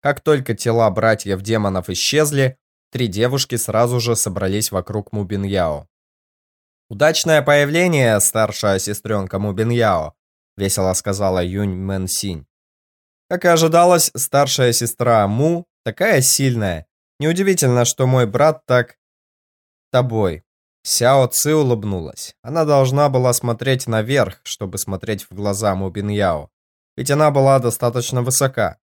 Как только тела братьев-демонов исчезли, три девушки сразу же собрались вокруг Мубин Яо. «Удачное появление, старшая сестренка Мубин Яо», весело сказала Юнь Мэн Синь. Как и ожидалось, старшая сестра Му такая сильная. Неудивительно, что мой брат так... тобой. Сяо Ци улыбнулась. Она должна была смотреть наверх, чтобы смотреть в глаза Му Бин Яо. Ведь она была достаточно высока.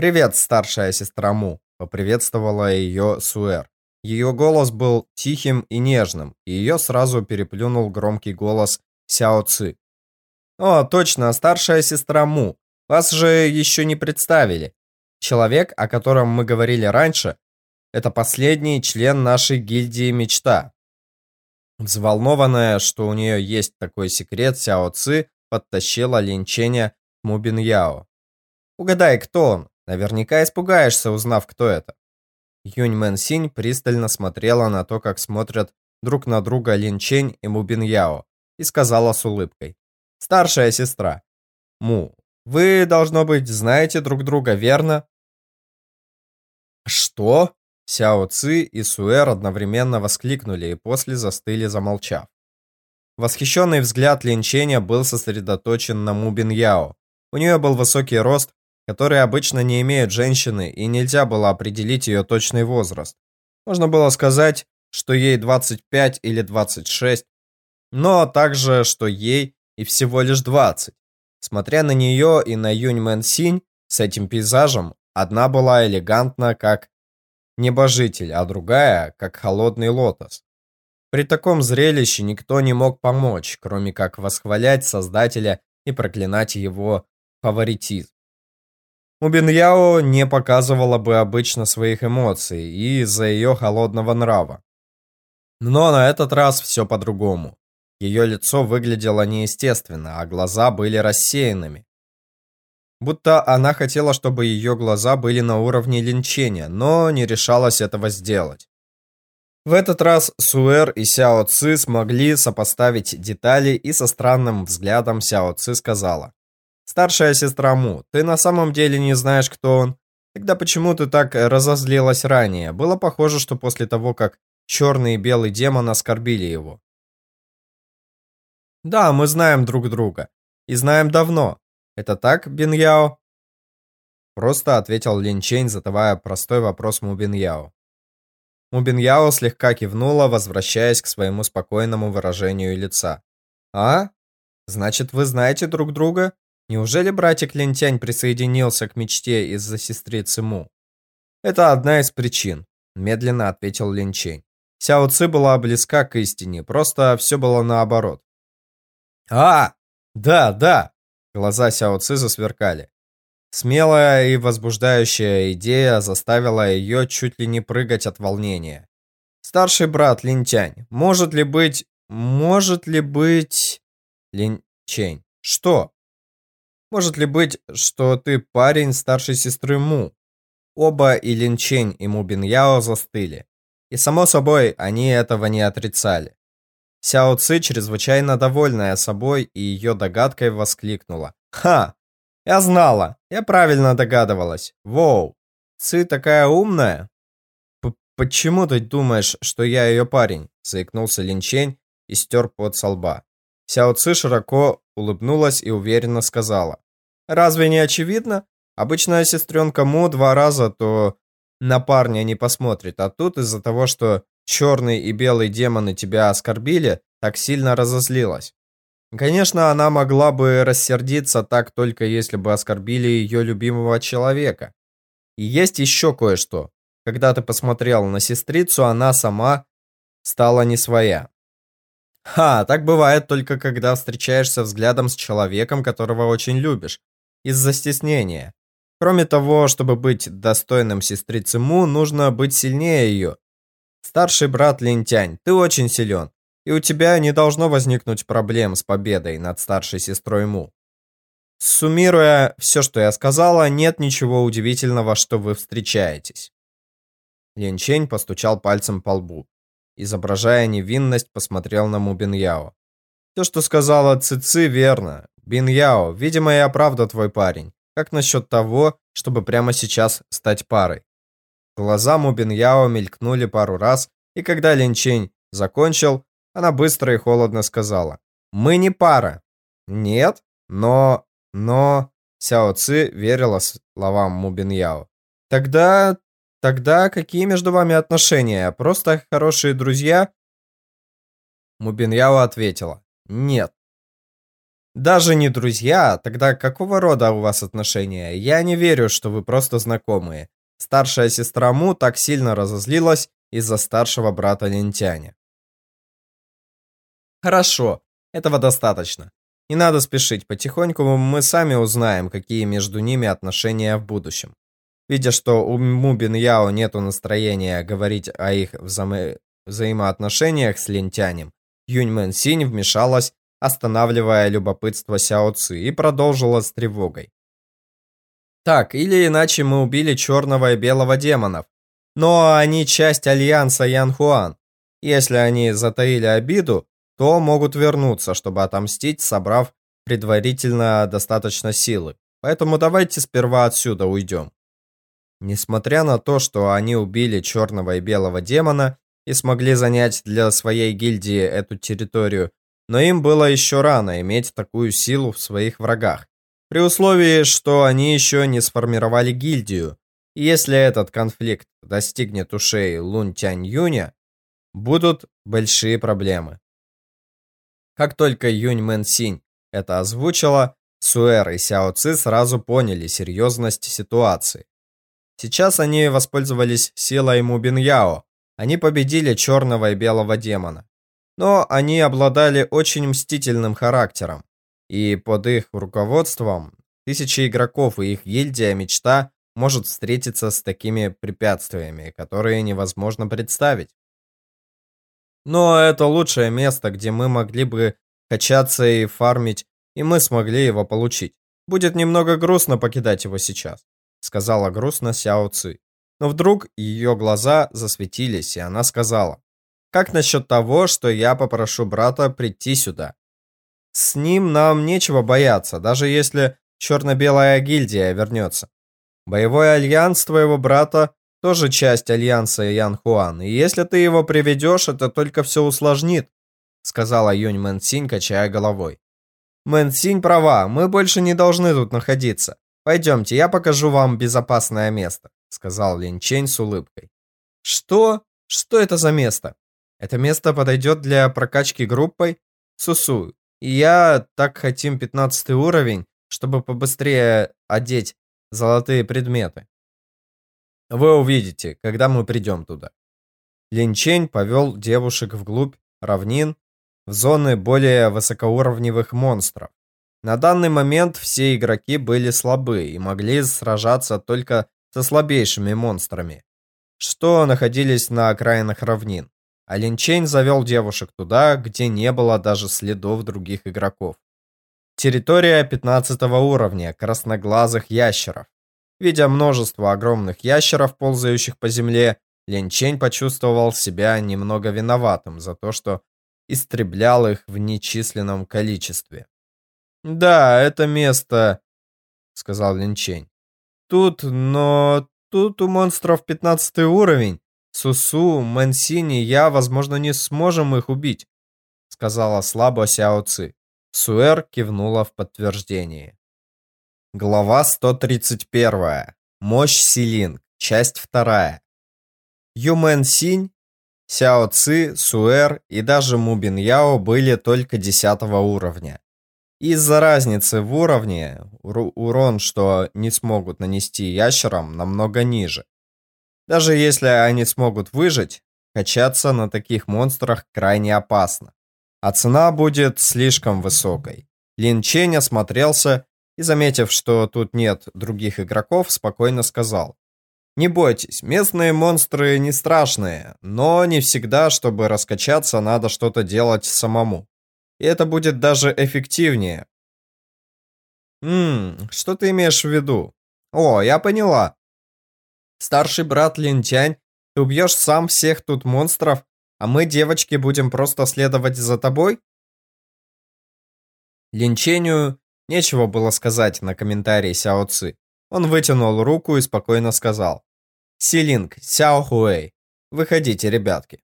«Привет, старшая сестра Му», — поприветствовала ее Суэр. Ее голос был тихим и нежным, и ее сразу переплюнул громкий голос Сяо Ци. «О, точно, старшая сестра Му. Вас же еще не представили. Человек, о котором мы говорили раньше, это последний член нашей гильдии Мечта. Взволнованная, что у нее есть такой секрет, Сяо Ци подтащила линченя Мубин Яо. «Угадай, кто он? Наверняка испугаешься, узнав, кто это». Юнь Мэн Синь пристально смотрела на то, как смотрят друг на друга Лин Чень и Мубин Яо, и сказала с улыбкой. «Старшая сестра. Му, вы, должно быть, знаете друг друга, верно?» «Что?» Сяо Ци и Суэр одновременно воскликнули и после застыли, замолчав. Восхищенный взгляд Линченя был сосредоточен на Мубин Яо. У нее был высокий рост, который обычно не имеют женщины, и нельзя было определить ее точный возраст. Можно было сказать, что ей 25 или 26, но также, что ей и всего лишь 20. Смотря на нее и на Юнь Мэн Синь с этим пейзажем, одна была элегантна, как небожитель, а другая, как холодный лотос. При таком зрелище никто не мог помочь, кроме как восхвалять Создателя и проклинать его фаворитизм. Убиньяо не показывала бы обычно своих эмоций из-за ее холодного нрава. Но на этот раз все по-другому. Ее лицо выглядело неестественно, а глаза были рассеянными. Будто она хотела, чтобы ее глаза были на уровне линчения, но не решалась этого сделать. В этот раз Суэр и Сяо Ци смогли сопоставить детали и со странным взглядом Сяо Ци сказала. «Старшая сестра Му, ты на самом деле не знаешь, кто он? Тогда почему ты так разозлилась ранее? Было похоже, что после того, как черный и белый демон оскорбили его». «Да, мы знаем друг друга. И знаем давно. Это так, Бин Яо?» Просто ответил Лин Чэнь, задавая простой вопрос Му Бин Яо. Му Бин Яо слегка кивнула, возвращаясь к своему спокойному выражению лица. «А? Значит, вы знаете друг друга? Неужели братик Линтянь присоединился к мечте из-за сестрицы Му?» «Это одна из причин», — медленно ответил Лин Чэнь. Сяо Ци была близка к истине, просто все было наоборот. «А, да, да, Глаза Сяо Ци засверкали. Смелая и возбуждающая идея заставила ее чуть ли не прыгать от волнения. Старший брат Линтянь, может ли быть... Может ли быть... Линчень, что? Может ли быть, что ты парень старшей сестры Му? Оба и Линчень, и Му Бин Яо застыли. И само собой, они этого не отрицали. Сяо Ци, чрезвычайно довольная собой и ее догадкой, воскликнула. «Ха! Я знала! Я правильно догадывалась! Воу! Ци такая умная!» П «Почему ты думаешь, что я ее парень?» заикнулся Линчень и стер пот со лба. Сяо Ци широко улыбнулась и уверенно сказала. «Разве не очевидно? Обычная сестренка Му два раза то на парня не посмотрит, а тут из-за того, что черный и белый демоны тебя оскорбили, так сильно разозлилась. Конечно, она могла бы рассердиться так только если бы оскорбили ее любимого человека. И есть еще кое-что. Когда ты посмотрел на сестрицу, она сама стала не своя. Ха, так бывает только когда встречаешься взглядом с человеком, которого очень любишь, из-за стеснения. Кроме того, чтобы быть достойным сестрицы Му, нужно быть сильнее ее, Старший брат Лентянь, ты очень силен, и у тебя не должно возникнуть проблем с победой над старшей сестрой Му. Суммируя все, что я сказала, нет ничего удивительного, что вы встречаетесь. Линчень постучал пальцем по лбу. Изображая невинность, посмотрел на Му Бин Яо. Все, что сказала Цици, верно. Бин Яо, видимо, я правда твой парень. Как насчет того, чтобы прямо сейчас стать парой? Глаза Мубиньяо мелькнули пару раз, и когда Линчень закончил, она быстро и холодно сказала. «Мы не пара». «Нет, но... но...» Сяо Ци верила словам Мубиньяо. «Тогда... тогда какие между вами отношения? Просто хорошие друзья?» Мубиньяо ответила. «Нет». «Даже не друзья? Тогда какого рода у вас отношения? Я не верю, что вы просто знакомые. Старшая сестра Му так сильно разозлилась из-за старшего брата Лентяня. Хорошо, этого достаточно. Не надо спешить, потихоньку мы сами узнаем, какие между ними отношения в будущем. Видя, что у Мубин Яо нету настроения говорить о их взаимо... взаимоотношениях с Лентянем, Юнь Мэн Синь вмешалась, останавливая любопытство Сяо Ци и продолжила с тревогой. Так, или иначе мы убили черного и белого демонов. Но они часть альянса Ян Хуан. Если они затаили обиду, то могут вернуться, чтобы отомстить, собрав предварительно достаточно силы. Поэтому давайте сперва отсюда уйдем. Несмотря на то, что они убили черного и белого демона и смогли занять для своей гильдии эту территорию, но им было еще рано иметь такую силу в своих врагах. При условии, что они еще не сформировали гильдию. И если этот конфликт достигнет ушей Лун Тянь Юня, будут большие проблемы. Как только Юнь Мэн Синь это озвучила, Суэр и Сяо Ци сразу поняли серьезность ситуации. Сейчас они воспользовались силой Мубин Яо. Они победили черного и белого демона. Но они обладали очень мстительным характером и под их руководством тысячи игроков и их гильдия мечта может встретиться с такими препятствиями, которые невозможно представить. Но это лучшее место, где мы могли бы качаться и фармить, и мы смогли его получить. Будет немного грустно покидать его сейчас, сказала грустно Сяо Ци. Но вдруг ее глаза засветились, и она сказала, «Как насчет того, что я попрошу брата прийти сюда? С ним нам нечего бояться, даже если черно-белая гильдия вернется. Боевой альянс твоего брата тоже часть альянса Ян Хуан, и если ты его приведешь, это только все усложнит, сказала Юнь Мэн Синь, качая головой. Мэн Синь права, мы больше не должны тут находиться. Пойдемте, я покажу вам безопасное место, сказал Лин Чень с улыбкой. Что? Что это за место? Это место подойдет для прокачки группой? Сусу, и я так хотим 15 уровень, чтобы побыстрее одеть золотые предметы. Вы увидите, когда мы придем туда. Линчень повел девушек вглубь равнин, в зоны более высокоуровневых монстров. На данный момент все игроки были слабы и могли сражаться только со слабейшими монстрами, что находились на окраинах равнин а Линчейн завел девушек туда, где не было даже следов других игроков. Территория 15 уровня красноглазых ящеров. Видя множество огромных ящеров, ползающих по земле, Линчень почувствовал себя немного виноватым за то, что истреблял их в нечисленном количестве. «Да, это место», — сказал Линчень. «Тут, но тут у монстров 15 уровень. Сусу, Мансини, я, возможно, не сможем их убить», — сказала слабо Сяо Ци. Суэр кивнула в подтверждение. Глава 131. Мощь Силинг. Часть 2. Юмен Синь, Сяо Ци, Суэр и даже Мубин Яо были только 10 уровня. Из-за разницы в уровне, урон, что не смогут нанести ящерам, намного ниже. Даже если они смогут выжить, качаться на таких монстрах крайне опасно. А цена будет слишком высокой. Лин Чень осмотрелся и, заметив, что тут нет других игроков, спокойно сказал. Не бойтесь, местные монстры не страшные, но не всегда, чтобы раскачаться, надо что-то делать самому. И это будет даже эффективнее. Ммм, что ты имеешь в виду? О, я поняла. Старший брат Линтянь, ты убьешь сам всех тут монстров, а мы, девочки, будем просто следовать за тобой? Линчению нечего было сказать на комментарии Сяо Ци. Он вытянул руку и спокойно сказал. Силинг, Сяо Хуэй, выходите, ребятки.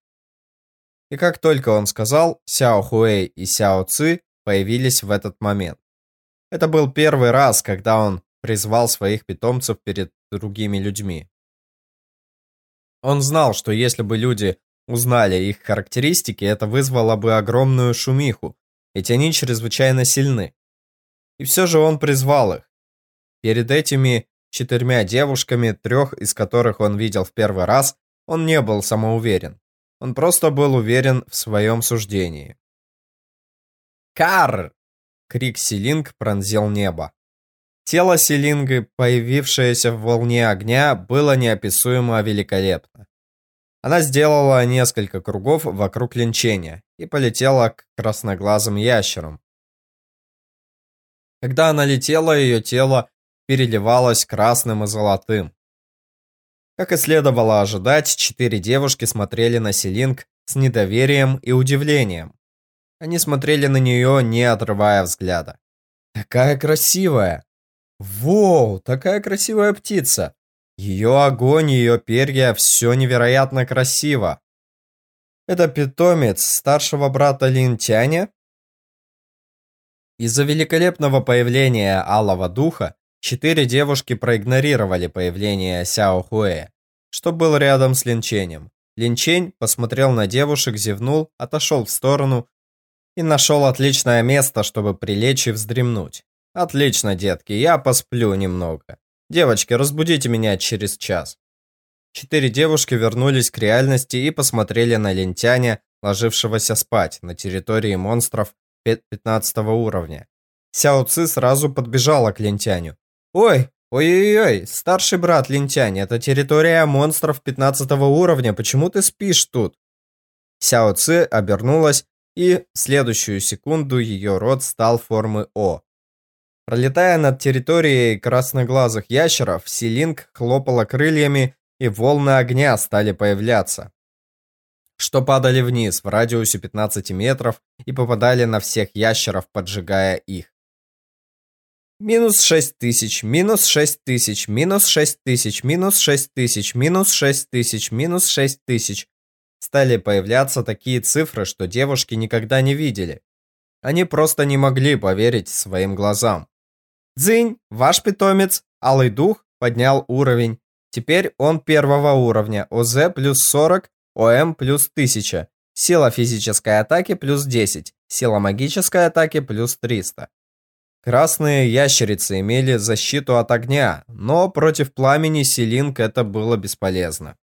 И как только он сказал, Сяо Хуэй и Сяо Ци появились в этот момент. Это был первый раз, когда он призвал своих питомцев перед другими людьми. Он знал, что если бы люди узнали их характеристики, это вызвало бы огромную шумиху, ведь они чрезвычайно сильны. И все же он призвал их. Перед этими четырьмя девушками, трех из которых он видел в первый раз, он не был самоуверен. Он просто был уверен в своем суждении. «Кар!» — крик Силинг пронзил небо. Тело Силинга, появившееся в волне огня, было неописуемо великолепно. Она сделала несколько кругов вокруг линчения и полетела к красноглазым ящерам. Когда она летела, ее тело переливалось красным и золотым. Как и следовало ожидать, четыре девушки смотрели на Селинг с недоверием и удивлением. Они смотрели на нее, не отрывая взгляда. «Такая красивая! Воу, такая красивая птица! Ее огонь, ее перья, все невероятно красиво!» «Это питомец старшего брата Линтяня?» Из-за великолепного появления Алого Духа Четыре девушки проигнорировали появление Сяо Хуэ, что был рядом с Линченем. Линчень посмотрел на девушек, зевнул, отошел в сторону и нашел отличное место, чтобы прилечь и вздремнуть. «Отлично, детки, я посплю немного. Девочки, разбудите меня через час». Четыре девушки вернулись к реальности и посмотрели на лентяня, ложившегося спать на территории монстров 15 уровня. Сяо Ци сразу подбежала к лентяню. Ой, ой-ой-ой, старший брат Линтянь, это территория монстров 15 уровня, почему ты спишь тут? Сяо Ци обернулась, и в следующую секунду ее рот стал формы О. Пролетая над территорией красноглазых ящеров, Силинг хлопала крыльями, и волны огня стали появляться, что падали вниз в радиусе 15 метров и попадали на всех ящеров, поджигая их. Минус шесть тысяч, минус шесть тысяч, минус шесть тысяч, минус шесть тысяч, минус шесть тысяч, минус шесть тысяч. Стали появляться такие цифры, что девушки никогда не видели. Они просто не могли поверить своим глазам. Дзынь, ваш питомец, Алый Дух, поднял уровень. Теперь он первого уровня, ОЗ плюс 40, ОМ плюс 1000, сила физической атаки плюс 10, сила магической атаки плюс 300. Красные ящерицы имели защиту от огня, но против пламени Селинг это было бесполезно.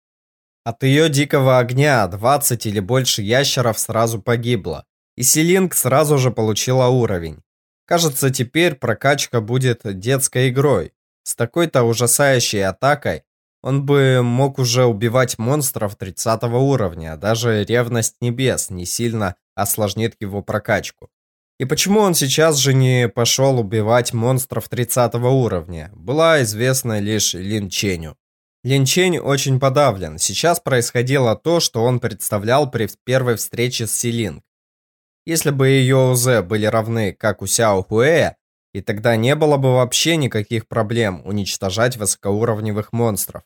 От ее дикого огня 20 или больше ящеров сразу погибло, и Селинг сразу же получила уровень. Кажется, теперь прокачка будет детской игрой. С такой-то ужасающей атакой он бы мог уже убивать монстров 30 уровня, даже ревность небес не сильно осложнит его прокачку. И почему он сейчас же не пошел убивать монстров 30 уровня, была известна лишь Лин Ченю. Лин Чень очень подавлен. Сейчас происходило то, что он представлял при первой встрече с Силинг. Если бы ее УЗ были равны, как у Сяо Хуэя, и тогда не было бы вообще никаких проблем уничтожать высокоуровневых монстров.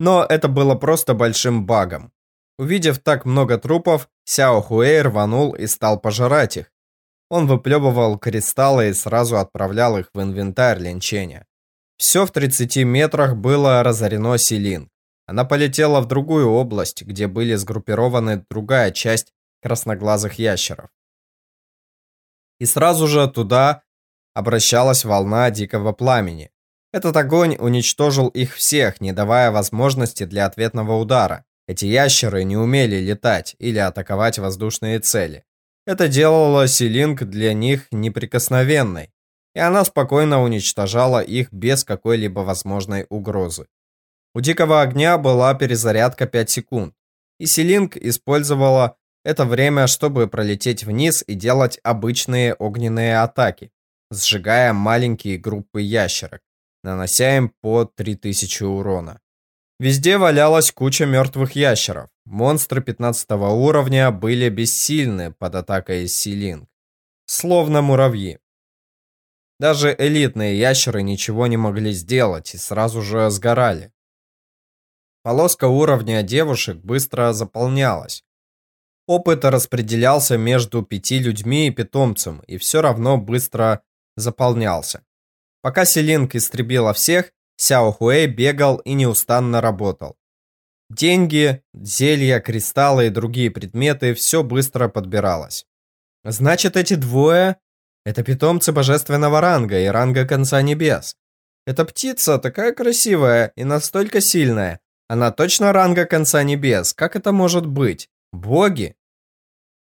Но это было просто большим багом. Увидев так много трупов, Сяо Хуэй рванул и стал пожирать их. Он выплевывал кристаллы и сразу отправлял их в инвентарь линчения. Все в 30 метрах было разорено Силин. Она полетела в другую область, где были сгруппированы другая часть красноглазых ящеров. И сразу же туда обращалась волна дикого пламени. Этот огонь уничтожил их всех, не давая возможности для ответного удара. Эти ящеры не умели летать или атаковать воздушные цели. Это делало Силинг для них неприкосновенной, и она спокойно уничтожала их без какой-либо возможной угрозы. У Дикого Огня была перезарядка 5 секунд, и Силинг использовала это время, чтобы пролететь вниз и делать обычные огненные атаки, сжигая маленькие группы ящерок, нанося им по 3000 урона. Везде валялась куча мертвых ящеров. Монстры 15 уровня были бессильны под атакой Силинг. Словно муравьи. Даже элитные ящеры ничего не могли сделать и сразу же сгорали. Полоска уровня девушек быстро заполнялась. Опыт распределялся между пяти людьми и питомцем, и все равно быстро заполнялся. Пока Селинг истребила всех, Сяо Хуэй бегал и неустанно работал. Деньги, зелья, кристаллы и другие предметы все быстро подбиралось. Значит, эти двое – это питомцы божественного ранга и ранга конца небес. Эта птица такая красивая и настолько сильная. Она точно ранга конца небес. Как это может быть? Боги?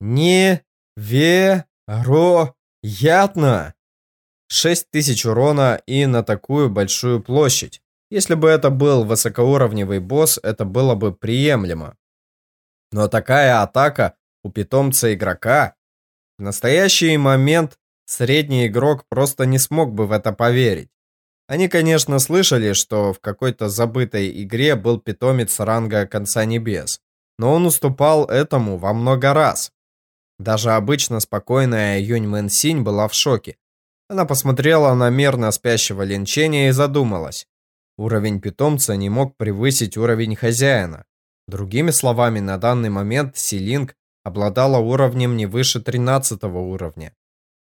Не-ве-ро-ятно. 6000 урона и на такую большую площадь. Если бы это был высокоуровневый босс, это было бы приемлемо. Но такая атака у питомца игрока... В настоящий момент средний игрок просто не смог бы в это поверить. Они, конечно, слышали, что в какой-то забытой игре был питомец ранга Конца Небес, но он уступал этому во много раз. Даже обычно спокойная Юнь Мэн Синь была в шоке. Она посмотрела на мерно спящего линчения и задумалась. Уровень питомца не мог превысить уровень хозяина. Другими словами, на данный момент Силинг обладала уровнем не выше 13 уровня.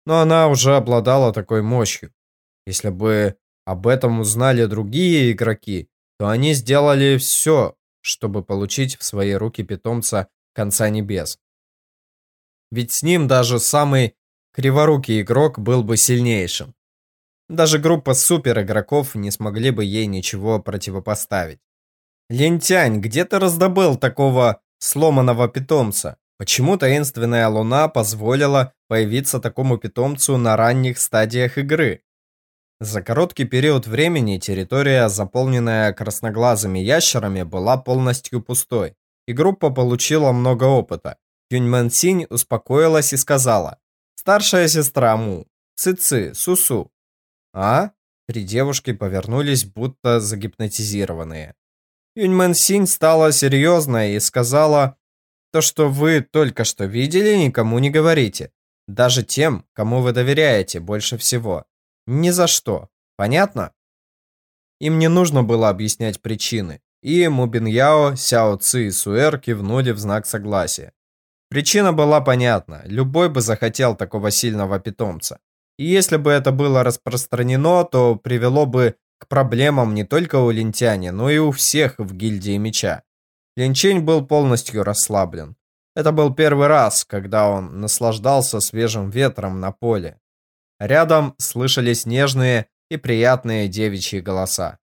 Но она уже обладала такой мощью. Если бы об этом узнали другие игроки, то они сделали все, чтобы получить в свои руки питомца Конца Небес. Ведь с ним даже самый криворукий игрок был бы сильнейшим. Даже группа супер игроков не смогли бы ей ничего противопоставить. Лентянь, где ты раздобыл такого сломанного питомца? Почему таинственная луна позволила появиться такому питомцу на ранних стадиях игры? За короткий период времени территория, заполненная красноглазыми ящерами, была полностью пустой, и группа получила много опыта. Юньмэн Синь успокоилась и сказала, Старшая сестра Му. Цици, Сусу. А? Три девушки повернулись, будто загипнотизированные. Юньмэн Синь стала серьезной и сказала, то, что вы только что видели, никому не говорите. Даже тем, кому вы доверяете больше всего. Ни за что. Понятно? Им не нужно было объяснять причины. И Мубин Яо, Сяо Ци и Суэр кивнули в знак согласия. Причина была понятна. Любой бы захотел такого сильного питомца. И если бы это было распространено, то привело бы к проблемам не только у Лентяни, но и у всех в гильдии меча. Линчень был полностью расслаблен. Это был первый раз, когда он наслаждался свежим ветром на поле. Рядом слышались нежные и приятные девичьи голоса.